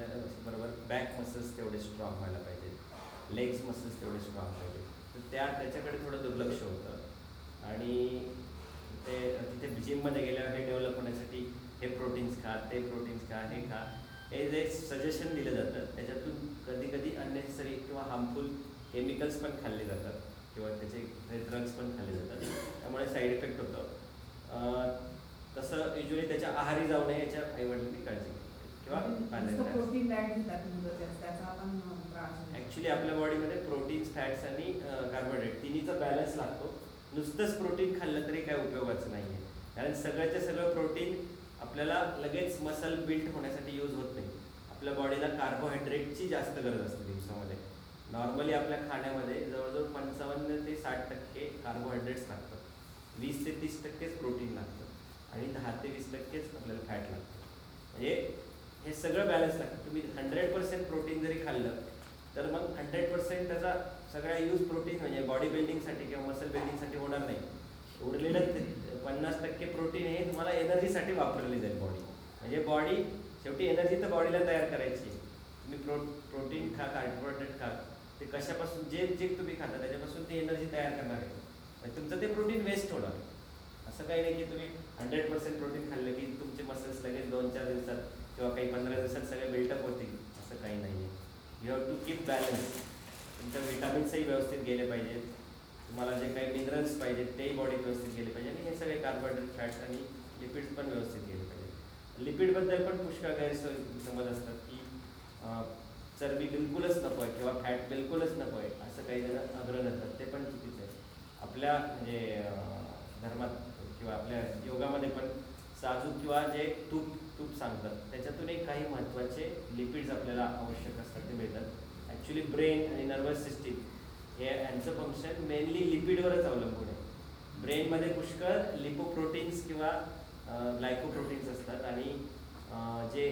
बरोबर बॅक मसल्स तेवढे स्ट्रॉंग व्हायला पाहिजे लेग्स मसल्स तेवढे स्ट्रॉंग पाहिजे तर त्या त्याच्याकडे थोडं दुर्लक्ष होतं. आणि ते तिथे जिममध्ये गेल्यावर हे डेव्हलप होण्यासाठी हे प्रोटीन्स खा ते प्रोटीन्स खा हे खा. हे जे सजेशन दिलं जातं त्याच्यातून कधी कधी अननेसेसरी किंवा हार्मफुल केमिकल्स पण खाल्ले जातात. किंवा त्याचे ड्रग्स पण खाल्ले जातात. त्यामुळे साईड इफेक्ट होतं. तसं युजली त्याच्या आहारी जाऊ नये याच्या आईवडिलांनी काळजी किंवा प्रोटीन. ॲक्च्युली आपल्या बॉडीमध्ये प्रोटीन्स फॅट्स आणि कार्बोहायड्रेट तिन्हीचा बॅलन्स लागतो. नुसतंच प्रोटीन खाल्लं तरी काय उपयोगाचं नाही आहे कारण सगळ्याच्या सगळं प्रोटीन आपल्याला लगेच मसल बिल्ड होण्यासाठी यूज होत नाही. आपल्या बॉडीला कार्बोहायड्रेटची जास्त गरज असते दिवसामध्ये. नॉर्मली आपल्या खाण्यामध्ये जवळजवळ पंचावन्न ते साठ टक्के कार्बोहायड्रेट्स लागतात. वीस ते तीस टक्केच प्रोटीन लागतं. आणि दहा ते वीस टक्केच आपल्याला फॅट लागतं. म्हणजे हे सगळं बॅलन्स लागतं तुम्ही हंड्रेड पर्सेंट प्रोटीन जरी खाल्लं तर मग हंड्रेड पर्सेंट त्याचा सगळा यूज प्रोटीन म्हणजे बॉडी बिल्डिंगसाठी किंवा मसल बिल्डिंगसाठी होणार नाही. उरलेलं पन्नास टक्के प्रोटीन हे तुम्हाला एनर्जीसाठी वापरले जाईल बॉडी म्हणजे बॉडी शेवटी एनर्जी तर बॉडीला तयार करायची आहे. तुम्ही प्रो प्रोटीन खा कार्बोहायड्रेट खा. ते कशापासून जे जे तुम्ही खाता त्याच्यापासून ते एनर्जी तयार करणार आहे. म्हणजे तुमचं ते प्रोटीन वेस्ट होणार. असं काही नाही की तुम्ही हंड्रेड पर्सेंट प्रोटीन खाल्लं की तुमचे मसल्स लगेच दोन चार दिवसात किंवा काही पंधरा दिवसात सगळे बिल्टअप होतील असं काही नाही आहे you have to keep balance तुमच्या विटामिन्सही व्यवस्थित गेले पाहिजेत. तुम्हाला जे काही मिनरल्स पाहिजेत तेही बॉडीत व्यवस्थित गेले पाहिजे आणि हे सगळे कार्बोहायड्रेट फॅट्स आणि लिपिड्स पण व्यवस्थित गेले पाहिजे लिपिडबद्दल पण पुष्कळ गैरसोय समज असतात की चरबी बिलकुलच नको आहे किंवा फॅट बिलकुलच नको आहे असं काही जण आग्रह धरतात ते पण चुकीचं आहे. आपल्या म्हणजे धर्मात किंवा आपल्या योगामध्ये पण साजूक किंवा जे तूप तूप सांगतात त्याच्यातूनही काही महत्त्वाचे लिपिड्स आपल्याला आवश्यक असतात ते मिळतात. ॲक्च्युली ब्रेन आणि नर्वस सिस्टीम हे यांचं फंक्शन मेनली लिपिडवरच अवलंबून आहे. ब्रेनमध्ये पुष्कळ लिपोप्रोटीन्स किंवा ग्लायकोप्रोटीन्स असतात आणि जे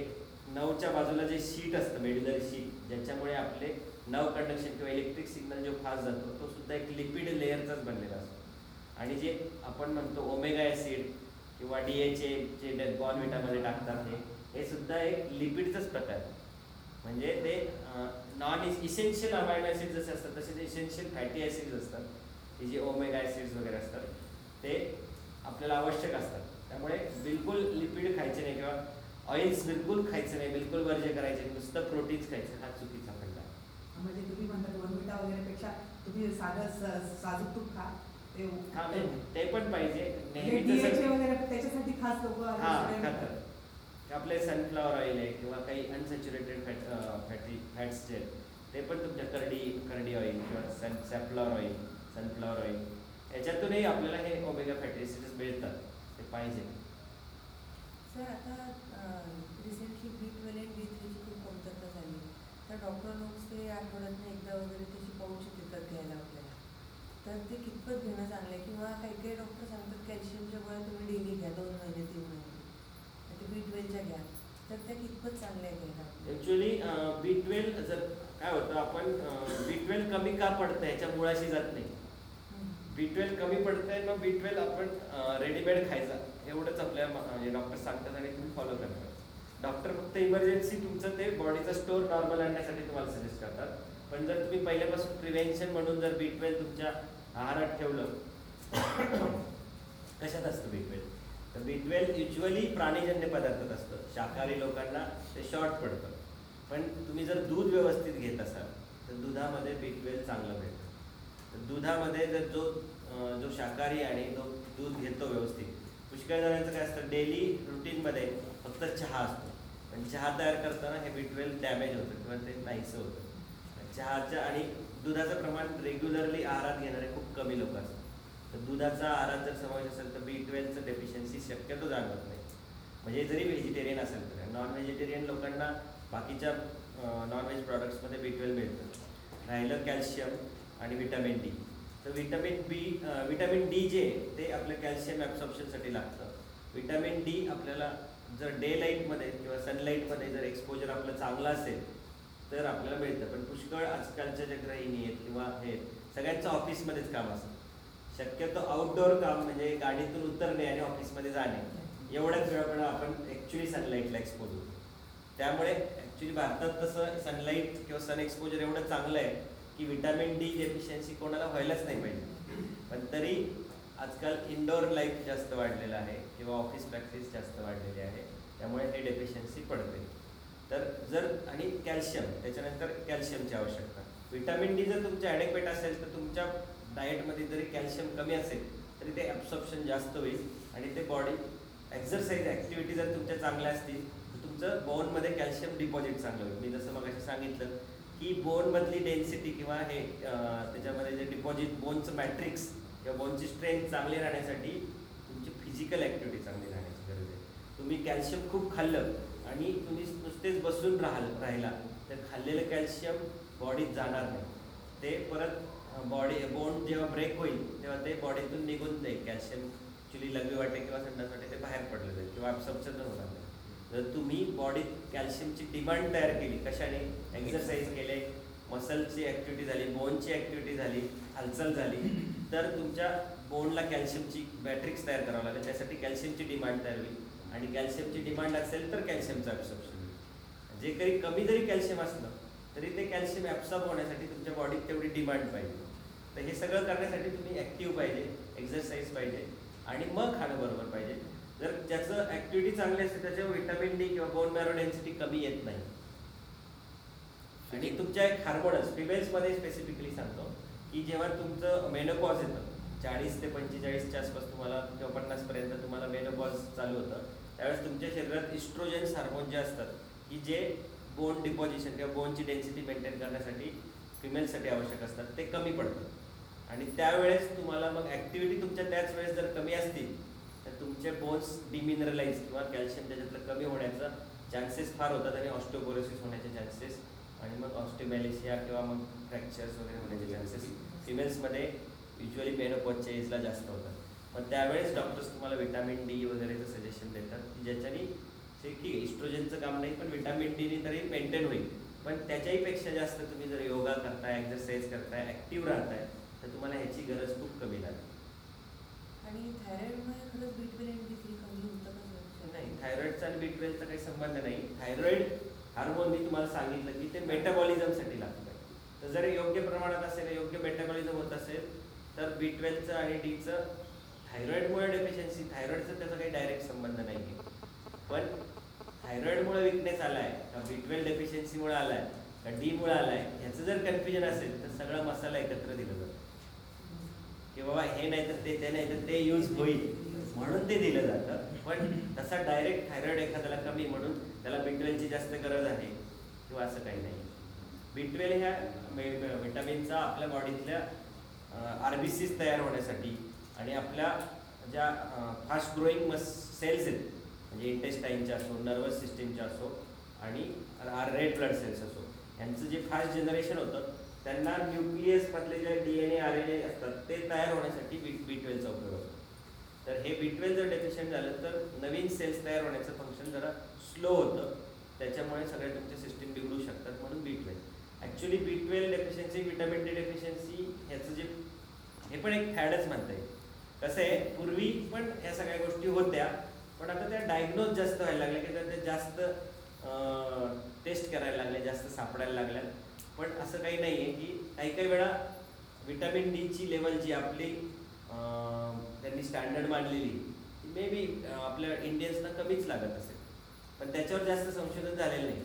नवच्या बाजूला जे शीट असतं मेडिलरी शीट ज्याच्यामुळे आपले नव कंडक्शन किंवा इलेक्ट्रिक सिग्नल जो फास्ट जातो तो सुद्धा एक लिपिड लेअरचाच बनलेला असतो. आणि जे आपण म्हणतो ओमेगा ॲसिड किंवा डी एच ए जे बॉर्नविटामध्ये टाकतात ते हे सुद्धा एक लिपिडचाच प्रकार आहे. म्हणजे ते नॉन इसेन्शियल अमायनो ॲसिड जसे असतात तसे ते इसेन्शियल फॅटी ॲसिड्स असतात. हे जे ओमेगा ॲसिड्स वगैरे असतात ते आपल्याला आवश्यक असतात. त्यामुळे बिलकुल लिपिड खायचे नाही किंवा ऑइल्स बिलकुल खायचं नाही बिलकुल वर्ज्य करायचे नाही, नुसतं प्रोटीन्स खायचं हा चुकीचा फंडा म्हणजे तुम्ही म्हणतात वनविटा वगैरे पेक्षा तुम्ही साधं साजूक तूप खा. हा ते पण पाहिजे. नेहमी तसं वगैरे त्याच्यासाठी खास लोक हा खातात आपले सनफ्लॉवर ऑइल आहे किंवा काही अनसॅच्युरेटेड फॅट फॅटी फॅट्स जे आहेत ते पण तुमच्या करडी करडी ऑइल किंवा sun safflower oil sunflower oil याच्यातूनही आपल्याला हे ओमेगा फॅटी ॲसिड्स मिळतात. ते पाहिजे. सर आता रिसेंटली बी ट्वेल्व बी थ्रीची खूप कमतरता झाली. तर डॉक्टर लोक ते आठवड्यातनं एकदा वगैरे त्याची पाऊच देतात घ्यायला आपल्याला तर ते कितपत घेणं चांगलं आहे? किंवा काही काही डॉक्टर सांगतात कॅल्शियमच्या गोळ्या तुम्ही डेली घ्या दोन महिने तीन महिने. ते बी ट्वेल्वच्या घ्या. तर त्या कितपत चांगल्या आहे घ्यायला? ॲक्च्युली बी ट्वेल्व जर काय होतं आपण बी ट्वेल्व कमी का पडतं ह्याच्या मुळाशी जात नाही. बी ट्वेल्व कमी पडतंय मग बी ट्वेल्व आपण रेडीमेड खायचा. एवढंच आपल्या डॉक्टर सांगतात आणि तुम्ही फॉलो करता. डॉक्टर फक्त इमर्जन्सी तुमचं ते बॉडीचा स्टोअर नॉर्मल आणण्यासाठी तुम्हाला सजेस्ट करतात. पण जर तुम्ही पहिल्यापासून प्रिव्हेन्शन म्हणून जर बी ट्वेल्व तुमच्या आहारात ठेवलं. <coughs> कशात असतं बिगवेल तर बिगवेल युज्युअली युजली प्राणीजन्य पदार्थात असतं. शाकाहारी लोकांना ते शॉर्ट पडतं. पण तुम्ही जर दूध व्यवस्थित घेत असाल तर दुधामध्ये बिगवेल चांगलं भेटतं. तर दुधामध्ये जर जो जो शाकाहारी आणि जो दूध घेतो व्यवस्थित पुष्कळ जणांचं काय असतं डेली रुटीनमध्ये फक्त चहा असतो. पण चहा तयार करताना हे बिटवेल डॅमेज होतं किंवा ते नाहीसं होतं. चहाच्या आणि दुधाचं प्रमाण रेग्युलरली आहारात घेणारे खूप कमी लोक असतात. तर दुधाचा आहारात जर समावेश असेल तर बी ट्वेल्वचं डेफिशियन्सी शक्यतो जाणवत नाही. म्हणजे जरी व्हेजिटेरियन असेल तर. नॉन व्हेजिटेरियन लोकांना बाकीच्या नॉन व्हेज प्रॉडक्ट्समध्ये बी ट्वेल्व मिळतं. राहिलं कॅल्शियम आणि विटॅमिन डी तर विटॅमिन बी विटॅमिन डी जे ते आपलं कॅल्शियम ॲब्सॉर्प्शनसाठी लागतं. विटॅमिन डी आपल्याला जर डे लाईटमध्ये किंवा सनलाईटमध्ये जर एक्सपोजर आपलं चांगलं असेल तर आपल्याला मिळतं. पण पुष्कळ आजकालच्या ज्या गृहिणी आहेत किंवा हे सगळ्यांचं ऑफिसमध्येच काम असतं. शक्यतो आउटडोअर काम म्हणजे गाडीतून उतरणे आणि ऑफिसमध्ये जाणे. एवढ्याच वेळा आपण ॲक्च्युली सनलाईटला एक्सपोज होतो. त्यामुळे ॲक्च्युली भारतात तसं सनलाईट किंवा सन एक्सपोजर एवढं चांगलं आहे की विटॅमिन डी डेफिशियन्सी कोणाला व्हायलाच नाही पाहिजे. पण तरी आजकाल इनडोअर लाईफ जास्त वाढलेलं आहे किंवा ऑफिस प्रॅक्टिस जास्त वाढलेली आहे. त्यामुळे हे डेफिशियन्सी पडते. तर जर आणि कॅल्शियम त्याच्यानंतर कॅल्शियमची आवश्यकता. व्हिटॅमिन डी जर तुमच्या ॲडेक्वेट असेल तर तुमच्या डाएटमध्ये जरी कॅल्शियम कमी असेल तरी ते ॲब्सॉप्शन जास्त होईल आणि ते बॉडी एक्झरसाईज ॲक्टिव्हिटी जर तुमच्या चांगल्या असतील तर तुमचं बोनमध्ये कॅल्शियम डिपॉझिट चांगलं होईल. मी जसं मग सांगितलं की बोनमधली डेन्सिटी किंवा हे त्याच्यामध्ये जे डिपॉझिट बोनचं मॅट्रिक्स किंवा बोनची स्ट्रेंथ चांगली राहण्यासाठी तुमची फिजिकल ॲक्टिव्हिटी चांगली राहण्याची गरज आहे. तुम्ही कॅल्शियम खूप खाल्लं आणि तुम्ही नुसतेच बसून राहाल राहिला. तर खाल्लेलं कॅल्शियम बॉडीत जाणार नाही. ते परत बॉडी बोन जेव्हा ब्रेक होईल तेव्हा ते बॉडीतून निघून जाईल. कॅल्शियम ॲक्च्युली लघवी वाटे किंवा संडास वाटे ते बाहेर पडले जाईल किंवा ॲब्सॉर्प्शन होणार नाही. जर तुम्ही बॉडीत कॅल्शियमची डिमांड तयार केली कशाने? एक्सरसाइज केले मसलची ॲक्टिव्हिटी झाली बोनची ॲक्टिव्हिटी झाली हालचाल झाली तर तुमच्या बोनला कॅल्शियमची बॅट्रिक्स तयार करावं लागेल. त्यासाठी कॅल्शियमची डिमांड तयार होईल. आणि कॅल्शियमची डिमांड असेल तर कॅल्शियमचं ॲब्सॉर्प्शन जे काही कमी जरी कॅल्शियम असलं तरी ते कॅल्शियम ॲब्सॉर्ब होण्यासाठी तुमच्या बॉडीत तेवढी डिमांड पाहिजे. तर हे सगळं करण्यासाठी तुम्ही ॲक्टिव्ह पाहिजे एक्सरसाइज पाहिजे आणि मग खाणं बरोबर पाहिजे. जर ज्याचं ॲक्टिव्हिटी चांगली असते त्याच्यावर विटामिन डी किंवा बोन मॅरो डेन्सिटी कमी येत नाही. आणि तुमच्या एक हार्मोनस फिमेल्समध्ये स्पेसिफिकली सांगतो की जेव्हा तुमचं मेनोपॉज येतं चाळीस ते पंचेचाळीसच्या आसपास तुम्हाला किंवा पन्नासपर्यंत तुम्हाला मेनोपॉज चालू होतं त्यावेळेस तुमच्या शरीरात इस्ट्रोजन्स हार्मोन जे असतात की जे बोन डिपॉझिशन किंवा बोनची डेन्सिटी मेंटेन करण्यासाठी फिमेलसाठी आवश्यक असतात ते कमी पडतात. आणि त्यावेळेस तुम्हाला मग ॲक्टिव्हिटी तुमच्या त्याच वेळेस जर कमी असतील तर तुमचे बोन्स डिमिनरलाइज किंवा कॅल्शियम त्याच्यातलं कमी होण्याचा चान्सेस फार होतात आणि ऑस्टोपोरोसिस होण्याचे चान्सेस आणि मग ऑस्टिमॅलेशिया किंवा मग फ्रॅक्चर्स वगैरे होण्याचे चान्सेस फिमेल्समध्ये युजली मेनोपॉजच्या एजला जास्त होतात. पण त्यावेळेस डॉक्टर्स तुम्हाला विटॅमिन डी वगैरेचं सजेशन देतात की ज्याच्यानी ते की इस्ट्रोजनचं काम नाही पण विटॅमिन डीने तरी मेंटेन होईल. पण त्याच्याही पेक्षा जास्त तुम्ही जर योगा करताय एक्सरसाइज करताय ॲक्टिव्ह राहताय तर तुम्हाला ह्याची गरज खूप कमी लागेल. आणि थायरॉइडमुळे खरंच बी ट्वेल्व आणि बी थ्री कमी होतं का सर? नाही थायरॉइडचा आणि बी ट्वेल्वचा काही संबंध नाही. थायरॉइड हार्मोन मी तुम्हाला सांगितलं की ते मेटाबॉलिझमसाठी लागतं. तर जर योग्य प्रमाणात असेल योग्य मेटाबॉलिझम होत असेल तर बी ट्वेल्वचं आणि डीचं थायरॉइडमुळे डेफिशियन्सी थायरॉइडचा त्याचा काही डायरेक्ट संबंध नाही आहे पण थायरॉइडमुळे विकनेस आला आहे का बी ट्वेल्व डेफिशियन्सीमुळे आला आहे का डीमुळे आला आहे ह्याचं जर कन्फ्युजन असेल तर सगळा मसाला एकत्र दिला जातो. की बाबा हे नाही तर ते ते नाही तर ते यूज होईल. म्हणून ते दिलं जातं. पण तसा डायरेक्ट थायरॉइड एखाद्याला कमी म्हणून त्याला बिटवेलची जास्त गरज आहे किंवा असं काही नाही. बिटवेल ह्या विटामिनचा आपल्या बॉडीतल्या आर बी तयार होण्यासाठी आणि आपल्या ज्या फास्ट ग्रोईंग मस सेल्स आहेत म्हणजे इंटेस्टाईनच्या असो नर्वस सिस्टीमच्या असो आणि आर रेड ब्लड सेल्स असो. यांचं जे फास्ट जनरेशन होतं त्यांना न्यूक्लियसमधले जे D N A R N A असतात ते तयार होण्यासाठी बी बी ट्वेल्वचा उपयोग होतो. तर हे बी ट्वेल्व जर डेफिशियंट झालं तर नवीन सेल्स तयार होण्याचं फंक्शन जरा स्लो होतं. त्याच्यामुळे सगळ्या तुमच्या सिस्टीम बिघडू शकतात म्हणून B twelve actually B twelve deficiency vitamin D deficiency ह्याचं जे हे पण एक फॅडच म्हणता येईल. कसं आहे पूर्वी पण ह्या सगळ्या गोष्टी होत्या पण आता त्या डायग्नोज जास्त व्हायला लागल्या की त्या जास्त टेस्ट करायला लागल्या जास्त सापडायला लागल्या पण असं काही नाही आहे की काही काही वेळा विटॅमिन डीची लेवल जी आपली त्यांनी स्टँडर्ड मांडलेली ती मे बी आपल्या इंडियन्सना कमीच लागत असेल. पण त्याच्यावर जास्त संशोधन झालेलं नाही.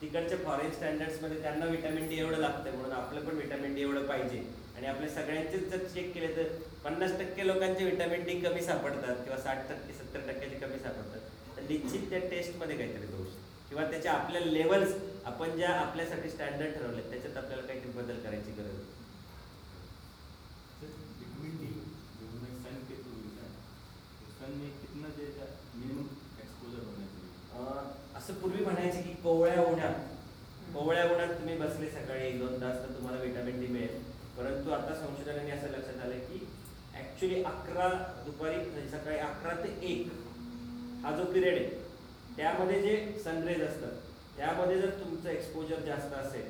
तिकडच्या फॉरेन स्टँडर्ड्समध्ये त्यांना विटॅमिन डी एवढं लागतं म्हणून आपलं पण विटॅमिन डी एवढं पाहिजे. आणि आपल्या सगळ्यांचेच जर चेक केले तर पन्नास टक्के लोकांचे विटॅमिन डी कमी सापडतात किंवा साठ टक्के सत्तर टक्क्याचे कमी सापडतात. तर निश्चित त्या टेस्टमध्ये काहीतरी दोष. किंवा त्याच्या आपल्या लेवल्स आपण ज्या आपल्यासाठी स्टँडर्ड ठरवले त्याच्यात आपल्याला काहीतरी बदल करायची गरज आहे. असं पूर्वी म्हणायचे की कोवळ्या उन्हात कोवळ्या उन्हात तुम्ही बसले सकाळी एक दोन तास तर तुम्हाला व्हिटॅमिन डी मिळेल. परंतु आता संशोधनाने असं लक्षात आलं की ॲक्च्युली अकरा दुपारी म्हणजे सकाळी अकरा ते एक हा जो पिरियड आहे त्यामध्ये जे सनरेज असतात त्यामध्ये जर तुमचं एक्सपोजर जास्त असेल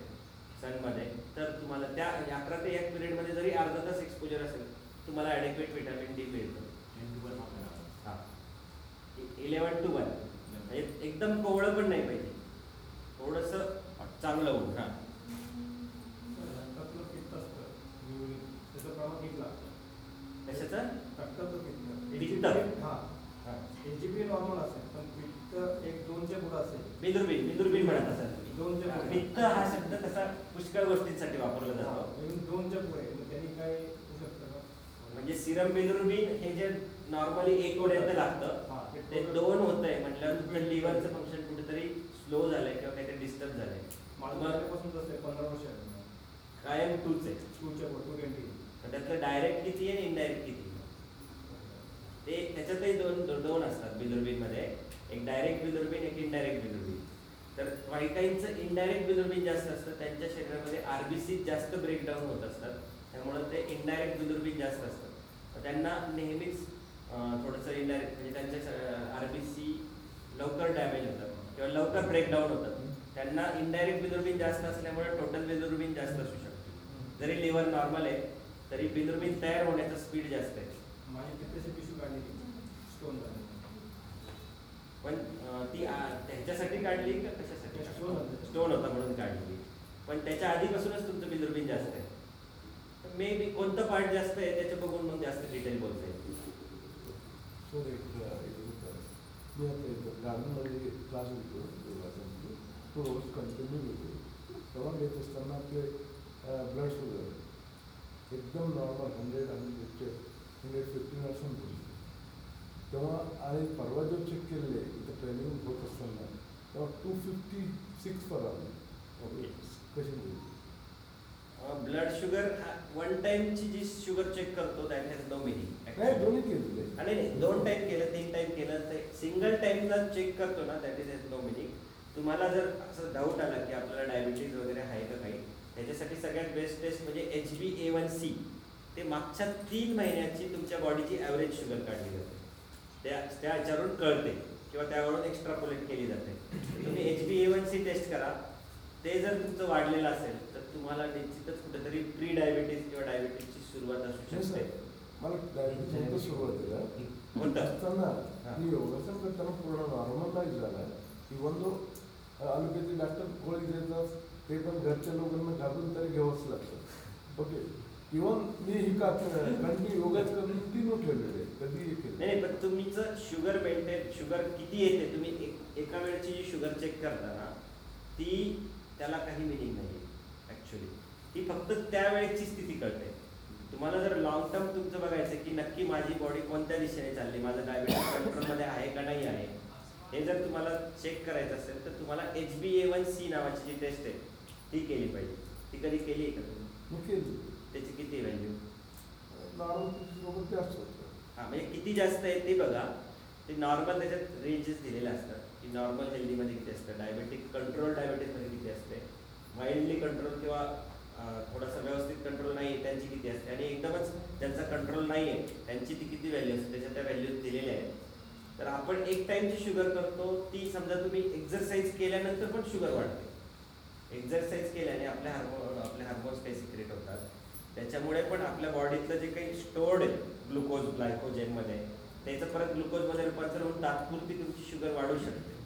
सनमध्ये तर तुम्हाला त्या अकरा ते एक पिरियडमध्ये जरी अर्धा तास एक्सपोजर असेल तुम्हाला ॲडेक्वेट विटॅमिन डी मिळतं. हां. इलेवन टू वन म्हणजे एकदम कोवळं पण नाही पाहिजे. थोडंसं चांगलं होऊन हां रक्तातलं पित्त असतं युरिन लागतं कशाचं? पित्त? हां पी नॉर्मल असेल पण पित्त एक दोनच्या पुढं असेल. बिंदुरबीन बिंदुरबीन म्हणत असाल. दोनच्या पुढे. पित्त हा शब्द तसा पुष्कळ गोष्टींसाठी वापरला जातो? दोनच्या पुढे. त्यांनी काय म्हणजे सिरम बिंदुरबीन हे जे नॉर्मली एक ओढ्यात लागतं ते ते दोन होत आहे म्हटल्यावर तुमचं लिव्हरचं फंक्शन कुठेतरी स्लो झालंय किंवा काहीतरी डिस्टर्ब झालंय. माझं मग माझ्यापासून तसं आहे पंधरा वर्ष कायम टूच आहे. टूच्या टू ट्वेंटी पण डायरेक्ट किती आहे इनडायरेक्ट किती ते त्याच्यातही दोन दोन असतात बिलुर्बीनमध्ये एक डायरेक्ट बिलुर्बीन एक इनडायरेक्ट बिलुर्बीन तर वाईटाईंचं इनडायरेक्ट बिलुर्बीन जास्त असतं त्यांच्या शरीरामध्ये आरबीसी जास्त ब्रेकडाऊन होत असतात. त्यामुळं ते इनडायरेक्ट बिलुर्बीन जास्त असतं. तर त्यांना नेहमीच थोडंसं इनडायरेक्ट म्हणजे त्यांच्या आरबीसी लवकर डॅमेज होतात किंवा लवकर ब्रेकडाऊन होतात. त्यांना इनडायरेक्ट बिलुर्बीन जास्त असल्यामुळे टोटल बिलुर्बीन जास्त असू शकते. जरी लिव्हर नॉर्मल आहे तरी बिलुर्बीन तयार होण्याचा स्पीड जास्त आहे. माझी पित्ताची पिशवी काढली. स्टोन झाली. पण ती आ- त्याच्यासाठी काढली का कशासाठी. स्टोन होता. म्हणून काढली. पण त्याच्या आधीपासूनच तुमचं बिलुर्बीन जास्त आहे. मे बी कोणतं पार्ट जास्त आहे त्याच्या बघून मग जास्त डिटेल बोलता येईल. तो रोज कंटिन्यू घेतो तेव्हा घेत असताना आपले ब्लड शुगर एकदम normal hundred hundred hundred fifteen असं बोलतो तेव्हा आणि परवा जो चेक केलेले इथं ट्रेनिंग होत असताना तेव्हा टू फिफ्टी सिक्स पर आली. कशी होईल ब्लड शुगर वन टाइमची जी शुगर चेक करतो दॅट हॅज नो नाही मिनिंग दोन्ही आणि दोन टाइम केलं तीन टाइम केलं ते सिंगल टाइमला चेक करतो ना that is has no meaning तुम्हाला जर असं डाऊट आला की आपल्याला डायबिटीज वगैरे आहे का काही त्याच्यासाठी सगळ्यात बेस्ट टेस्ट म्हणजे H B A one C ते मागच्या तीन महिन्याची तुमच्या बॉडीची ॲव्हरेज शुगर काढली जाते. त्या त्या याच्यावरून कळते किंवा त्यावरून एक्स्ट्रापोलेट केली जाते. तुम्ही H B A one C test करा. ते जर तुमचं वाढलेलं असेल तर तुम्हाला निश्चितच कुठेतरी प्री डायबिटीज किंवा डायबिटीजची सुरुवात असू नाही शकते. मला डायबिटीज होतं सुरुवातीला होतं असताना. मी योगासन करताना पूर्ण नॉर्मलाइज झाला इवन दो अलोपॅथी डॉक्टर गोळी देतात ते पण घरच्या लोकांना घालून तरी घ्यावंच लागतं. ओके. इव्हन मी ही का कंटिन्यू योगाच कंटिन्यू ठेवलेले कधी नाही केलं. नाही, पण शुगर मेंटेन शुगर किती येते तुम्ही एक- एका वेळची जी शुगर चेक करता ना ती त्याला काही मिनिंग नाही ॲक्च्युली ती फक्त त्यावेळेची स्थिती कळते. तुम्हाला जर लॉंग टर्म तुमचं बघायचं की नक्की माझी बॉडी कोणत्या दिशेने चालली माझं डायबिटीस कंट्रोलमध्ये आहे का नाही आहे हे जर तुम्हाला चेक करायचं असेल तर तुम्हाला H B A one C नावाची जी टेस्ट आहे ती केली पाहिजे. ती कधी केली आहे का तुम्ही? मी केली. त्याची किती व्हॅल्यू नॉर्मल सोबत जास्त होतं. हा म्हणजे किती जास्त आहे ते बघा. ते नॉर्मल त्याच्यात रेंजेस दिलेले असतात. की नॉर्मल हेल्दीमध्ये किती असतं डायबेटिक कंट्रोल डायबेटीसमध्ये किती असते माइल्डली कंट्रोल किंवा थोडासा व्यवस्थित कंट्रोल नाही आहे त्यांची किती असते. आणि एकदमच ज्यांचा कंट्रोल नाही आहे त्यांची ती किती व्हॅल्यू असते त्याच्या त्या व्हॅल्यूज दिलेल्या आहेत. तर आपण एक टाइमची शुगर करतो ती समजा तुम्ही एक्झरसाईज केल्यानंतर पण शुगर वाढते. एक्झरसाईज केल्याने आपल्या हार्मोन आपले हार्मोन्स काही सिक्रेट होतात त्याच्यामुळे पण आपल्या बॉडीतलं जे काही स्टोर्ड आहे ग्लुकोज ग्लायकोजेनमध्ये त्याचं परत ग्लुकोजमध्ये रूपांतर होऊन तात्पुरती तुमची शुगर वाढू शकते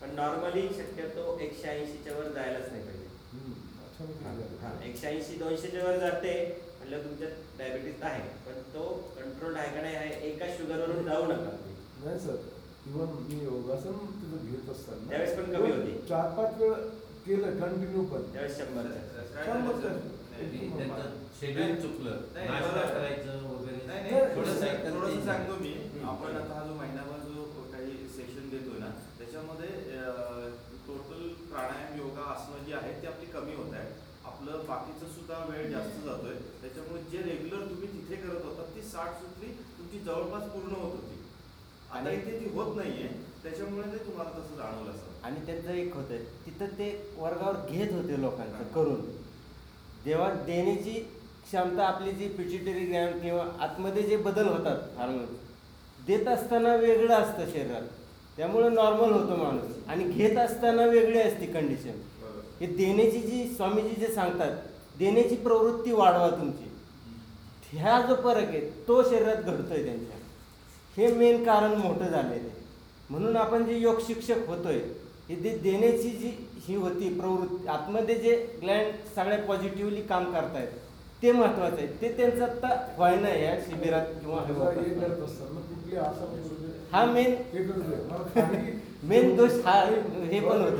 पण नॉर्मली शक्यतो एकशे ऐंशीच्या वर जायलाच नाही पाहिजे. एकशे ऐंशी दोनशेच्या वर जाते म्हटलं तुमच्यात डायबिटीस आहे पण तो कंट्रोल आहे का नाही आहे एका शुगरवरून जाऊ नका. नाही सर इवन मी योगासन तिथं घेत असताना त्यावेळेस पण कमी होती. चार पाच वेळ केलं कंटिन्यू पण त्यावेळेस शंभर शेड्यूल चुकलं. नाही, नाश्ता बरोबर. करायचं वगैरे. नाही नाही, थोडंसं थोडंसं थोडंसं ते- सांगतो मी. हम्म. आपण आता हा जो महिनाभर जो काही सेशन देतोय ना त्याच्यामध्ये टोटल प्राणायाम योगा आसनं जी आहेत ती आपली कमी होत आहे आपलं बाकीचं सुद्धा वेळ जास्त जातोय. त्याच्यामुळे जे रेग्युलर तुम्ही तिथे करत होता ती साठ सुटली तुमची जवळपास पूर्ण होत होती. आता आणि- इथे ती होत नाहीये. त्याच्यामुळे ते तुम्हाला तसं जाणवलं असं. आणि त्यांचं एक होतं तिथं ते वर्गावर घेत होते लोकांचं करून. जेव्हा देण्याची क्षमता आपली जी पिच्युटरी ज्ञान किंवा आतमध्ये जे बदल होतात हार्मोन देत असताना वेगळं असतं शरीरात. त्यामुळं नॉर्मल होतो माणूस. आणि घेत असताना वेगळी असते कंडिशन हे देण्याची जी स्वामीजी जे सांगतात देण्याची प्रवृत्ती वाढवा तुमची. ह्या जो फरक आहे तो शरीरात घडतोय त्यांच्या. हे मेन कारण मोठं झालेलं आहे. म्हणून आपण जे योग शिक्षक होतोय हे दे देण्याची जी ही होती प्रवृत्ती आतमध्ये जे ग्लँड सगळ्या पॉझिटिव्हली काम करतायत ते महत्वाचं आहे. ते त्यांचं आता व्हायना या शिबिरात किंवा हे हे. हा मेन मेन दोष हा हे पण होतं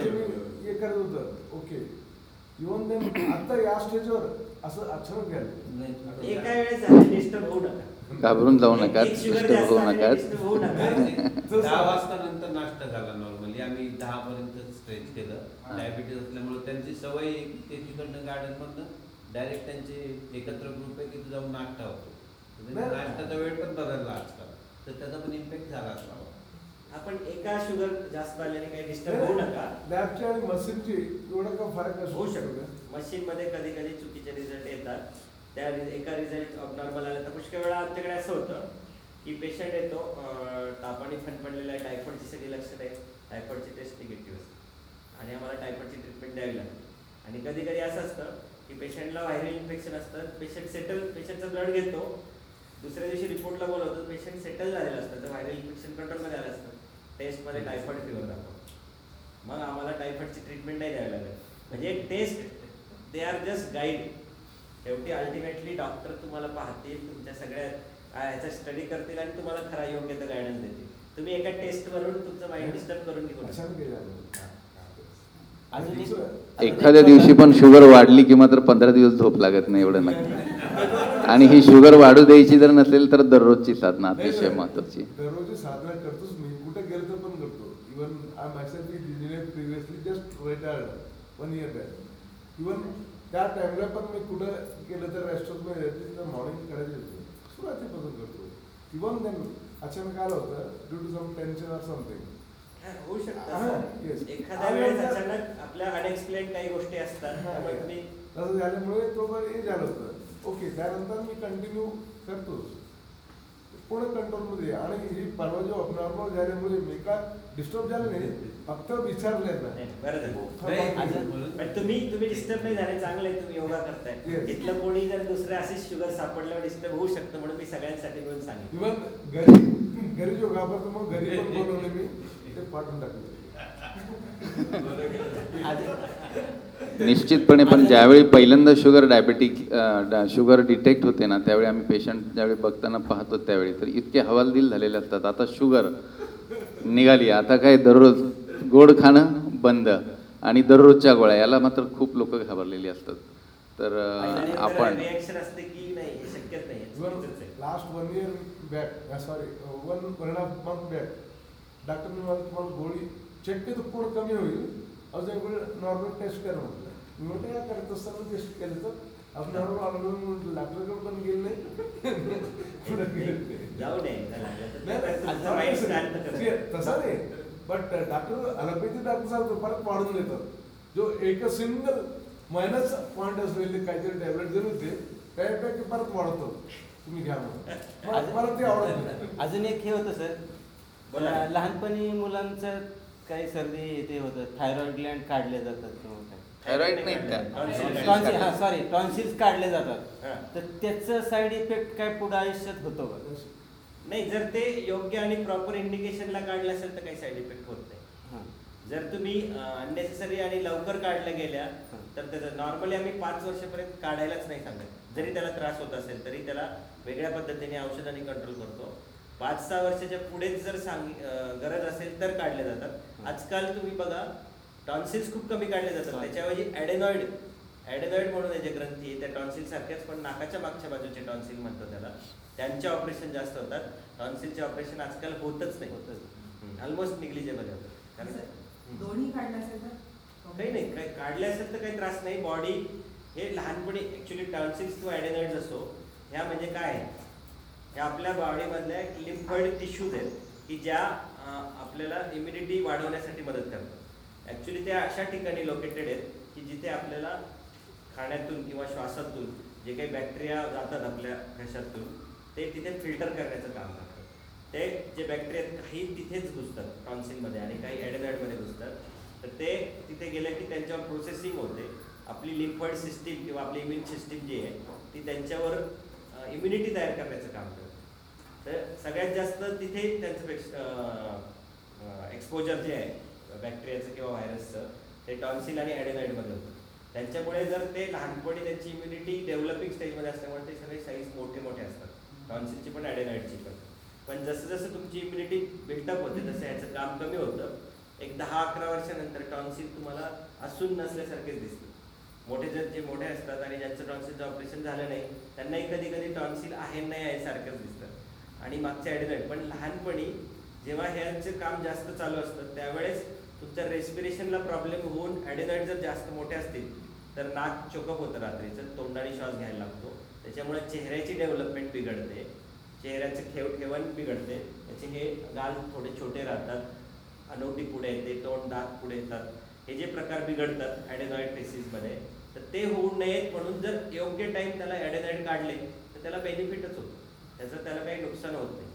हे करत होतं. ओके. इवन देन आता या स्टेजवर असं अचानक घ्यायला नाही. एका वेळेस डिस्टर्ब होऊ नका. घाबरून जाऊ नका. डिस्टर्ब होऊ नका. <laughs> दहा वाजता नंतर नाश्ता झाला नॉर्मली आम्ही दहा पर्यंत स्ट्रेच केलं. हा. डायबिटीज असल्यामुळे त्यांची सवय आहे की ते तिकडनं गार्डन मधनं डायरेक्ट त्यांचे एकत्र ग्रुप आहे तिथे जाऊन नाश्ता होतो. तर त्यांचा नाही. नाश्त्याचा वेळ पण बदलला आजकाल तर त्याचा पण इम्पॅक्ट झाला असावा आपण एका शुगर जास्त आल्याने काही डिस्टर्ब होऊ नका. लॅबची आणि मशीनची एवढा का फरक असू होऊ शकतो? मशीन मध्ये कधी कधी चुकीचे रिझल्ट येतात. त्या रि- एका रिझल्ट नॉर्मल आला तर पुष्कळ वेळा आमच्याकडे असं होतं की पेशंट येतो अं, तापाने फणफणलेला आहे टायफॉइडची सगळी लक्षणं आहेत टायफॉईडची टेस्ट निगेटिव्ह असते. आणि आम्हाला टायफॉईडची ट्रीटमेंट द्यावी लागते. आणि कधी कधी असं असतं की पेशंटला व्हायरल इन्फेक्शन असतं पेशंट सेटल पेशंटचं ब्लड घेतो. दुसऱ्या दिवशी रिपोर्टला बोलवतो पेशंट सेटल झालेलं असतं तर व्हायरल इन्फेक्शन कंट्रोलमध्ये आलं असतं. टेस्टमध्ये टायफॉईड फिवर दाखवतो. मग आम्हाला टायफॉईडची ट्रीटमेंट नाही द्यावी लागत. म्हणजे एक test they are just guide शेवटी अल्टिमेटली डॉक्टर तुम्हाला पाहतील तुमच्या सगळ्या ह्याचा स्टडी करतील आणि तुम्हाला खरा योग्य तर गायडन्स देतील. तुम्ही एका टेस्ट वरून तुमचं माइंड डिस्टर्ब करून एखाद्या दिवशी पण शुगर वाढली की मात्र पंधरा दिवस झोप लागत नाही एवढं नक्की आणि ही शुगर वाढू द्यायची जर नसेल तर दररोजची साधना अतिशय महत्वाची दररोज साधना करतोच मी. कुठे गेलो तर पण करतो. Even I myself is engineer previously just retired one year back even त्या टाइमला पण मी कुठं गेलं तर रेस्टॉरंटमध्ये तिथं मॉर्निंग करायचे होते. सुरुवातीपासून करतो. इवन देन अचानक आलं होतं due to some tension or something हा, होऊ शकतं. एखाद्या वेळेस अचानक आपल्या अनएक्सप्लेन काही गोष्टी असतात त्यामुळे yes. तुम्ही तसं झाल्यामुळे तो पण हे झालं होतं ओके त्यानंतर मी कंटिन्यू करतोच पुढे कंट्रोलमध्ये. आणि ही परवा जो नॉर्मल झाल्यामुळे मी का डिस्टर्ब झालं नाही. फक्त विचारले ना. बरं झालं. हा, तुम्ही तुम्ही डिस्टर्ब नाही झाले चांगलं आहे तुम्ही योगा करताय. कोणी जर दुसरं अशीच शुगर सापडल्यावर डिस्टर्ब होऊ शकतं म्हणून मी सगळ्यांसाठी सांगितलं. इवन घरी घरी घाबरतो मग घरी पण बोलवले मी. ते पाठवून टाकले. निश्चितपणे पण ज्यावेळी पहिल्यांदा शुगर डायबेटिक शुगर डिटेक्ट होते ना त्यावेळी आम्ही पेशंट ज्यावेळी बघताना पाहतो त्यावेळी. तर इतके हवालदिल झालेले असतात. आता शुगर निघाली. आता काय दररोज गोड खाणं बंद. आणि दररोजच्या गोळ्या याला मात्र खूप लोक घाबरलेली असतात. तर आपण हे. Last one year back sorry one one and half month back डॉक्टरने मला तुम्हाला गोळी चेक केलं कमी होईल. अजून नॉर्मल टेस्ट करा म्हटलं. मी म्हटलं काय करत असताना टेस्ट केलं तर पण गेलं नाही. जाऊ तसं नाही. बट डॉक्टर डॉक्टर सांगतो परत वाढून देतात जो एक सिंगल महिन्याचा पॉईंट असलेले काहीतरी टॅबलेट जर होते त्यापैकी परत वाढवतो तुम्ही घ्या मला ते आवडत नाही. अजून एक हे होतं सर. लहानपणी मुलांचं काही सर्दी ते होतं. थायरॉइड ग्लँड काढले जातात किंवा काय. थायरॉइड नाही. त्या हा सॉरी टॉन्सिल्स काढले जातात. तर त्याचं साईड इफेक्ट काय पुढे आयुष्यात होतो का नाही जर ते योग्य आणि प्रॉपर इंडिकेशनला काढलं असेल तर काही साईड इफेक्ट होत नाही. हां. जर तुम्ही अननेसेसरी आणि लवकर काढल्या गेल्या तर त्याचं नॉर्मली आम्ही पाच वर्षापर्यंत काढायलाच नाही सांगत. जरी त्याला त्रास होत असेल तरी त्याला वेगळ्या पद्धतीने औषधाने कंट्रोल करतो. पाच सहा वर्षाच्या पुढेच जर सांग गरज असेल तर काढले जातात. आजकाल तुम्ही बघा टॉन्सिल्स खूप कमी काढले जातात. त्याच्याऐवजी ॲडेनॉइड ॲडेनॉइड म्हणून जे ग्रंथी त्या टॉन्सिल सारख्याच पण नाकाच्या मागच्या बाजूचे टॉन्सिल म्हणतो त्याला. त्यांचे ऑपरेशन जास्त होतात. टॉन्सिलचे ऑपरेशन आजकाल होतच नाही. होतच ऑलमोस्ट निग्लिजेबल होतं कारण दोन्ही काढलं असेल तर? काही नाही. काही काढले असेल तर काही त्रास नाही. बॉडी हे लहानपणी ऍक्च्युली टॉन्सिल्स किंवा ॲडेनॉइड्स असो ह्या म्हणजे काय? आहे ह्या आपल्या बॉडीमधल्या लिम्फॉइड टिश्यूज आहेत की ज्या आपल्याला इम्युनिटी वाढवण्यासाठी मदत करतात. ॲक्च्युली त्या अशा ठिकाणी लोकेटेड आहेत की जिथे आपल्याला खाण्यातून किंवा श्वासातून जे काही बॅक्टेरिया जातात आपल्या घशातून ते तिथे फिल्टर करण्याचं काम करतात. ते जे बॅक्टेरिया आहेत काही तिथेच घुसतात टॉन्सिनमध्ये आणि काही ॲडेनॉइडमध्ये घुसतात. तर ते तिथे गेलं की त्यांच्यावर प्रोसेसिंग होते. आपली लिम्फॉइड सिस्टीम किंवा आपली इम्युन सिस्टीम जी आहे ती त्यांच्यावर इम्युनिटी तयार करण्याचं काम करते. तर सगळ्यात जास्त तिथे त्यांचं एक्सपोजर जे आहे बॅक्टेरियाचं किंवा व्हायरसचं ते टॉन्सिल आणि ॲडेनॉइडमध्ये होतं. त्यांच्यामुळे जर ते लहानपणी त्यांची इम्युनिटी डेव्हलपिंग स्टेजमध्ये असल्यामुळे ते सगळे साईज मोठे मोठे असतात. टॉन्सिलची पण ॲडेनाईडची पण. पण जसं जसं तुमची इम्युनिटी बिल्टअप होते तसं याचं काम कमी होतं. एक दहा अकरा वर्षानंतर टॉन्सिल तुम्हाला असून नसल्यासारखेच दिसतं. मोठे जर जे मोठे असतात आणि ज्यांचं टॉन्सिलचं ऑपरेशन झालं नाही त्यांनाही कधी कधी टॉन्सिल आहे नाही आहे सारखंच दिसतं. आणि मागच्या ॲडेनाईड पण लहानपणी जेव्हा ह्यांचं काम जास्त चालू असतं त्यावेळेस तुमच्या रेस्पिरेशनला प्रॉब्लेम होऊन ॲडेनॉइड जर जास्त मोठे असतील तर नाक चोकअप होतं रात्रीचं तोंडाने श्वास घ्यायला लागतो. त्याच्यामुळे चेहऱ्याची डेव्हलपमेंट बिघडते. चेहऱ्याचं ठेव ठेवण बिघडते. त्याचे हे गाल थोडे छोटे राहतात. अनोटी पुढे येते तोंड दात पुढे येतात. हे जे प्रकार बिघडतात ॲडेनॉइड फेसिसमध्ये तर ते होऊ नयेत म्हणून जर योग्य टाईम त्याला ॲडेनॉइड काढले तर त्याला बेनिफिटच होतो. त्याचं त्याला काही नुकसान होत नाही.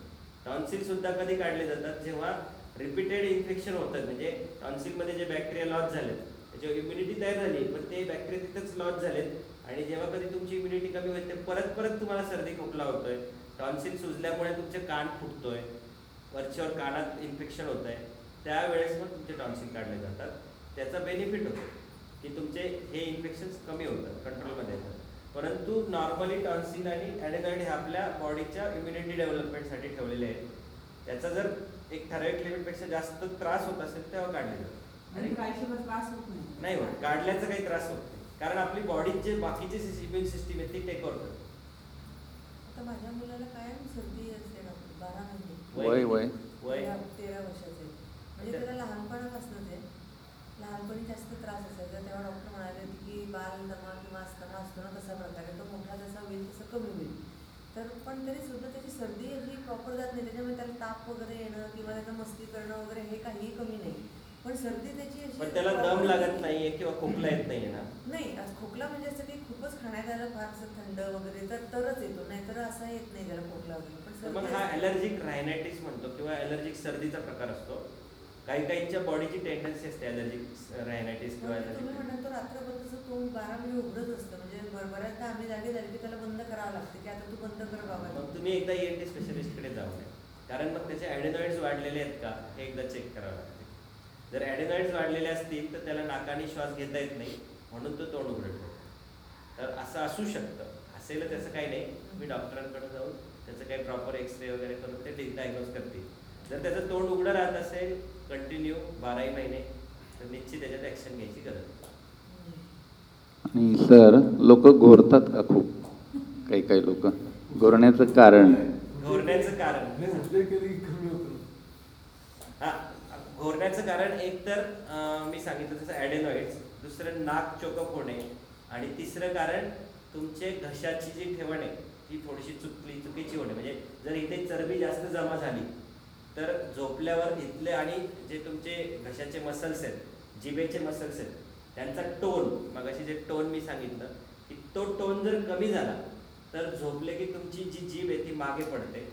टॉन्सिल सुद्धा कधी काढले जातात? जेव्हा रिपीटेड इन्फेक्शन होतात. म्हणजे टॉन्सिलमध्ये जे बॅक्टेरिया लॉस झालेत त्याच्यावर इम्युनिटी तयार झाली पण ते बॅक्टेरिया तिथेच लॉस झालेत. आणि जेव्हा कधी तुमची इम्युनिटी कमी होते परत परत तुम्हाला सर्दी खोकला होतोय. टॉन्सिल सुजल्यामुळे तुमचे कान फुटतोय. वरच्यावर कानात इन्फेक्शन होत आहे त्यावेळेस मग तुमचे टॉन्सिल काढले जातात. त्याचा बेनिफिट होतो की तुमचे हे इन्फेक्शन्स कमी होतात कंट्रोलमध्ये येतात. परंतु नॉर्मली टॉन्सिल आणि ॲडेनॉइड हे आपल्या बॉडीच्या इम्युनिटी डेव्हलपमेंटसाठी ठेवलेले आहेत. त्याचा जर एक ठराविक लिमिटपेक्षा जास्त त्रास होत असेल तेव्हा काढले जातात आणि त्रास होत नाही. नाही होत. काढल्याचा काही त्रास होत नाही. कारण आपली बॉडीत जे बाकीचे इम्युन सिस्टीम आहे ती टेक ओव्हर करते आता माझ्या मुलाला कायम सर्दी असते डॉक्टर? बारा महिने. वय वय वय. तेरा वर्षाचे. म्हणजे त्याला लहान जास्त त्रास असायचा. तेव्हा डॉक्टर म्हणाले होते की बाल दमा किंवा अस्थमा असतो ना तसा प्रकार तो मोठा जसा होईल तसं कमी होईल. तर पण तरी जात नाही त्याच्यामुळे त्याला ताप वगैरे येणं किंवा त्याचं मस्ती करणं वगैरे हे काहीही कमी नाही. पण सर्दी त्याची पण त्याला दम लागत नाहीये किंवा खोकला येत नाहीये ना? नाही आज खोकला म्हणजे असं काही खूपच खाण्यात आलं फारसं थंड वगैरे तर तरच येतो नाहीतर असा येत नाही त्याला खोकला वगैरे. पण तर हा. ॲलर्जिक रायनायटिस म्हणतो किंवा ॲलर्जिक सर्दीचा प्रकार असतो. काही काहींच्या बॉडीची टेंडन्सी असते ॲलर्जिक रायनायटिस किंवा म्हणजे तुम्ही म्हणाल तर रात्रभर तसं तोंड बारा महिने उघडत असतं म्हणजे बऱ्याचदा आम्ही जागे झाले की त्याला बंद करावं लागतं की आता तू बंद कर बाबा. मग तुम्ही एकदा E एन टी स्पेशलिस्टकडे जाऊ नये. कारण मग त्याचे ॲडेनॉइड्स वाढलेले आहेत का हे एकदा चेक करावं लागते. जर ॲडेनॉइड्स वाढलेले असतील तर त्याला नाकाने श्वास घेता येत नाही म्हणून तो तोंड उघडत. तर असं असू शकतं. असेल त्याचं काही नाही. तुम्ही डॉक्टरांकडे जाऊन त्याचं काही प्रॉपर एक्सरे वगैरे करून ते डायग्नोज करतील. जर त्याचं तोंड उघडं राहत असेल कंटिन्यू बाराही महिने तर निश्चित त्याच्यात ॲक्शन घ्यायची गरज आहे. नाही सर लोक घोरतात का खूप? काही काही लोक. घोरण्याचं कारण. घोरण्याचं कारण. हा घोरण्याचं कारण एक तर मी सांगितलं तसं ॲडेनॉइड्स दुसरं नाक चोकअप होणे आणि तिसरं कारण तुमचे घशाची जी ठेवण आहे ती थोडीशी चुकली चुकीची होणे. म्हणजे जर इथे चरबी जास्त जमा झाली तर झोपल्यावर इथले आणि जे तुमचे घशाचे मसल्स आहेत जिभेचे मसल्स आहेत त्यांचा टोन मग जे टोन मी सांगितलं की तो टोन जर कमी झाला तर झोपले की तुमची जी जीभ आहे ती मागे पडते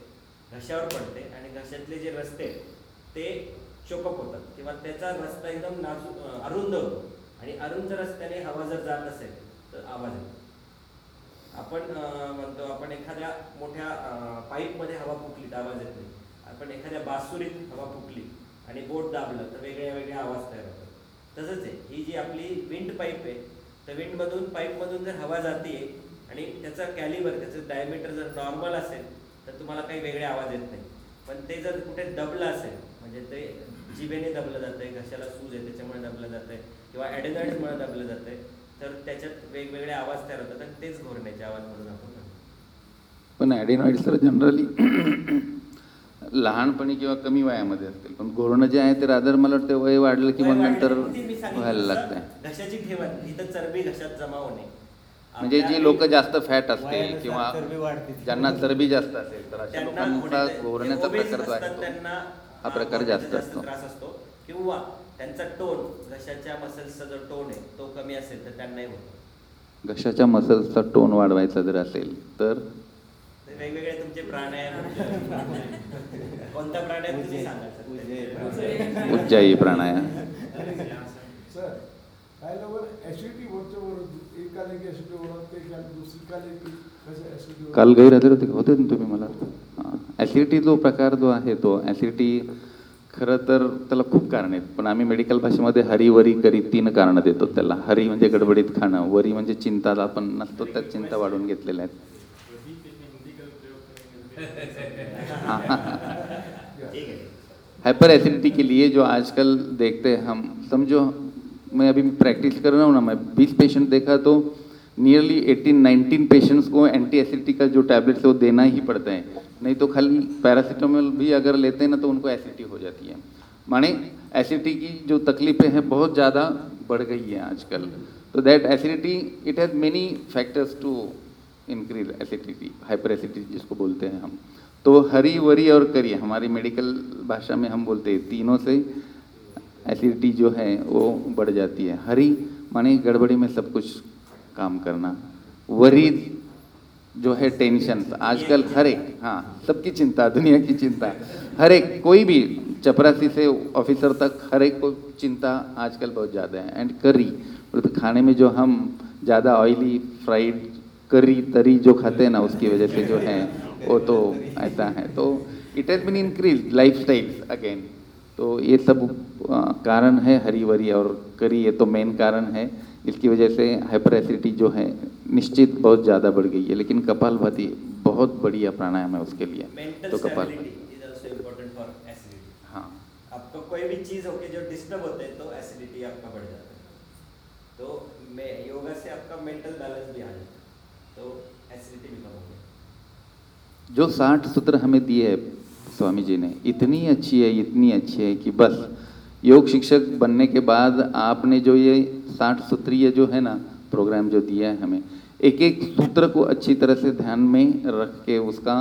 घशावर पडते आणि घशातले जे रस्ते आहेत ते चोकअप होतात. किंवा त्याचा रस्ता एकदम नाजूक अरुंद होतो. आणि अरुंद रस्त्याने हवा जर जात असेल तर आवाज येतो. आपण म्हणतो आपण एखाद्या मोठ्या पाईपमध्ये हवा फुकली तर आवाज येत नाही. आपण एखाद्या बासुरीत हवा फुकली आणि बोट दाबलं तर वेगळ्या वेगळ्या आवाज तयार तसंच आहे. ही जी आपली विंड पाईप आहे तर विंडमधून पाईपमधून जर हवा जाते आणि त्याचा कॅलिबर त्याचं डायमीटर जर नॉर्मल असेल तर तुम्हाला काही वेगळे आवाज येत नाही. पण ते जर कुठे दबलं असेल म्हणजे ते जिभेने दबलं जातंय घशाला सूज आहे त्याच्यामुळे दबलं जातंय किंवा ॲडेनॉइडमुळे दबलं जातंय तर त्याच्यात वेगवेगळे आवाज तयार होतात आणि तेच घोरण्याचे आवाज म्हणून आपण पण ॲडेनॉइड सर जनरली लहानपणी किंवा कमी वयामध्ये असतील. पण घोरणं जे आहे ते रादर मला वाटतं वय वाढलं की मग नंतर व्हायला तसं लागतंय घशाची ठेवण इथं चरबी घशात जमा होणे. म्हणजे जी लोक जास्त फॅट असतील किंवा चरबी वाढते. ज्यांना चरबी जास्त असेल तर अशा लोकांचा घोरण्याचा प्रकार जो आहे हा प्रकार जास्त असतो. त्रास असतो. किंवा त्यांचा टोन घशाच्या मसल्सचा जो टोन आहे तो कमी असेल तर त्यांनाही होतो. घशाच्या मसल्सचा टोन वाढवायचा जर असेल तर वेगवेगळे तुमचे प्राणायाम कोणता प्राणायाम तुम्ही उज्जाई प्राणायाम सर. काय एक काल एक ॲसिडिटी ओळखते काल दुसरी काल एक कसं ॲसिडिटी काल गैरहजर होते होते ना तुम्ही मला? हां. ॲसिडिटी जो प्रकार जो आहे तो ॲसिडिटी खरं तर त्याला खूप कारण आहेत. पण आम्ही मेडिकल भाषेमध्ये हरी वरी करी तीन कारणं देतो त्याला. हरी म्हणजे गडबडीत खाणं वरी म्हणजे चिंताला आपण नसतो त्यात चिंता वाढून घेतलेल्या आहेत. हाइपर एसिडिटी के लिए जो आजकल देखते हैं हम, समझो, मैं अभी प्रैक्टिस कर रहा हूँ ना, मैं 20 पेशेंट देखा तो नियरली 18 19 पेशेंट्स को एंटी एसिडिटी का जो टैबलेट्स है वो देना ही पड़ता है। नहीं तो खाली पैरासीटामोल भी अगर लेते हैं ना तो उनको एसिडिटी हो जाती है। माने एसिडिटी की जो तकलीफें हैं बहुत ज़्यादा बढ़ गई है आजकल। तो that acidity it has many factors to increase acidity hyper acidity जिसको बोलते हैं हम। तो हरी, वरी और करी, हमारी मेडिकल भाषा में हम बोलते हैं, तीनों से एसिडिटी जो है, वो बढ़ जाती है। हरी माने गड़बड़ी में सब कुछ काम करना। वरी जो है टेंशन आजकल हर एक हाँ सबकी चिंता, दुनिया की चिंता। हर एक, कोई भी चपरासी से ऑफिसर तक हर एक को चिंता आजकल बहुत ज़्यादा है। एंड करी तो खाने में जो हम ज़्यादा ऑयली फ्राइड करी तरी जो खाते हैं ना उसकी वजह से जो है वो तो ऐसा है। तो it has been increase lifestyle again तो ये सब कारण है हरी वरी और करी ये तो मेन कारण है। इसकी वजह से हाइपर एसिडिटी जो है निश्चित बहुत ज़्यादा बढ़ गई है। लेकिन कपाल भाती बहुत बढ़िया प्राणायाम है उसके लिए। तो कपाल हाँ। आपको कोई भी चीज़ होके जो डिस्टर्ब होते हैं तो एसिडिटी आपका बढ़ जाता है। तो मैं योगा से आपका मेंटल बैलेंस भी आ जाता है। तो जो साठ सूत्र हमें दिए है स्वामी जी ने, इतनी अच्छी है, इतनी अच्छी है कि बस, योग शिक्षक बनने के बाद आपने जो ये साठ सूत्रीय जो है ना, प्रोग्राम जो दिया है हमें एक एक सूत्र को अच्छी तरह से ध्यान में रख के उसका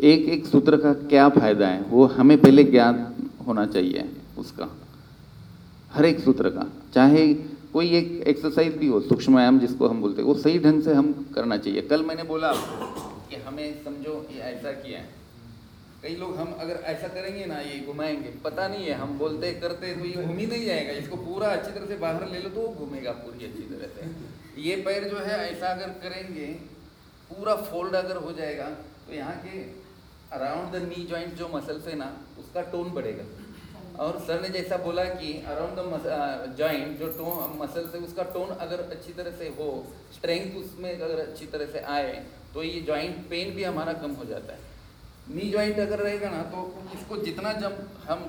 एक एक सूत्र का क्या फ़ायदा है, वो हमें पहले ज्ञान होना चाहिए उसका, हर एक सूत्र का, चाहे कोई एक एक्सरसाइज भी हो सूक्ष्म व्यायाम जिसको हम बोलते हैं, वो सही ढंग से हम करना चाहिए। कल मैंने बोला आपको कि हमें समझो ये ऐसा किया है। कई लोग हम अगर ऐसा करेंगे ना, ये घुमाएँगे, पता नहीं है, हम बोलते करते तो ये घूम ही नहीं जाएगा। इसको पूरा अच्छी तरह से बाहर ले लो तो वो घूमेगा पूरी अच्छी तरह से। ये पैर जो है, ऐसा अगर करेंगे, पूरा फोल्ड अगर हो जाएगा तो यहाँ के अराउंड द नी जॉइंट जो मसल्स है ना, उसका टोन बढ़ेगा। और सर ने जैसा बोला कि अराउंड द जॉइंट जो टोन मसल्स है उसका टोन अगर अच्छी तरह से हो स्ट्रेंथ उसमें अगर अच्छी तरह से आए तो ये जॉइंट पेन भी हमारा कम हो जाता है। नी जॉइंट अगर रहेगा ना तो इसको जितना जब हम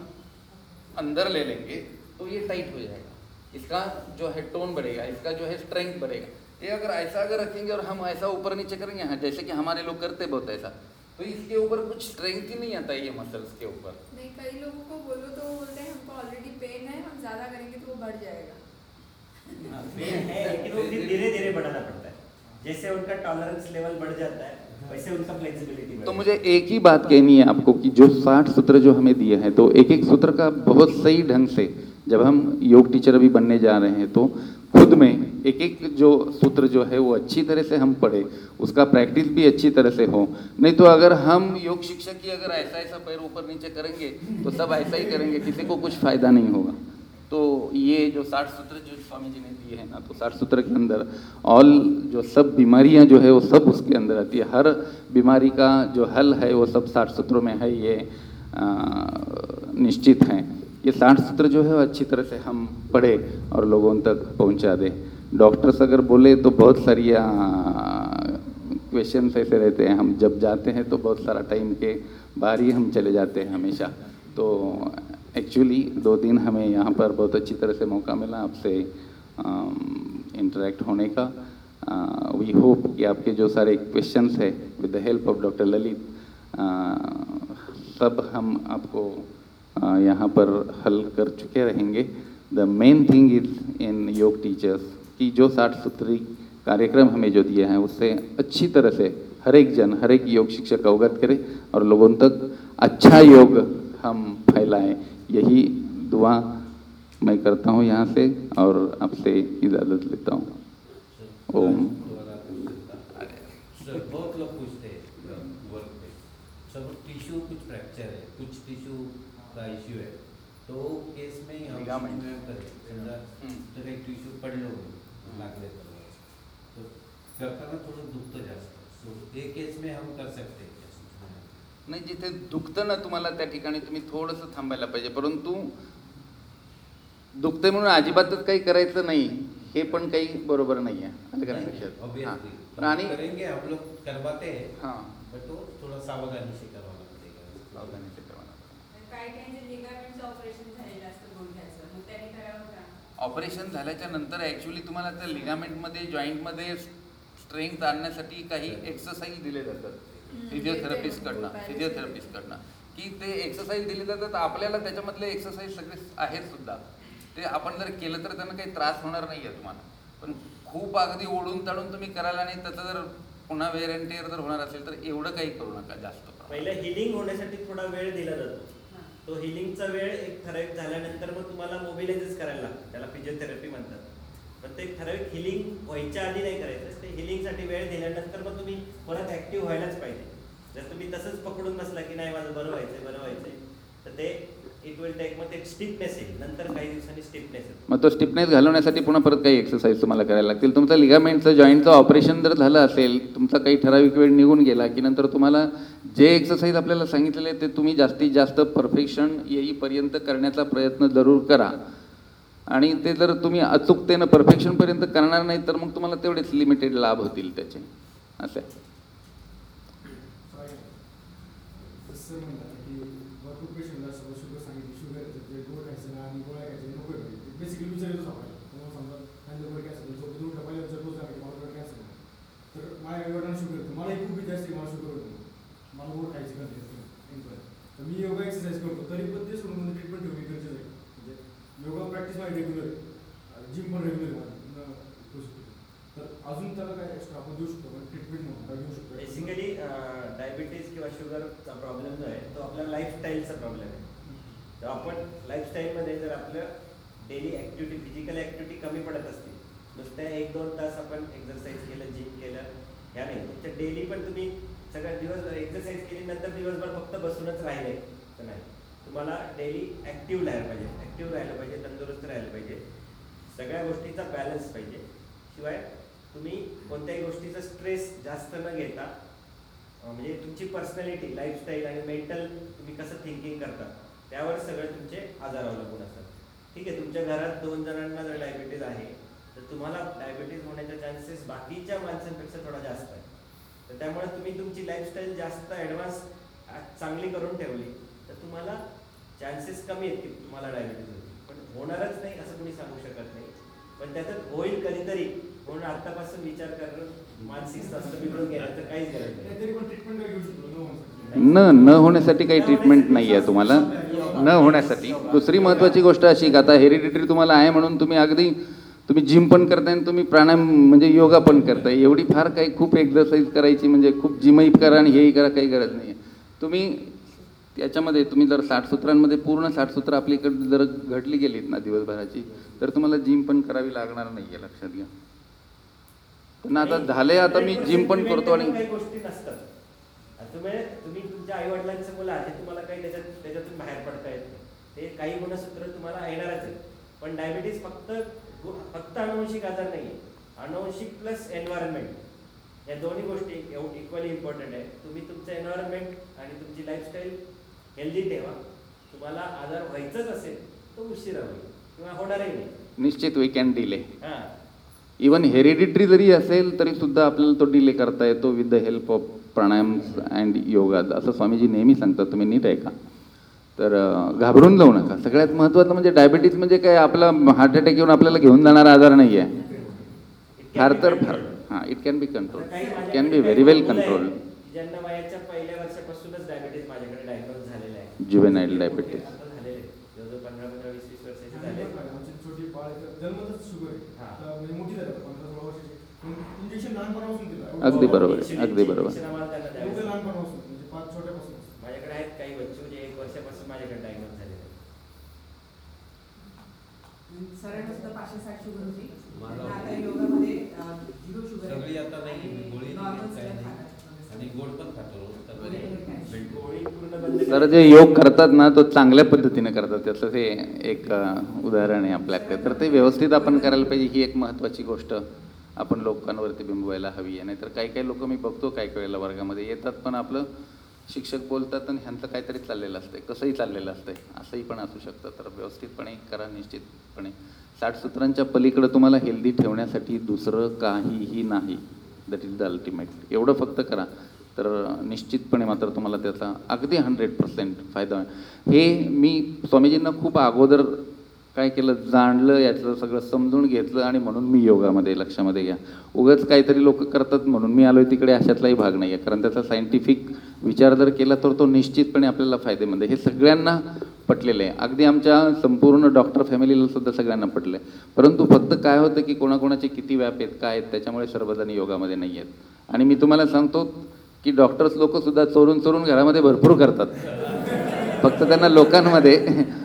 अंदर ले लेंगे तो ये टाइट हो जाएगा। इसका जो है टोन बढ़ेगा, इसका जो है स्ट्रेंथ बढ़ेगा। ये अगर ऐसा अगर रखेंगे और हम ऐसा ऊपर नीचे करेंगे हाँ जैसे कि हमारे लोग करते बहुत ऐसा। तो इसके ऊपर कुछ स्ट्रेंथ ही नहीं आता ये मसल्स के ऊपर। नहीं कई लोगों को बोलो तो वो बोलते हैं हमको ऑलरेडी पेन है हम ज़्यादा करेंगे तो वो बढ़ जाएगा. हाँ, पेन है लेकिन वो फिर धीरे धीरे बढ़ाना पड़ता है। जैसे उनका टॉलरेंस लेवल बढ़ जाता है वैसे उनका फ्लेक्सिबिलिटी तो मुझे एक ही बात कहनी है आपको कि जो साठ सूत्र जो हमें दिए हैं तो एक एक सूत्र का बहुत सही ढंग से जब हम योग टीचर अभी बनने जा रहे हैं तो खुद में एक एक जो सूत्र जो है, वो अच्छी तरह से हम पढ़े, उसका प्रैक्टिस भी अच्छी तरह से हो। नहीं तो अगर हम योग शिक्षक की अगर ऐसा ऐसा पैर ऊपर नीचे करेंगे तो सब ऐसा ही करेंगे, किसी को कुछ फ़ायदा नहीं होगा। तो ये जो साठ सूत्र जो स्वामी जी ने दिए हैं ना तो साठ सूत्र के अंदर ऑल जो सब बीमारियाँ जो है, वो सब उसके अंदर आती है। हर बीमारी का जो हल है, वो सब साठ सूत्रों में है, ये निश्चित हैं। ये साठ सूत्र जो है, वो अच्छी तरह से हम पढ़े और लोगों तक पहुँचा दें। डॉक्टर्स अगर बोले तो बहुत सारी क्वेश्चन ऐसे रहते हैं। हम जब जाते हैं तो बहुत सारा टाइम के बाहर ही हम चले जाते हैं हमेशा। तो एक्चुअली दो दिन हमें यहाँ पर बहुत अच्छी तरह से मौका मिला आपसे इंटरेक्ट होने का। वी होप कि आपके जो सारे क्वेश्चंस है with the help of doctor Lalit सब हम आपको यहाँ पर हल कर चुके रहेंगे। The main thing is in yoga teachers कि जो साठ सूत्री कार्यक्रम हमें जो दिया है, उससे अच्छी तरह से हर एक जन, हर एक योग शिक्षक अवगत करे और लोगों तक अच्छा योग हम फैलाएँ। यही दुआ मैं करता हूँ यहाँ से और आपसे इजाज़त लेता हूँ। ओम। बहुत लोग पूछते हैं सब टिश्यू कुछ फ्रैक्चर है, कुछ टिश्यू का इश्यू है? तो केस में हम समजा. तर एक टिश्यू पडलं लागले तर तो करताना थोडं दुखतं जास्त सो ते केस में हम कर सकते हैं? नाही जिथे दुखतं ना तुम्हाला त्या ठिकाणी तुम्ही थोडंसं थांबायला पाहिजे. परंतु दुखते म्हणून अजिबातच काही करायचं नाही. हे पण काही बरोबर नाही आहे आलं का नाही लक्षात? हां. Obviously. पण आणि करेंगे हम लोग करवाते हैं. हां. बट तो थोड़ा सावधानी से करवाना पड़ेगा ऑपरेशन झाल्याच्यानंतर ॲक्च्युली तुम्हाला त्या लिगामेंटमध्ये जॉईंटमध्ये स्ट्रेंथ आणण्यासाठी काही एक्सरसाइज दिले जातात. फिजिओथेरपिस्टकडनं फिजिओथेरपिस्टकडनं की ते एक्सरसाइज दिले जातात आपल्याला त्याच्यामधले एक्सरसाइज सगळे आहेत सुद्धा. ते आपण जर केलं तर त्यांना काही त्रास होणार नाही आहे तुम्हाला. पण खूप अगदी ओढून तडून तुम्ही करायला नाही त्याचं जर पुन्हा वेअर अँड टेअर जर होणार असेल तर एवढं काही करू नका जास्त. पहिलं हिलिंग होण्यासाठी थोडा वेळ दिला जातो. तो हिलिंगचा वेळ एक ठराविक झाल्यानंतर मग तुम्हाला मोबिलायझेस करायला लागतं. त्याला फिजिओथेरपी म्हणतात. पण ते ठराविक हिलिंग व्हायच्या आधी नाही करायचं. ते हिलिंगसाठी वेळ दिल्यानंतर मग तुम्ही परत ॲक्टिव्ह व्हायलाच पाहिजे. जर तुम्ही तसंच पकडून बसला की नाही माझं बरं व्हायचंय बरं व्हायचंय तर ते इट विल टेक मग ते स्टिफनेस येईल. नंतर काही दिवसांनी स्टिफनेस येईल मग तो स्टिफनेस घालवण्यासाठी पुन्हा परत काही एक्सरसाइज तुम्हाला करायला लागतील. तुमचं लिगामेंटचं जॉईंटचं ऑपरेशन जर झालं असेल तुमचा काही ठराविक वेळ निघून गेला की नंतर तुम्हाला जे एक्सरसाइज आपल्याला सांगितलेले ते तुम्ही जास्तीत जास्त परफेक्शन येईपर्यंत करण्याचा प्रयत्न जरूर करा. आणि ते जर तुम्ही अचूकतेनं परफेक्शनपर्यंत करणार नाही तर मग तुम्हाला तेवढेच लिमिटेड लाभ होतील त्याचे. असं आहे. तसं म्हणतात की भरपूर पेशंटला सपोज शुगर सांगितली शुगर ते गोड खायचं ना आणि गोळ्या खायचं नको आहे बेसिकली विचारायचो आपण तुम्हाला समजा खायला गोड कॅन्सर झोप दूर पहिल्या जर रोज लागते मला गोड कॅन्सर तर माझ्या एवढा शुगर मला खूप विद्यार्थी मला शुगर होतं मला गोड खायची करते तर मी योगा एक्सरसाइज करतो. तरी पण ते सोडून ट्रीटमेंट ठेवली गरजेचं आहे. म्हणजे योगा प्रॅक्टिस माझी रेग्युलर जिम पण रेग्युलर तर अजून त्याला काय एक्स्ट्रा आपण देऊ शकतो ट्रीटमेंट म्हणून काय देऊ शकतो? बेसिकली डायबिटीज किंवा शुगरचा प्रॉब्लेम जो आहे तो आपला लाईफस्टाईलचा प्रॉब्लेम आहे. तर आपण लाईफस्टाईलमध्ये जर आपलं डेली ॲक्टिव्हिटी फिजिकल ॲक्टिव्हिटी कमी पडत असते नुसत्या एक दोन तास आपण एक्झरसाईज केलं जिम केलं ह्या नाही. तुमच्या डेली पण तुम्ही सगळ्या दिवसभर एक्सरसाइज केली नंतर दिवसभर फक्त बसूनच राहिले. तर नाही. तुम्हाला डेली ॲक्टिव्ह राहायला पाहिजे. ॲक्टिव्ह राहायला पाहिजे तंदुरुस्त राहायला पाहिजे. सगळ्या गोष्टीचा बॅलन्स पाहिजे. शिवाय तुम्ही कोणत्याही गोष्टीचा स्ट्रेस जास्त न घेता म्हणजे तुमची पर्सनॅलिटी लाईफस्टाईल आणि मेंटल तुम्ही कसं थिंकिंग करता त्यावर सगळं तुमचे आजार अवलंबून असतात. ठीक आहे तुमच्या घरात दोन जणांना जर डायबिटीज आहे तर तुम्हाला डायबिटीज होण्याचे चान्सेस बाकीच्या माणसांपेक्षा थोडा जास्त आहे. तर त्यामुळे तुम्ही तुमची लाईफस्टाईल जास्त ॲडव्हान्स चांगली करून ठेवली तर तुम्हाला चान्सेस कमी आहेत की तुम्हाला डायबिटीज होईल. पण होणारच नाही असं कोणी सांगू शकत नाही. पण त्याच्यात होईल कधीतरी म्हणून आतापासून विचार करणं मानसिक स्वास्थ्य बिघडून घेण्याचं काहीच गरज नाही. तरी न न होण्यासाठी काही ट्रीटमेंट नाही आहे तुम्हाला. न होण्यासाठी. दुसरी महत्त्वाची गोष्ट अशी की आता हेरिडिटरी तुम्हाला आहे म्हणून तुम्ही अगदी तुम्ही जिम पण करताय आणि तुम्ही प्राणायाम म्हणजे योगा पण करताय. एवढी फार काही खूप एक्झरसाईज करायची म्हणजे खूप जिमही करा आणि हेही करा काही गरज नाही आहे तुम्ही त्याच्यामध्ये तुम्ही जर साठ सूत्रांमध्ये पूर्ण साठ सूत्र आपल्याकडे जर घडली गेलीत ना दिवसभराची तर तुम्हाला जिम पण करावी लागणार नाही आहे लक्षात घ्या. पण आता झालंय आता मी जिम पण करतो आणि तुम्ही तुमच्या आई वडिलांचं तुम्हाला काही त्याच्यात त्याच्यातून बाहेर पडता येत नाही. ते काही गुणसूत्र तुम्हाला येणारच आहे पण डायबिटीज फक्त फक्त अनुवंशिक आजार नाही आहे अनुवंशिक प्लस एन्व्हायरमेंट या दोन्ही गोष्टी इक्वली इम्पॉर्टंट आहे. तुम्ही तुमचं एन्व्हायरमेंट आणि तुमची लाईफस्टाईल हेल्दी ठेवा. तुम्हाला आजार व्हायचंच असेल तो उशिरा होईल किंवा होणारही नाही. निश्चित वी कॅन डिले हां. इवन हेरिडिटरी जरी असेल तरी सुद्धा आपल्याला तो डिले करता येतो with the help of pranayama and yoga असं स्वामीजी नेहमी सांगतात. तुम्ही नीट ऐका. तर घाबरून जाऊ नका. सगळ्यात महत्त्वाचं म्हणजे डायबिटीज म्हणजे काय? आपला हार्ट अटॅक येऊन आपल्याला घेऊन जाणारा आजार नाही आहे फार तर फार. हां it can be control it can be very well control ज्यांना वयाच्या पहिल्या वर्षापासूनच डायबिटीज माझ्याकडे डायग्नोज झालेलं आहे. जुवेनाईल डायबिटीज आता झालेले आहेत. जवळजवळ पंधरा पंधरा वीस वीस वर्षाचे झाले आमची छोटी बाळ आहे, तर जन्मतच शुगर आहे हां. तर म्हणजे मोठी झाली आता, पंधरा सोळा वर्षाची पण इंजेक्शन लहानपणापासून दिलं अगदी बरोबर आहे, इंजेक्शन- अगदी बरोबर. इंजेक्शन आम्हाला त्यांना द्यावं एवढं लागतं. लहानपणापासून म्हणजे पाच छोट्यापासून माझ्याकडे आहेत काही बच्चे म्हणजे एक वर्षापासून माझ्याकडे डायग्नोज झालेले आहेत. सरांना सुद्धा पाचशे साठ शुगर होती मला त्यांना आता होती. योगामध्ये अं, झिरो शुगर आहे. सगळी आता नाही गोळी नाही नॉर्मल घेत, काही सगळं नाही. खातात. आणि गोड पण खातो रोज तर तर. जे योग करतात ना तो चांगल्या पद्धतीने करतात त्याचं ते एक उदाहरण आहे आपल्याकडे तर ते व्यवस्थित आपण करायला पाहिजे ही एक महत्त्वाची गोष्ट आपण लोकांवरती बिंबवायला हवी आहे नाहीतर काही काही लोक मी बघतो काही काही वेळेला वर्गामध्ये येतात पण आपलं शिक्षक बोलतात आणि ह्यांचं काहीतरी चाललेलं असतंय कसंही चाललेलं असतंय असंही पण असू शकतं. तर व्यवस्थितपणे करा निश्चितपणे. साठ सूत्रांच्या पलीकडे तुम्हाला हेल्दी ठेवण्यासाठी दुसरं काहीही नाही. दॅट इज द अल्टिमेट एवढं फक्त करा. तर निश्चितपणे मात्र तुम्हाला त्याचा अगदी हंड्रेड पर्सेंट फायदा हे मी स्वामीजींना खूप अगोदर काय केलं जाणलं याचं सगळं समजून घेतलं आणि म्हणून मी योगामध्ये लक्षामध्ये घ्या. उगाच काहीतरी लोक करतात म्हणून मी आलो आहे तिकडे अशातलाही भाग नाही आहे कारण त्याचा सायंटिफिक विचार जर केला तर तो निश्चितपणे आपल्याला फायदेमध्ये हे सगळ्यांना पटलेलं आहे. अगदी आमच्या संपूर्ण डॉक्टर फॅमिलीला सुद्धा सगळ्यांना पटलं आहे परंतु फक्त काय होतं की कोणाकोणाचे किती व्याप आहेत काय आहेत त्याच्यामुळे सर्वजण योगामध्ये नाही आहेत. आणि मी तुम्हाला सांगतो की डॉक्टर्स लोक सुद्धा चोरून चोरून घरामध्ये भरपूर करतात. फक्त त्यांना लोकांमध्ये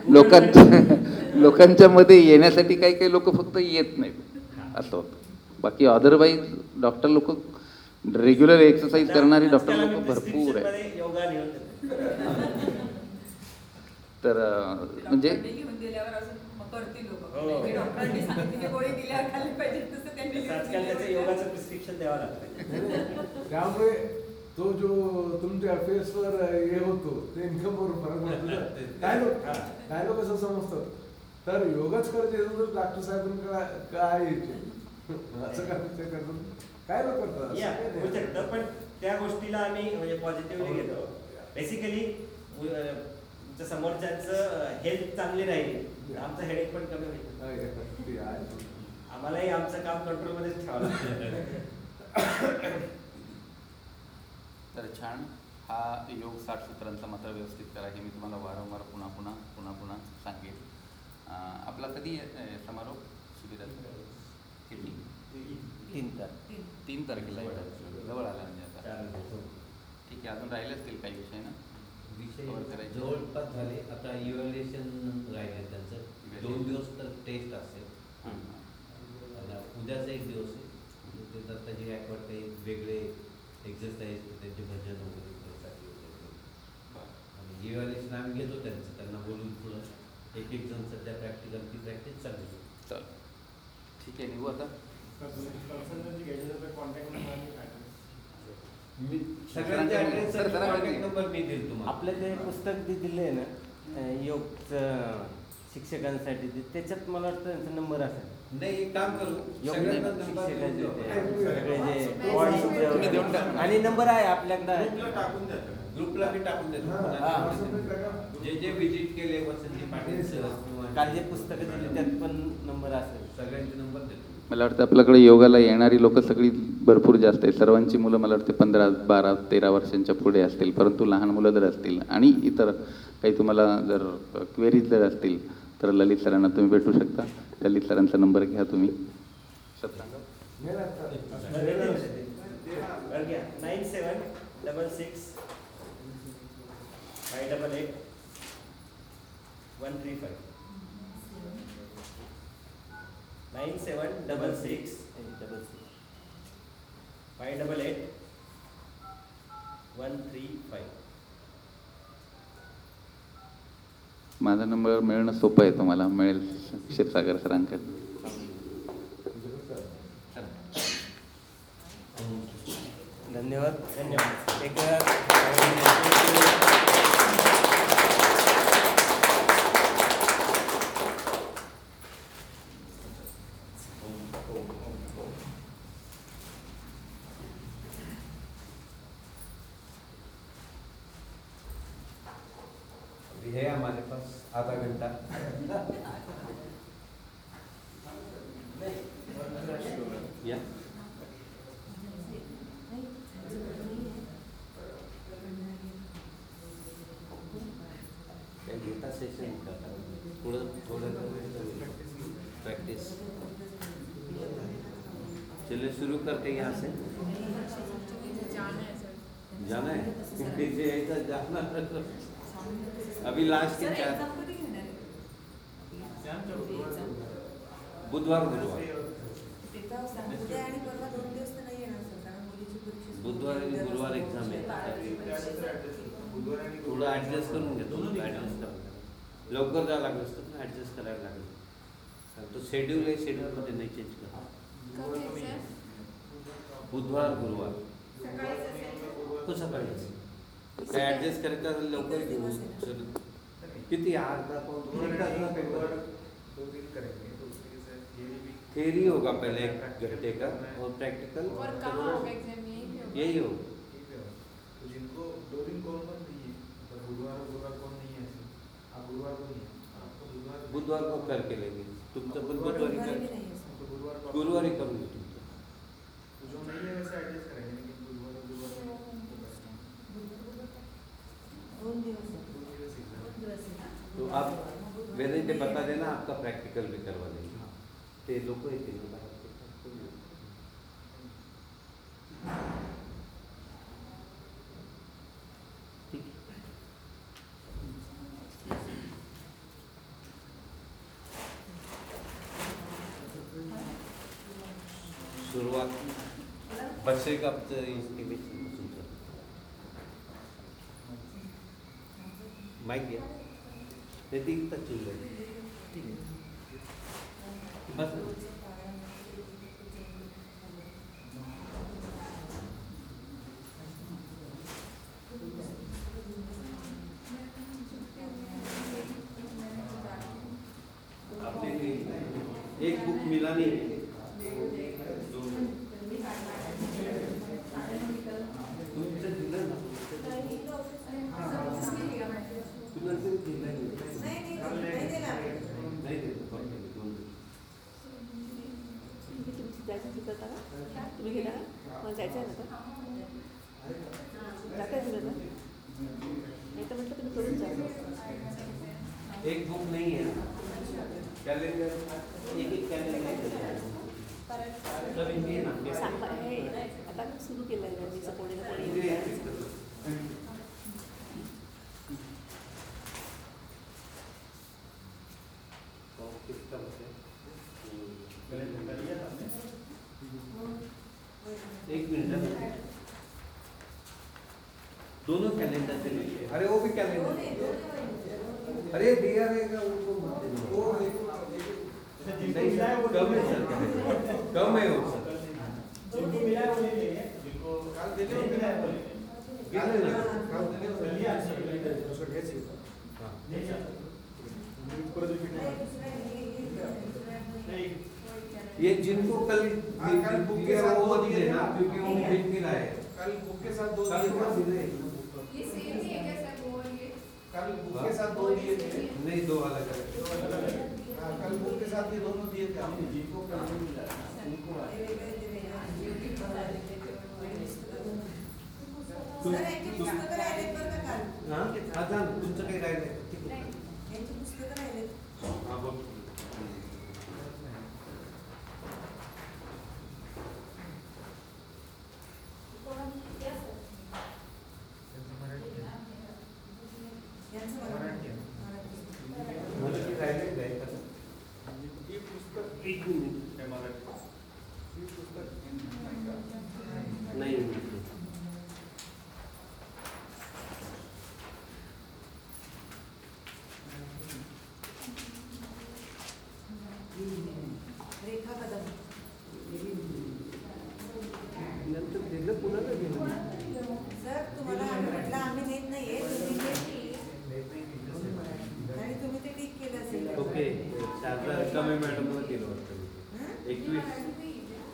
लोकांच्या लोकांच्या मध्ये येण्यासाठी काही काही लोक फक्त येत नाहीत. असं होतं. बाकी अदरवाईज डॉक्टर लोक रेग्युलर एक्सरसाइज करणारी डॉक्टर आजकाल लोक आम्ही भरपूर आहेत. prescription मध्ये योगा लिहून देतो. तर अं, म्हणजे डॉक्टरांनी लिहून दिल्यावर अजून मग करतील हो. लोक डॉक्टरांनी सांगितलेली गोळी दिल्यावर खाल्ली पाहिजे तसं त्यांनी लिहून आजकाल त्याचं दिल्यावर योगाचं प्रिस्क्रिप्शन द्यावं लागतं. <laughs> त्यामुळे तो जो तुमच्या फेसवर हे होतो ते इन्कमवर फरक पडतो ना. <laughs> काय लोक काय लोक असं समजतात? तर योगाच करायचे असेल तर डॉक्टर साहेबांकडे काय यायचे <laughs> असं काय ते करतात? काय लोक करतात असं या होऊ. शकतं पण त्या गोष्टीला आम्ही म्हणजे पॉझिटिव्हली घेतो. बेसिकली तुमच्या समोरच्यांचं हेल्थ चांगली राहील तर आमचं हेडेक पण कमी होईल. आम्हालाही आमचं काम कंट्रोलमध्येच ठेवावं लागतं. तर छान हा योग साठ सूत्रांचा मात्र व्यवस्थित करा हे मी तुम्हाला वारंवार पुन्हा पुन्हा पुन्हा पुन्हा सांगेन आपला कधी समारोप? शिबिराचा किती तीन तार तीन तारखेला जवळ आला म्हणजे आता. ठीक आहे अजून राहिले असतील काही विषय ना? विषय. जवळपास झाले. आता इव्हॅल्युएशन राहिले त्यांचं. दोन दिवस तर टेस्ट असेल हां. उद्याचा एक दिवस आहे. म्हणजे ते दत्ताजी गायकवाड काही वेगळे एक्झरसाईज त्यांचे भजन वगैरे बरं आणि इव्हॅल्युएशन आम्ही घेतो त्यांचं. त्यांना बोलून पुढं एक एक जण सध्या प्रॅक्टिकलची प्रॅक्टिस चालू आहे. चल ठीक आहे निघू आता. मी सगळ्यांचे ॲड्रेस सर, जरा कॉन्टॅक्ट वेगळे. नंबर मी देईल तुम्हाला. आपलं जे पुस्तक जे दिलं आहे ना अं, योगचं शिक्षकांसाठी ते त्याच्यात मला वाटतं त्यांचा नंबर असेल. नाही एक काम करू. योग सगळ्यांना नंबर शिक्षकांचे देऊन ते देऊ. सगळे जे तुम्ही देऊन टाका. बॉडी आणि नंबर आहे आपल्याकडं. ग्रुपला टाकून द्या ग्रुपला मी टाकून देतो हा. जे जे विजिट केले वसंती पाटील सर किंवा काल जे पुस्तकं दिली त्यात पण नंबर असेल. सगळ्यांचे नंबर देतो. मला वाटतं आपल्याकडे योगाला येणारी लोक सगळी भरपूर जास्त आहेत. सर्वांची मुलं मला वाटते पंधरा बारा तेरा वर्षांच्या पुढे असतील. परंतु लहान मुलं जर असतील आणि इतर काही तुम्हाला जर क्वेरीज जर असतील तर ललित सरांना तुम्ही भेटू शकता. ललित सरांचा नंबर घ्या तुम्ही. वन थ्री फाईव्ह आता nine seven double six five double eight one three five nine seven double six. Double six five double eight. One three five. माझा नंबर मिळणं सोपं आहे तुम्हाला. मिळेल क्षीरसागर सरांकडे. धन्यवाद. धन्यवाद. एक है हमारे पास आधा घंटा। या। काय घेता सेशन थोडं थोडं प्रैक्टिस चलिए शुरू करते हैं यहाँ से। जाना है जाना है? जाना अभी लास्ट के चार बुधवार गुरुवार उद्या आणि परवा दोन दिवस तर नाही येणार सर कारण मुलीची परीक्षा सुरू बुधवार आणि आहे. गुरुवार एक्झाम आहे थोडं ॲडजस्ट करून घेतो ॲडजस्ट करून लवकर जावं लागलं असतं पण ॲडजस्ट करायला लागलं कारण तो शेड्यूल आहे शेड्यूलमध्ये नाही चेंज करा कब है सर बुधवार गुरुवार. सकाळीच असेल. तो सकाळी असेल. काय ॲडजस्ट करायचं असेल लवकर घेऊ. चल. किती थेरी होगा पहले एक घंटे का और प्रैक्टिकल और कहाँ होगा एग्ज़ाम यहीं पे होगा। यही हो जिनको दो दिन कौन कौन नहीं है मतलब बुधवार गुरुवार कौन नहीं है आप गुरुवार को नहीं है बुधवार बुधवार को करके लेंगे। बुधवारी बुधवारी सर. तो बुधवार को गुरुवारी करून घेऊ तुमचं जो नहीं है वैसे एडजस्ट करेंगे लेकिन बुधवार गुरुवार दोन दिवस आहे. दो दिवस एग्ज़ाम दोन दिवस आहे ना? तो आप वेदे ते बता देना आपका प्रैक्टिकल भी करवा देंगे ते लोक येतील ना बाहेर ते करून घेऊ. ठीक आहे. बच्चे का। माइक घ्या ते दिखतं चिल्लर Ya le,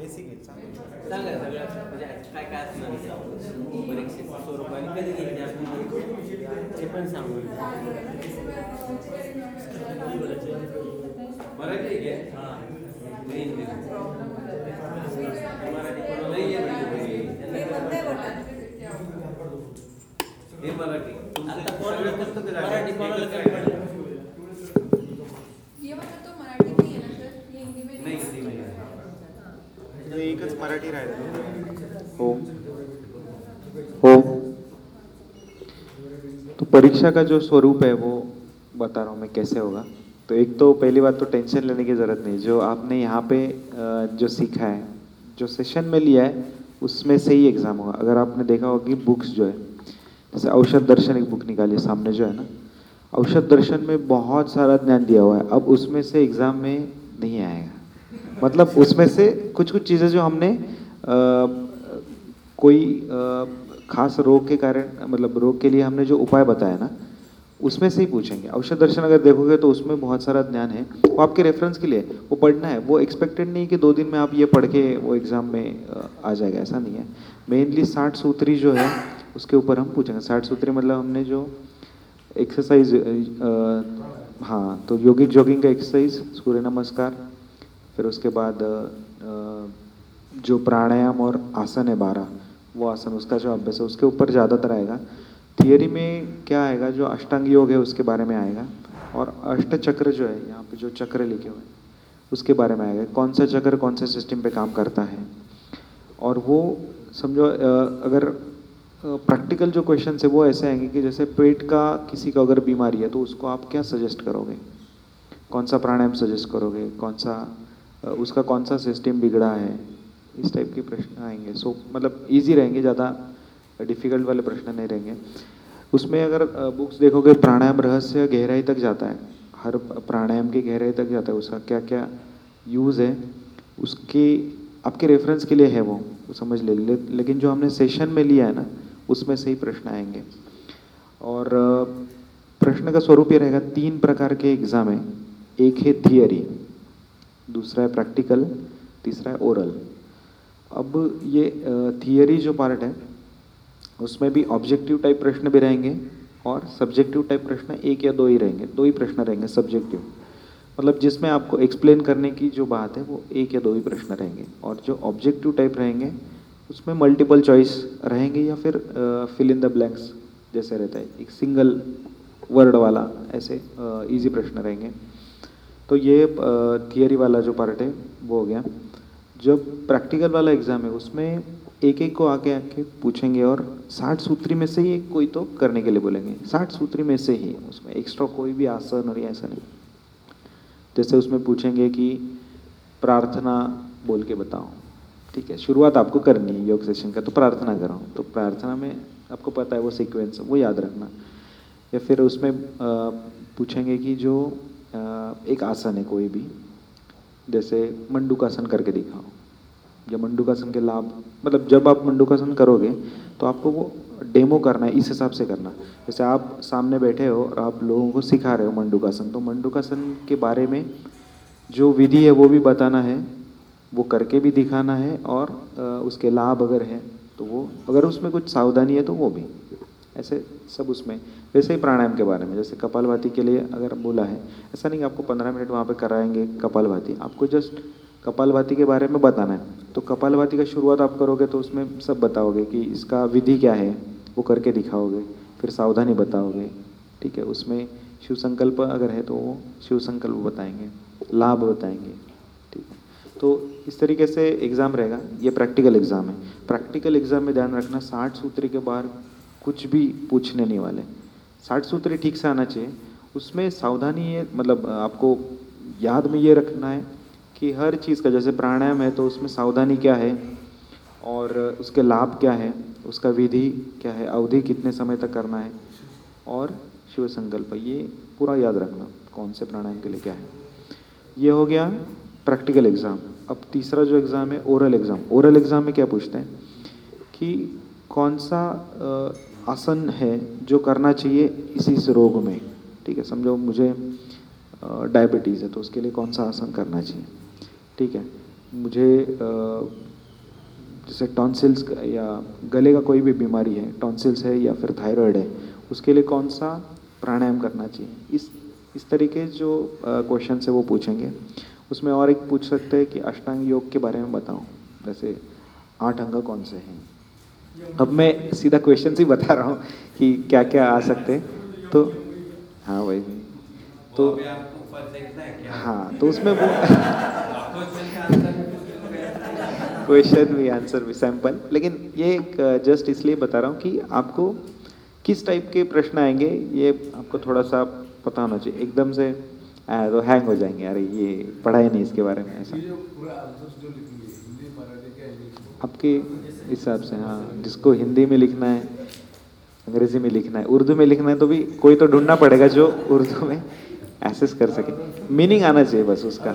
बेसिक आहे चांगलं सांगा सगळं म्हणजे काय काय असणार आहे? परीक्षेचं स्वरूप आणि कधी घेतली आपण ते पण सांगू. मराठी घे हाँ. मराठी कोणाला हे मराठी. आता कोणाला कसं मराठी कोणाला काय नाही एकच मराठी हो. हो. तो परीक्षा का जो स्वरूप है वो बता रहा हूँ मैं, कैसे होगा? तो एक तो पहली बात तो टेंशन लेने की ज़रूरत नहीं। जो आपने यहाँ पे जो सीखा है, जो सेशन में लिया है, उसमें से ही एग्ज़ाम होगा। अगर आपने देखा होगा कि बुक्स जो है, जैसे औषध दर्शन एक बुक निकाली सामने जो है ना, औषध दर्शन में बहुत सारा ज्ञान दिया हुआ है। अब उसमें से एग्ज़ाम में नहीं आएगा। मतलब उसमें से कुछ कुछ चीज़ें जो हमने अ, कोई अ, खास रोग के कारण मतलब रोग के लिए हमने जो उपाय बताया ना उसमें से ही पूछेंगे। औषध दर्शन अगर देखोगे तो उसमें बहुत सारा ज्ञान है। वो आपके रेफरेंस के लिए वो पढ़ना है। वो एक्सपेक्टेड नहीं कि दो दिन में आप ये पढ़ के वो एग्ज़ाम में आ जाएगा ऐसा नहीं है। मेनली साठ सूत्री जो है उसके ऊपर हम पूछेंगे। साठ सूत्री मतलब हमने जो एक्सरसाइज हाँ तो योगिक जॉगिंग का एक्सरसाइज सूर्य नमस्कार फिर उसके बाद जो प्राणायाम और आसन है बारह, वो आसन उसका जो अभ्यास है, उसके ऊपर ज़्यादातर आएगा। थियरी में क्या आएगा, जो अष्टांग योग है उसके बारे में आएगा और अष्ट चक्र जो है, यहाँ पे जो चक्र लिखे हुए हैं, उसके बारे में आएगा। कौन सा चक्र कौन से सिस्टम पे काम करता है? और वो समझो अगर प्रैक्टिकल जो क्वेश्चन है, वो ऐसे आएँगे कि जैसे पेट का किसी का अगर बीमारी है तो उसको आप क्या सजेस्ट करोगे? कौन सा प्राणायाम सजेस्ट करोगे? कौन सा उसका कौन सा सिस्टम बिगड़ा है? इस टाइप के प्रश्न आएँगे। सो मतलब इजी रहेंगे ज़्यादा डिफ़िकल्ट वाले प्रश्न नहीं रहेंगे। उसमें अगर बुक्स देखोगे प्राणायाम रहस्य गहराई तक जाता है। हर प्राणायाम की गहराई तक जाता है। उसका क्या क्या यूज़ है उसकी आपके रेफरेंस के लिए है वो वो समझ ले, ले लेकिन जो हमने सेशन में लिया है ना उसमें से ही प्रश्न आएँगे। और प्रश्न का स्वरूप ये रहेगा तीन प्रकार के एग्ज़ाम है। एक है थियरी दूसरा है प्रैक्टिकल तीसरा है ओरल अब ये थियरी जो पार्ट है, उसमें भी ऑब्जेक्टिव टाइप प्रश्न भी रहेंगे और सब्जेक्टिव टाइप प्रश्न एक या दो ही रहेंगे, दो ही प्रश्न रहेंगे सब्जेक्टिव मतलब जिसमें आपको एक्सप्लेन करने की जो बात है, वो एक या दो ही प्रश्न रहेंगे और जो ऑब्जेक्टिव टाइप रहेंगे, उसमें मल्टीपल चॉइस रहेंगे या फिर फिल इन द ब्लैंक्स जैसे रहता है, एक सिंगल वर्ड वाला ऐसे इजी प्रश्न रहेंगे. तो ये थियरी वाला जो पार्ट है, वो हो गया। जब प्रैक्टिकल वाला एग्ज़ाम है, उसमें एक एक को आके आके पूछेंगे और साठ सूत्री में से ही कोई तो करने के लिए बोलेंगे। साठ सूत्री में से ही, उसमें एक्स्ट्रा कोई भी आसन और ऐसा नहीं। जैसे उसमें पूछेंगे कि प्रार्थना बोल के बताओ। ठीक है, शुरुआत आपको करनी है योग सेशन का तो प्रार्थना करो तो प्रार्थना में आपको पता है वो सीक्वेंस वो याद रखना। या फिर उसमें पूछेंगे कि जो एक आसन है कोई भी, जैसे मंडूकासन करके दिखाओ। या मंडूकासन के लाभ मतलब जब आप मंडूकासन करोगे तो आपको वो डेमो करना है, इस हिसाब से करना जैसे आप सामने बैठे हो और आप लोगों को सिखा रहे हो मंडूकासन तो मंडूकासन के बारे में जो विधि है, वो भी बताना है, वो करके भी दिखाना है और उसके लाभ अगर हैं तो वो, अगर उसमें कुछ सावधानी है तो वो भी। ऐसे सब उसमें। वैसे ही प्राणायाम के बारे में, जैसे कपालभाति के लिए अगर बोला है, ऐसा नहीं कि आपको पंद्रह मिनट वहाँ पर कराएँगे कपालभाति, आपको जस्ट कपालभाति के बारे में बताना है। तो कपालभाति का शुरुआत आप करोगे तो उसमें सब बताओगे कि इसका विधि क्या है, वो करके दिखाओगे, फिर सावधानी बताओगे, ठीक है? उसमें शिव संकल्प अगर है तो वो शिव संकल्प बताएँगे, लाभ बताएँगे, ठीक है? तो इस तरीके से एग्ज़ाम रहेगा, ये प्रैक्टिकल एग्ज़ाम है। प्रैक्टिकल एग्ज़ाम में ध्यान रखना, साठ सूत्र के बाहर कुछ भी पूछने नहीं वाले। साठ सूत्र ठीक से आना चाहिए। उसमें सावधानी ये मतलब आपको याद में ये रखना है कि हर चीज़ का, जैसे प्राणायाम है तो उसमें सावधानी क्या है और उसके लाभ क्या है, उसका विधि क्या है, अवधि कितने समय तक करना है और शिव संकल्प, ये पूरा याद रखना कौन से प्राणायाम के लिए क्या है। ये हो गया प्रैक्टिकल एग्ज़ाम। अब तीसरा जो एग्ज़ाम है, ओरल एग्ज़ाम। ओरल एग्ज़ाम में क्या पूछते हैं कि कौन सा आसन है जो करना चाहिए इसी इस रोग में। ठीक है, समझो मुझे डायबिटीज़ है तो उसके लिए कौन सा आसन करना चाहिए? ठीक है, मुझे जैसे टॉन्सिल्स या गले का कोई भी बीमारी है टॉन्सिल्स है या फिर थायराइड है, उसके लिए कौन सा प्राणायाम करना चाहिए? इस इस तरीके जो क्वेश्चन है वो पूछेंगे। उसमें और एक पूछ सकते हैं कि अष्टांग योग के बारे में बताओ जैसे आठ अंग कौन से हैं? अब मैं सीधा क्वेश्चन ही बता रहा हूँ कि क्या क्या आ सकते हैं। तो हाँ वही वही तो हाँ तो उसमें वो क्वेश्चन भी आंसर भी सैंपल लेकिन ये जस्ट इसलिए बता रहा हूँ कि आपको किस टाइप के प्रश्न आएँगे ये आपको थोड़ा सा पता होना चाहिए। एकदम से आया तो हैंग हो जाएँगे। अरे ये पढ़ा ही नहीं इसके बारे में ऐसा। आपके हिसाब से हाँ जिसको हिंदी में लिखना है, अंग्रेज़ी में लिखना है, उर्दू में लिखना है तो भी कोई तो ढूंढना पड़ेगा जो उर्दू में एसेस कर सके। मीनिंग आना चाहिए बस उसका।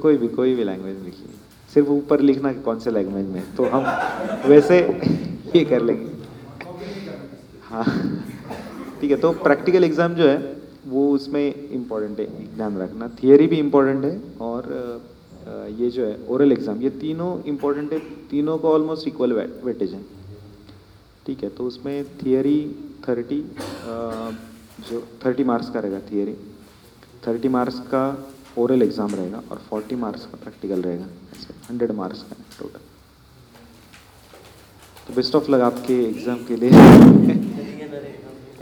कोई भी कोई भी लैंग्वेज लिखिए। सिर्फ़ ऊपर लिखना कौन से लैंग्वेज में तो हम वैसे <laughs> ये कर लेंगे। हाँ ठीक है तो प्रैक्टिकल एग्ज़ाम जो है, वो उसमें इम्पोर्टेंट है, ध्यान रखना। थियोरी भी इम्पोर्टेंट है और ये जो है ओरल एग्ज़ाम ये तीनों इम्पोर्टेंट है तीनों का ऑलमोस्ट इक्वल वेटेज है। ठीक है तो उसमें थियरी थर्टी जो थर्टी मार्क्स का रहेगा थियरी थर्टी मार्क्स का ओरल एग्ज़ाम रहेगा और फोर्टी मार्क्स का प्रैक्टिकल रहेगा ऐसे हंड्रेड मार्क्स का टोटल तो बेस्ट ऑफ़ लक आपके एग्ज़ाम के लिए।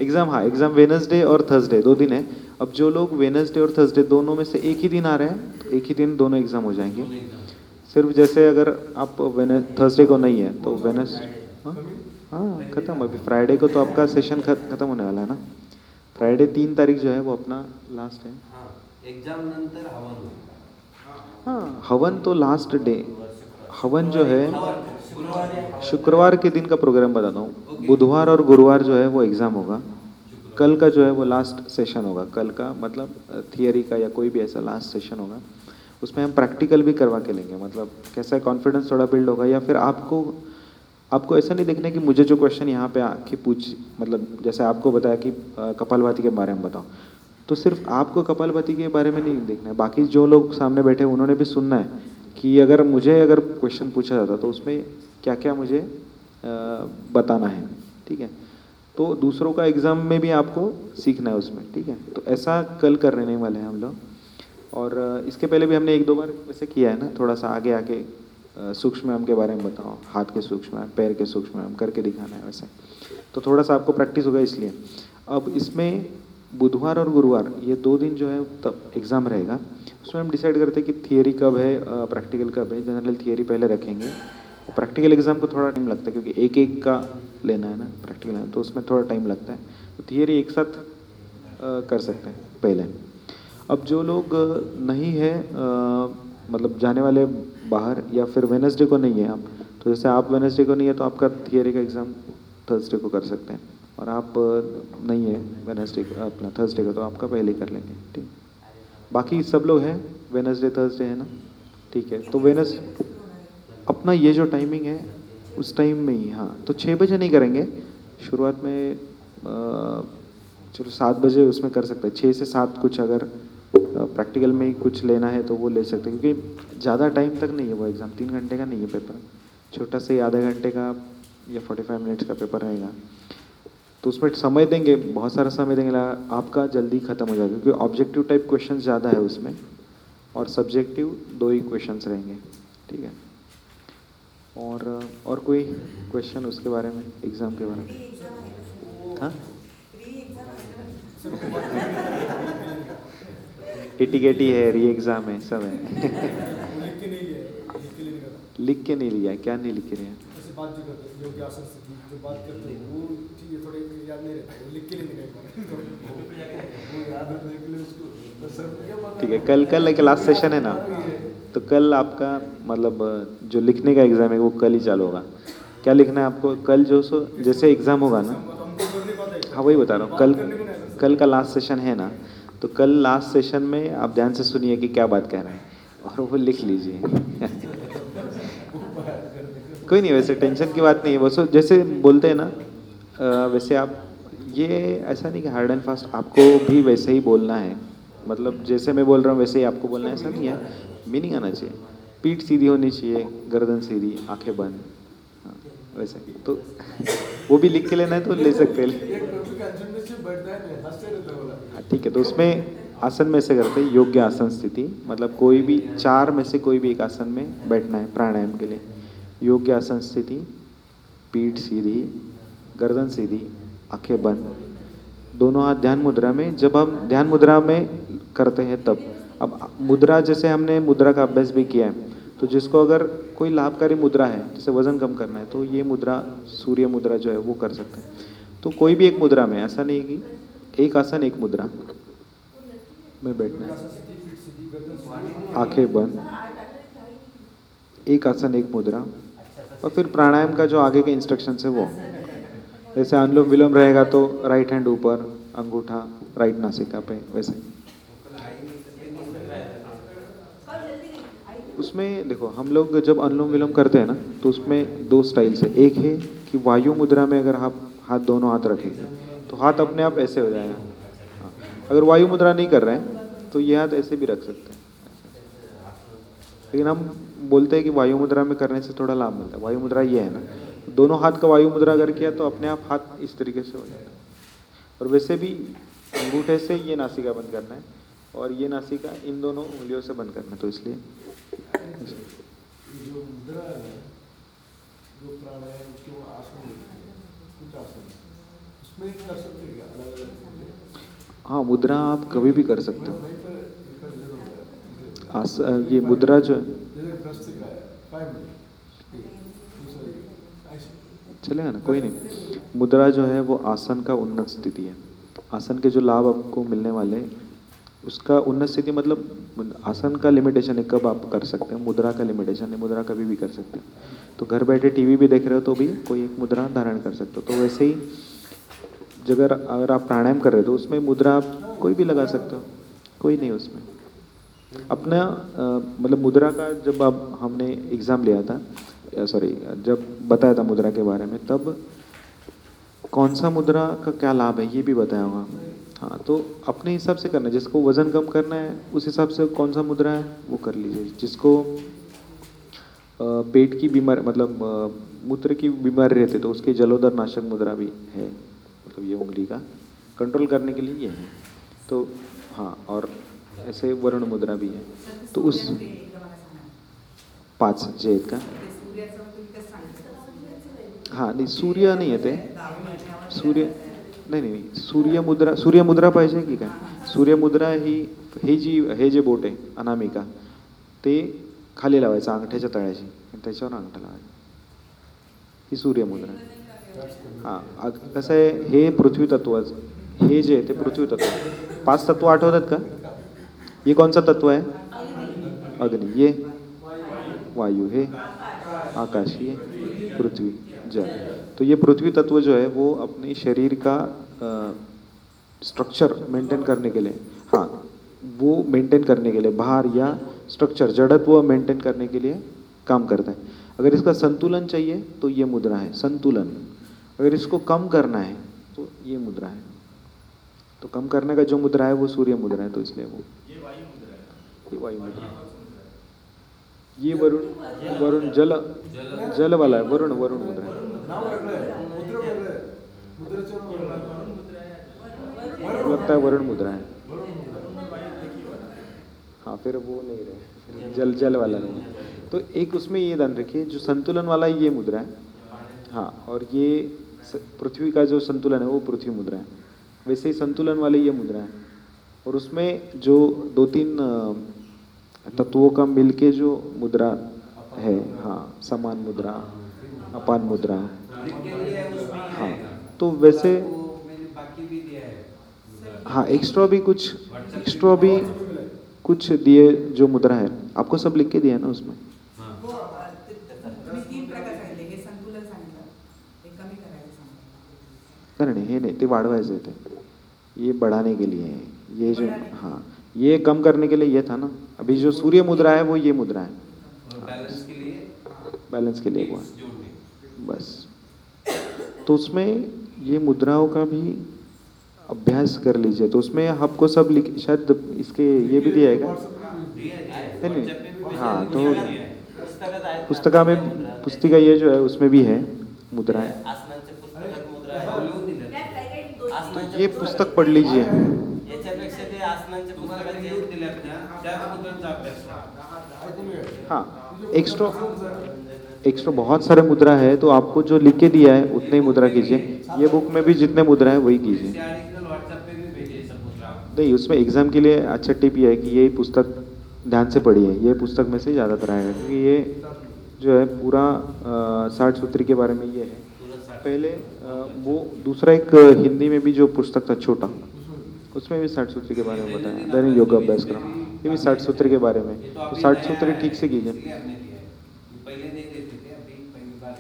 एग्ज़ाम हाँ? एग्ज़ाम वेनसडे और थर्सडे दो दिन है। अब जो लोग वेनसडे और थर्सडे दोनों में से एक ही दिन आ रहे हैं तो एक ही दिन दोनों एग्ज़ाम हो जाएँगे। सिर्फ़ जैसे अगर आप थर्सडे को नहीं है तो वेनस हाँ? हाँ खत्म। अभी फ्राइडे को तो आपका सेशन खत्म होने वाला है ना? फ्राइडे तीन तारीख जो है वो अपना लास्ट है। एक्झाम नंतर हवन हाँ। हवन तो लास्ट डे हवन जो है शुक्रवार के दिन का प्रोग्राम बताता हूँ। बुधवार और गुरुवार जो है वो एग्ज़ाम होगा। कल का जो है वो लास्ट सेशन होगा। कल का मतलब थियरी का या कोई भी ऐसा लास्ट सेशन होगा उसमें हम प्रैक्टिकल भी करवा के लेंगे। मतलब कैसा कॉन्फिडेंस थोड़ा बिल्ड होगा या फिर आपको आपको ऐसा नहीं देखना कि मुझे जो क्वेश्चन यहाँ पे आके पूछ मतलब जैसे आपको बताया कि कपालभाति के बारे में बताओ। तो सिर्फ़ आपको कपालभाति के बारे में नहीं देखना है। बाकी जो लोग सामने बैठे हैं, उन्होंने भी सुनना है कि अगर मुझे अगर क्वेश्चन पूछा जाता तो उसमें क्या क्या मुझे बताना है। ठीक है? तो दूसरों का एग्ज़ाम में भी आपको सीखना है उसमें, ठीक है? तो ऐसा कल करने वाले हैं हम लोग। और इसके पहले भी हमने एक दो बार वैसे किया है ना थोड़ा सा आगे आके सूक्ष्म के बारे में बताओ। हाथ के सूक्ष्म पैर के सूक्ष्म करके दिखाना है वैसे। तो थोड़ा सा आपको प्रैक्टिस होगा इसलिए। अब इसमें बुधवार और गुरुवार, ये दो दिन जो है तब एग्ज़ाम रहेगा। उसमें हम डिसाइड करते हैं कि थियोरी कब है प्रैक्टिकल कब है। जनरल थियोरी पहले रखेंगे। प्रैक्टिकल एग्ज़ाम को थोड़ा टाइम लगता है, क्योंकि एक एक का लेना है ना प्रैक्टिकल है तो उसमें थोड़ा टाइम लगता है। तो थियरी एक साथ कर सकते हैं पहले। अब जो लोग नहीं है अ, मतलब जाने वाले बाहर या फिर वेनसडे को नहीं है आप तो जैसे आप वेनसडे को नहीं है तो आपका थियरी का एग्ज़ाम थर्सडे को कर सकते हैं। और आप नहीं है वेनसडे अपना थर्सडे का तो आपका पहले कर लेंगे ठीक। बाकी सब लोग हैं वेनसडे थर्सडे है ना ठीक है। तो वेनस अपना ये जो टाइमिंग है उस टाइम में ही हाँ। तो छः बजे नहीं करेंगे। शुरुआत में चलो सात बजे उसमें कर सकते हैं। छः से सात कुछ अगर प्रैक्टिकल में ही कुछ लेना है तो वो ले सकते हैं। क्योंकि ज़्यादा टाइम तक नहीं है वो एग्ज़ाम तीन घंटे का नहीं है पेपर छोटा से आधे घंटे का या फोर्टी फाइव मिनट्स का पेपर रहेगा। तो उसमें समय देंगे, बहुत सारा समय देंगे। आपका जल्दी ख़त्म हो जाएगा। क्योंकि ऑब्जेक्टिव टाइप क्वेश्चन ज़्यादा है उसमें। और सब्जेक्टिव दो ही क्वेश्चन रहेंगे। ठीक है? और और कोई क्वेश्चन उसके बारे में एग्ज़ाम के बारे में? हाँ? टिटिकेटी है री एग्ज़ाम है, सब है। लिख के नहीं लिया, क्या नहीं लिख करते हैं? के ठीक है, कल कल एक लास्ट सेशन है ना? तो कल आपका मतलब जो लिखने का एग्ज़ाम है, वो कल ही चालू होगा। क्या लिखना है आपको? कल जो सो, जैसे एग्ज़ाम होगा ना। हाँ वही बता रहा हूँ। कल कल का लास्ट सेशन है ना। तो कल लास्ट सेशन में आप ध्यान से सुनिए कि क्या बात कह रहे हैं। और वो लिख लीजिए। कोई नहीं, वैसे टेंशन की बात नहीं है। वो सो जैसे बोलते हैं ना वैसे आप, ये ऐसा नहीं कि हार्ड एंड फास्ट आपको भी वैसे ही बोलना है। मतलब जैसे मैं बोल रहा हूँ वैसे ही आपको बोलना ऐसा नहीं है। मीनिंग आना चाहिए। पीठ सीधी होनी चाहिए गर्दन सीधी आँखें बंद। हाँ, वैसे। तो वो भी लिख के लेना है तो ले सकते हैं। हाँ, ठीक है तो उसमें आसन में से करते हैं योग्य आसन स्थिति। मतलब कोई भी चार में से कोई भी एक आसन में बैठना है प्राणायाम के लिए। योग्य आसन स्थिति पीठ सीधी गर्दन सीधी आँखें बंद। दोनों हाथ ध्यान मुद्रा में। जब हम ध्यान मुद्रा में करते हैं तब। अब मुद्रा जैसे हमने मुद्रा का अभ्यास भी किया है तो जिसको अगर कोई लाभकारी मुद्रा है, जैसे वज़न कम करना है तो ये मुद्रा, सूर्य मुद्रा जो है वो कर सकते हैं। तो कोई भी एक मुद्रा में, ऐसा नहीं कि एक आसन, एक मुद्रा में बैठना है। आँखें बंद, एक आसन, एक मुद्रा, और फिर प्राणायाम का जो आगे के इंस्ट्रक्शन है वो। जैसे अनुलोम विलोम रहेगा तो राइट हैंड ऊपर, अंगूठा राइट नासिका पे, वैसे। उसमें, देखो, हम लोग जब अनुलोम विलोम करते हैं ना तो उसमें दो स्टाइल से, एक है कि वायु मुद्रा में अगर आप हाथ दोनों हाथ रखेंगे तो हाथ अपने आप ऐसे हो जाएगा। हाँ। अगर वायु मुद्रा नहीं कर रहे हैं तो ये हाथ ऐसे भी रख सकते हैं। लेकिन हम बोलते हैं कि वायु मुद्रा में करने से थोड़ा लाभ मिलता है। वायु मुद्रा ये है ना, दोनों हाथ का वायु मुद्रा अगर किया तो अपने आप हाथ इस तरीके से हो है। और वैसे भी अंगूठे से ये नासिका बंद करना है, और ये नासिका इन दोनों उंगलियों से बंद करना है तो इसलिए जो मुद्रा है जो प्राणायाम आसन कुछ आसन उसमें कर सकते क्या अलग अलग हाँ मुद्रा आप कभी भी कर सकते हो। ये मुद्रा जो है। चलेगा ना? कोई नहीं। मुद्रा जो है, वो आसन का उन्नत स्थिति है। आसन के जो लाभ आपको मिलने वाले उसका उन्नत स्थिति मतलब आसन का लिमिटेशन है, कब आप कर सकते हैं, मुद्रा का लिमिटेशन है, मुद्रा कभी भी कर सकते हैं। तो घर बैठे टीवी भी देख रहे हो तो भी कोई एक मुद्रा धारण कर सकते हो। तो वैसे ही जगह अगर आप प्राणायाम कर रहे हो तो उसमें मुद्रा आप कोई भी लगा सकते हो, कोई नहीं उसमें। अपना मतलब मुद्रा का जब आप, हमने एग्ज़ाम लिया था सॉरी जब बताया था मुद्रा के बारे में, तब कौन सा मुद्रा का क्या लाभ है, ये भी बताया होगा। हाँ तो अपने हिसाब से करना है। जिसको वज़न कम करना है, उस हिसाब से कौन सा मुद्रा है, वो कर लीजिए। जिसको पेट की बीमारी मतलब मूत्र की बीमारी रहती है तो उसके जलोदर नाशक मुद्रा भी है मतलब ये उंगली का। कंट्रोल करने के लिए ये है। तो हाँ और ऐसे वर्ण मुद्रा भी है। तो उस पाच जे का। हाँ, नाही, सूर्य नाही येते सूर्य नाही नाही सूर्यमुद्रा सूर्यमुद्रा पाहिजे की काय? सूर्यमुद्रा ही हे जी हे जे बोट आहे अनामिका ते खाली लावायचं अंगठ्याच्या तळ्याशी. त्याच्यावर अंगठा लावायचा. ही सूर्यमुद्रा. हां अग- कसं आहे हे पृथ्वी तत्वाचं हे जे आहे ते पृथ्वी तत्व पाच तत्व आठवतात का? ये कोणचं तत्व आहे? अग्नि. ये. वायू. हे. आकाश. ये. पृथ्वी. जल. तो ये पृथ्वी तत्व जो है वो अपने शरीर का स्ट्रक्चर मेंटेन करने के लिए हाँ वो मेंटेन करने के लिए भार या स्ट्रक्चर जड़त्व मेंटेन करने के लिए काम करता है। अगर इसका संतुलन चाहिए तो ये मुद्रा है संतुलन। अगर इसको कम करना है तो ये मुद्रा है। तो कम करने का जो मुद्रा है वो सूर्य मुद्रा है तो इसलिए वो। ये वायु मुद्रा है। ये वरुण वरुण जल जल वाला है वरुण वरुण मुद्रा है। लगता है वरुण मुद्रा है। हाँ फिर वो नहीं रहे। जल जल वाला नहीं तो एक उसमें ये ध्यान रखिए, जो संतुलन वाला ये मुद्रा है हाँ और ये पृथ्वी का जो संतुलन है, वो पृथ्वी मुद्रा है। वैसे ही संतुलन वाले ये मुद्रा है। और उसमें जो दो तीन तत्वों का मिलके जो मुद्रा है हाँ समान मुद्रा, अपान मुद्रा। हाँ तो वैसे बाकी भी दिया है हाँ एक्स्ट्रा भी कुछ एक्स्ट्रा भी कुछ दिए जो मुद्रा है। आपको सब लिख के दिया है ना उसमें? ते- तुम्ही तीन प्रकार सांगितले हे संतुलन सांगितलं कमी नहीं नहीं नहीं ते वाढवायचे थे ये बढ़ाने के लिए है। ये जो हाँ ये कम करने के लिए ये था ना। अभी जो सूर्य मुद्रा है वो ये मुद्रा है। बैलेंस के लिए बैलेंस के लिए वो है बस। तो उसमें ये मुद्राओं का भी अभ्यास कर लीजिए। तो उसमें आपको सब लिख, शायद इसके ये भी दिया है नहीं हाँ तो पुस्तका में, पुस्तिका ये जो है, उसमें भी है मुद्राएँ। आसनांच्या ये पुस्तक पढ़ लीजिए। ते. हाँ एक्स्ट्रा एक्स्ट्रा बहुत सारे मुद्रा है तो आपको जो लिख के दिया है उतने ही मुद्रा कीजिए। ये बुक में भी जितने मुद्रा है वही कीजिए। ते नहीं उसमें एग्ज़ाम के लिए अच्छा टिप ये है कि ये पुस्तक ध्यान से पढ़िए। ये पुस्तक में से ज़्यादातर आएगा क्योंकि ये जो है पूरा साठ सूत्री के बारे में ये है। पहले अ, वो दूसरा एक हिंदी में भी जो पुस्तक था छोटा उसमें भी साठ सूत्र के बारे में बताया। दैनिक योगा अभ्यास क्रम ये भी साठ सूत्र के बारे में। तो साठ सूत्र ठीक से कीजिए पहले नहीं देते थे अभी पहली बार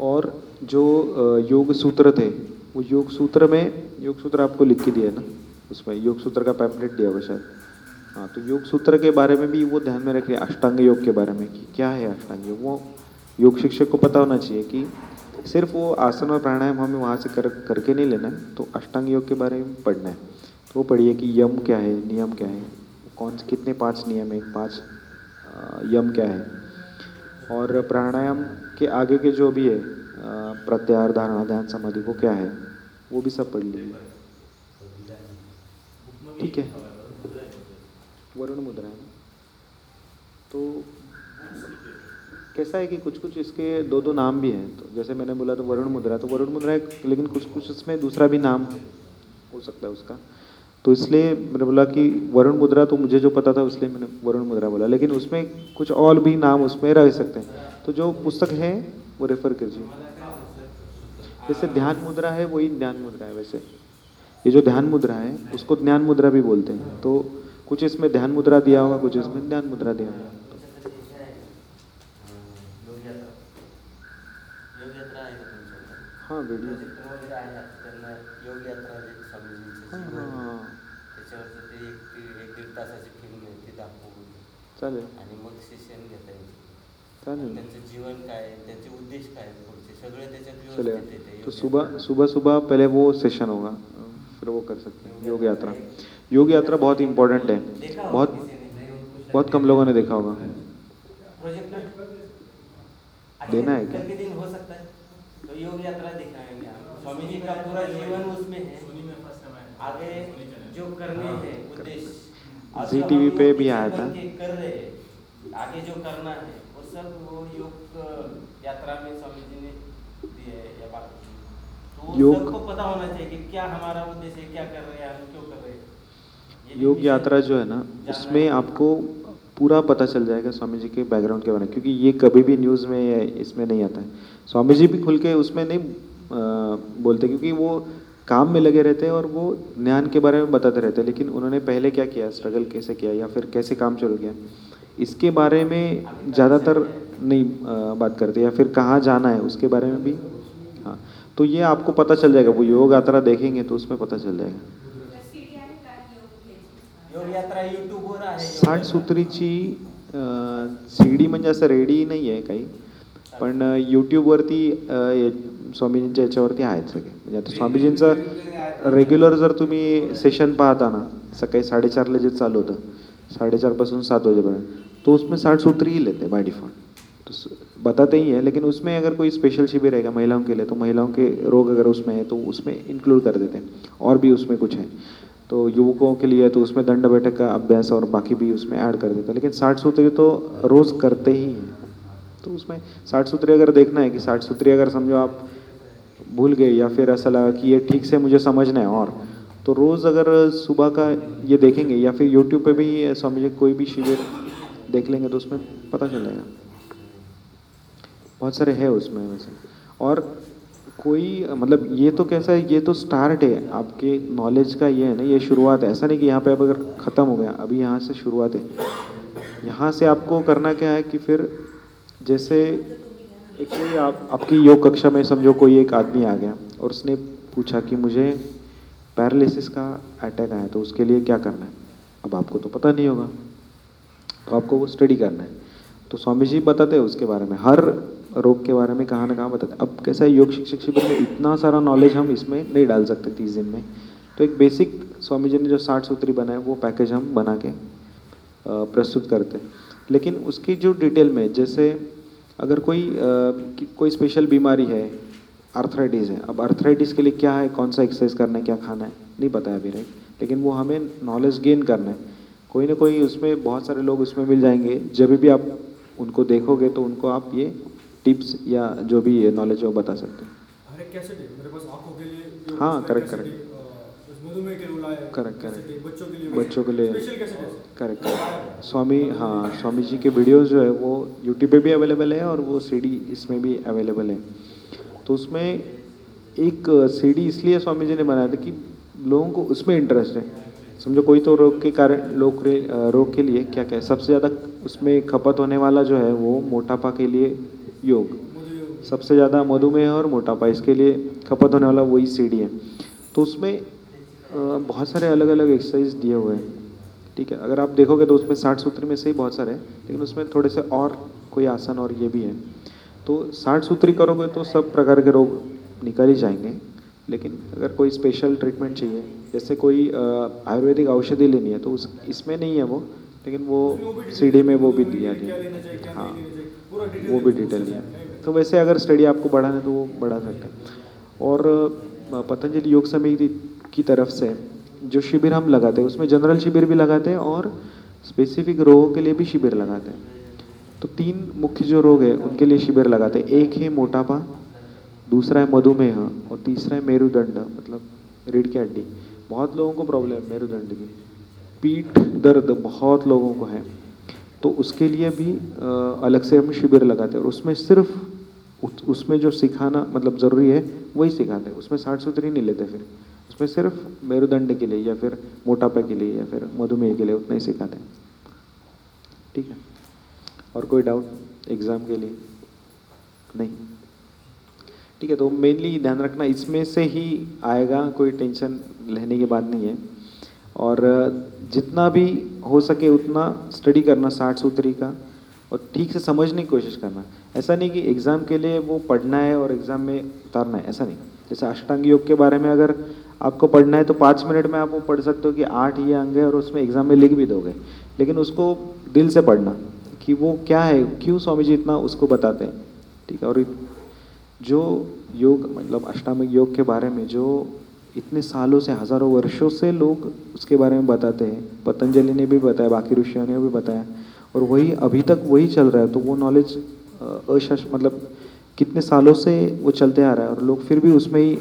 और जो योग सूत्र थे, वो योग सूत्र में, योग सूत्र आपको लिख के दिया है ना, उसमें योग सूत्र का पैम्पलेट दिया हुआ शायद। हाँ तो योग सूत्र के बारे में भी वो ध्यान में रखिए अष्टांग योग के बारे में कि क्या है अष्टांग योग? वो योग शिक्षक को पता होना चाहिए कि सिर्फ़ वो आसन और प्राणायाम हमें वहाँ से कर, करके नहीं लेना है तो अष्टांग योग के बारे में पढ़ना है। तो वो पढ़िए कि यम क्या है, नियम क्या है, कौन से, कितने पाँच नियम है पाँच यम क्या है। और प्राणायाम के आगे के जो भी है प्रत्याहार धारणा ध्यान समाधि, वो क्या है? वो भी सब पढ़ लीजिए ठीक है। वरुण मुद्रा है। तो कैसा है कि कुछ कुछ इसके दो दो नाम भी हैं। तो जैसे मैंने बोला तो वरुण मुद्रा तो वरुण मुद्रा एक, लेकिन कुछ कुछ इसमें दूसरा भी नाम हो सकता है उसका। तो इसलिए मैंने बोला कि वरुण मुद्रा तो मुझे जो पता था इसलिए मैंने वरुण मुद्रा बोला। लेकिन उसमें कुछ और भी नाम उसमें रह सकते हैं। तो जो पुस्तक है वो रेफर कीजिए। जैसे ध्यान मुद्रा है वही ध्यान मुद्रा है वैसे। ये जो ध्यान मुद्रा है उसको ज्ञान मुद्रा भी बोलते हैं। तो कुछ इसमें ध्यान मुद्रा दिया होगा कुछ इसमें ज्ञान मुद्रा दिया होगा। हाँ वीडियो। हाँ, हाँ, चालेल आणि मग शिक्षण घेता येईल चालेल त्यांचं जीवन काय आहे, त्यांचे उद्देश काय आहेत पुढचे? सगळे त्याच्यात चलेगा व्यवस्थित येते तो सुबह सुबह सुबह पहले वो सेशन होगा। फिर वो कर सकते हैं। योग यात्रा। योग यात्रा बहुत इम्पोर्टेंट है। बहुत बहुत कम लोगों ने देखा होगा। प्रोजेक्टर देना है क्या? कल के दिन हो सकता है। तो योग यात्रा दिखाएँगे स्वामी जी का पूरा जीवन उसमें है। आगे जो करने हैं उद्देश्य। जी पे लोग भी आया बन था। के कर रहे हैं आगे जो करना है सब वो योग यात्रा में स्वामी जी ने दिए है या बात तो सबको पता होना चाहिए कि क्या हमारा उद्देश्य क्या कर रहे हैं हम क्यों कर रहे हैं। योग यात्रा जो है ना उसमें आपको पूरा पता चल जाएगा स्वामी जी के बैकग्राउंड के बारे में क्योंकि ये कभी भी न्यूज़ में या इसमें नहीं आता है। स्वामी जी भी खुल के उसमें नहीं अ, बोलते क्योंकि वो काम में लगे रहते हैं और वो ज्ञान के बारे में बताते रहते हैं लेकिन उन्होंने पहले क्या किया स्ट्रगल कैसे किया या फिर कैसे काम शुरू किया? इसके बारे में ज़्यादातर नहीं बात करते या फिर कहाँ जाना है उसके बारे में भी? हाँ तो ये आपको पता चल जाएगा वो योग यात्रा देखेंगे तो उसमें पता चल जाएगा। साठ सूत्रीची सी डी म्हणजे असं रेडी नाही आहे काही पण यूट्यूबवरती स्वामीजींच्या याच्यावरती आहेत सगळे. म्हणजे आता स्वामीजींचं रेग्युलर जर तुम्ही सेशन पाहता ना सकाळी साडेचारला जे चालू होतं साढ़े सात वाजेपर्यंत तो उसमें साठ सूत्र ही लेते हैं बाय डिफ़ॉल्ट तो बताते ही है, लेकिन उसमें अगर कोई स्पेशल शिविर रहेगा महिलाओं के लिए तो महिलाओं के रोग अगर उसमें है तो उसमें इंक्लूड कर देते हैं। और भी उसमें कुछ है। तो युवकों के लिए तो उसमें दंड बैठक का अभ्यास और बाकी भी उसमें ऐड कर देते हैं। लेकिन साठ सूत्री तो रोज़ करते ही हैं। तो उसमें साठ सूत्री अगर देखना है कि साठ सूत्री अगर समझो आप भूल गए या फिर ऐसा लगा कि ये ठीक से मुझे समझना है और तो रोज़ अगर सुबह का ये देखेंगे या फिर यूट्यूब पे भी जी कोई भी शिविर देख लेंगे तो उसमें पता चल जाएगा। बहुत सारे है उसमें वैसे। और कोई मतलब ये तो कैसा है, ये तो स्टार्ट है। आपके नॉलेज का ये है ना, ये शुरुआत है। ऐसा नहीं कि यहाँ पे अब अगर ख़त्म हो गया, अभी यहाँ से शुरुआत है। यहाँ से आपको करना क्या है कि फिर जैसे एक कोई आप, आपकी योग कक्षा में समझो कोई एक आदमी आ गया और उसने पूछा कि मुझे पैरालिसिस का अटैक आया तो उसके लिए क्या करना है? अब आपको तो पता नहीं होगा। तो आपको वो स्टडी करना है। तो स्वामी जी बताते हैं उसके बारे में। हर रोग के बारे में कहाँ ना कहाँ बताते अब कैसा है, योग शिक्षक शिविर में इतना सारा नॉलेज हम इसमें नहीं डाल सकते तीस दिन में। तो एक बेसिक स्वामी जी ने जो साठ सूत्री बनाए, वो पैकेज हम बना के प्रस्तुत करते लेकिन उसकी जो डिटेल में, जैसे अगर कोई कोई स्पेशल बीमारी है आर्थराइटिस है, अब आर्थराइटिस के लिए क्या है, कौन सा एक्सरसाइज करना है, क्या खाना है, नहीं पता है अभी राइट लेकिन वो हमें नॉलेज गेन करना है। कोई ना कोई उसमें बहुत सारे लोग उसमें मिल जाएँगे। जब भी आप उनको देखोगे तो उनको आप ये टिप्स या जो भी ये नॉलेज है वो बता सकते हैं। है मेरे पास आँखों के लिए योग हाँ, करेक्ट correct, कैसेट correct. उस मधुमेह के रुला है करेक्ट करेक्ट बच्चों के लिए बच्चों के लिए। Special cassette correct correct Swami हाँ स्वामी जी के वीडियोस जो है वो यूट्यूब पे भी अवेलेबल है और वो सीडी इसमें भी अवेलेबल है। तो उसमें एक सीढ़ी इसलिए स्वामी जी ने बनाया था कि लोगों को उसमें इंटरेस्ट है। समझो, कोई तो रोग के कारण, लोग रोग के लिए क्या क्या सबसे ज़्यादा उसमें खपत होने वाला जो है, वो मोटापा के लिए योग। सबसे ज़्यादा मधुमेह और मोटापा, इसके लिए खपत होने वाला वही सीढ़ी है। तो उसमें बहुत सारे अलग अलग एक्सरसाइज दिए हुए हैं, ठीक है? अगर आप देखोगे तो उसमें साठ सूत्र में से ही बहुत सारे हैं, लेकिन उसमें थोड़े से और कोई आसन और ये भी है। तो साठ सूत्री करोगे तो सब प्रकार के रोग निकल ही जाएँगे। लेकिन अगर कोई स्पेशल ट्रीटमेंट चाहिए, जैसे कोई आयुर्वेदिक औषधि लेनी है तो उस, इसमें नहीं है वो, लेकिन वो सीढ़ी में वो भी दिया गया हाँ। वो भी डिटेल दिया तो वैसे अगर स्टडी आपको बढ़ाना है तो वो बढ़ा सकते हैं। और पतंजलि योग समिति की तरफ़ से जो शिविर हम लगाते हैं, उसमें जनरल शिविर भी लगाते हैं और स्पेसिफिक रोगों के लिए भी शिविर लगाते हैं। तो तीन मुख्य जो रोग है, उनके लिए शिविर लगाते हैं। एक है मोटापा दूसरा है मधुमेह और तीसरा है मेरुदंड मतलब रीढ़ की हड्डी बहुत लोगों को प्रॉब्लम है मेरुदंड की। पीठ दर्द बहुत लोगों को है। तो उसके लिए भी अलग से हम शिविर लगाते हैं और उसमें सिर्फ़ उस- उसमें जो सिखाना मतलब ज़रूरी है, वही सिखाते हैं। उसमें साठ सूत्री नहीं लेते फिर। उसमें सिर्फ़ मेरुदंड के लिए या फिर मोटापा के लिए या फिर मधुमेह के लिए उतना ही सिखाते हैं। ठीक है? और कोई डाउट एग्ज़ाम के लिए? नहीं। ठीक है तो मेनली ध्यान रखना, इसमें से ही आएगा, कोई टेंशन लेने की बात नहीं है। और, जितना भी हो सके उतना स्टडी करना, साठ सूत्री का, और ठीक से समझने की कोशिश करना। ऐसा नहीं कि एग्ज़ाम के लिए वो पढ़ना है और एग्ज़ाम में उतारना है, ऐसा नहीं। जैसे अष्टांग योग के बारे में अगर आपको पढ़ना है तो पाँच मिनट में आप वो पढ़ सकते हो कि आठ ये अंग है और उसमें एग्ज़ाम में लिख भी दोगे। लेकिन उसको दिल से पढ़ना कि वो क्या है, क्यों स्वामी जी इतना उसको बताते हैं? ठीक है, और जो योग मतलब अष्टांगिक योग के बारे में, जो इतने सालों से, हज़ारों वर्षों से लोग उसके बारे में बताते हैं। पतंजलि ने भी बताया, बाकी ऋषियों ने भी बताया। और वही, अभी तक वही चल रहा है तो वो नॉलेज अशश मतलब कितने सालों से वो चलते आ रहा है, और लोग फिर भी उसमें ही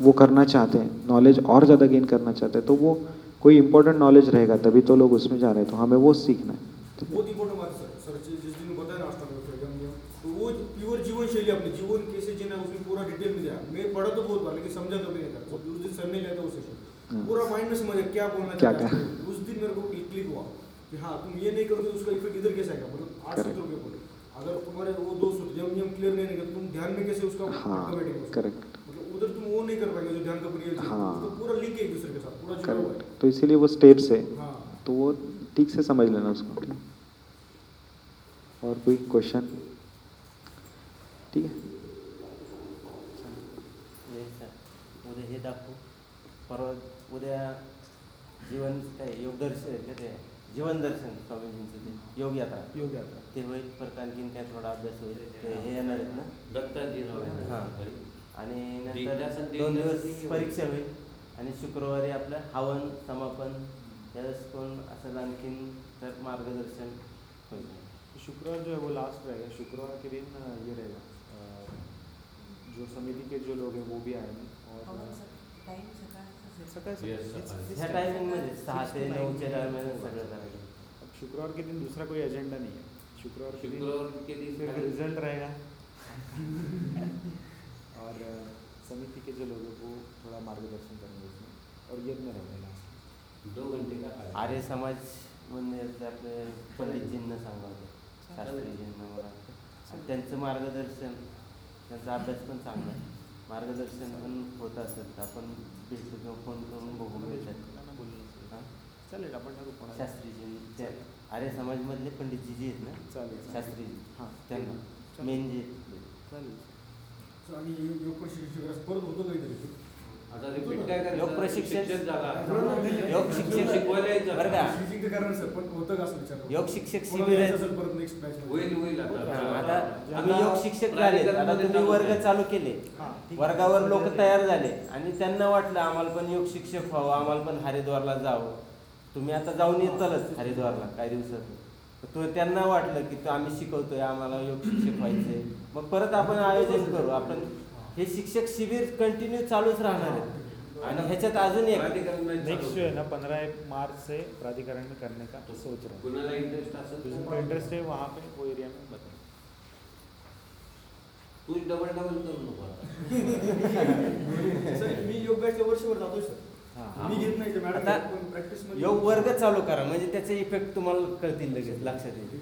वो करना चाहते हैं। नॉलेज और ज़्यादा गेन करना चाहते हैं तो वो कोई इंपॉर्टेंट नॉलेज रहेगा, तभी तो लोग उसमें जा रहे हैं। तो हमें वो सीखना है। बहुत इंपॉर्टेंट पूरा माइंड में समझ क्या बोलना क्या है। उस दिन मेरे को क्लिक हुआ कि हाँ तुम ये नहीं करोगे तो उसका इफ़ेक्ट इधर कैसे आएगा? मतलब आठ. सूत्रों के ऊपर। अगर तुम्हारे वो दो सूत्र जब नियम क्लियर नहीं रहेंगे तो तुम ध्यान में कैसे उसका हाँ करेक्ट मतलब उधर तुम वो नहीं कर पाएँगे जो ध्यान का हाँ। उसका पूरा लिंक है एक दूसरे के साथ पूरा जुड़ा हुआ है। करेक्ट तो इसीलिए वो स्टेप्स है। हाँ। तो वो ठीक से समझ लेना उसको और कोई क्वेश्चन ठीक है? हे सर उद्या हे दाखवू परवा उद्या जीवन काय योगदर्शन काय ते? जीवन दर्शन स्वामीजींचं ते. योग यात्रा. योग यात्रा. ते होईल परत आणखीन काय थोडा अभ्यास होईल ते हे येणार आहेत ना? येणार हां. आणि नंतर दोन दिवस परीक्षा होईल. आणि शुक्रवारी आपलं हवन समापन त्यावेळेस कोण असेल आणखीन तर मार्गदर्शन होईल. शुक्रवार जो है वो लास्ट रहेगा. शुक्रवार के दिन ये रहेगा. जो समिति के जो लोग हैं वो भी आएंगे. सकाळ Yes, सकाळी. ह्या टायमिंगमध्ये सहा ते नऊच्या दरम्यान सगळं करायचं. अब शुक्रवार के दिन दूसरा कोई एजेंडा नहीं है. शुक्रवार के दिन शुक्रवार के दिन सिर्फ खाली- रिजल्ट रहेगा. और अ, समिति के जो लोग हैं वो थोड़ा मार्गदर्शन करेंगे उसमें। और यज्ञ रहेगा दो घंटे का कार्यक्रम. आर्य समाज मंदिराचे आपले पंडितजींना सांगावं शास्त्रीजींना मला आणि त्यांचं मार्गदर्शन त्यांचा अभ्यास पण चांगला आहे. मार्गदर्शन पण होत असेल तर आपण भेटू किंवा फोन करून बघू भेटत हां चालेल आपण टाकू कोणाला. शास्त्रीजी त्या आर्य समाजमधले पंडितजी जे आहेत ना चालेल. शास्त्रीजी हां. त्यांना. मेन जे चालेल सर, आणि योग परत होतं काहीतरी योग प्रशिक्षण. योग शिक्षक. बरं का योग शिक्षक शिबिर हा, आता आम्ही योग शिक्षक झाले आता तुम्ही वर्ग. चालू केले हां. वर्गावर लोक तयार झाले आणि त्यांना वाटलं आम्हाला पण योग शिक्षक व्हावं आम्हाला पण हरिद्वारला जावं तुम्ही आता जाऊन येतालच हरिद्वारला काही दिवसात तो त्यांना वाटलं की तो आम्ही शिकवतोय आम्हाला योग शिक्षक व्हायचंय मग परत आपण आयोजन करू आपण हे शिक्षक शिबिर कंटिन्यू चालूच राहणार आहे आणि ह्याच्यात अजून एक नेक्स्ट जो है ना पंद्रह मार्च से प्राधिकरण में करने का? सोच रहे हैं कुणाला इंटरेस्ट असेल जिसको इंटरेस्ट है वहाँ पे वो एरिया में बताएं तू डबल डबल करू नको आता. सर मी योगाच्या वर्षभर जातोय सर. हा. मी घेत नाही आता मॅडम प्रॅक्टिस योग वर्ग चालू करा म्हणजे त्याचे इफेक्ट तुम्हाला कळतील लगेच लक्षात येईल.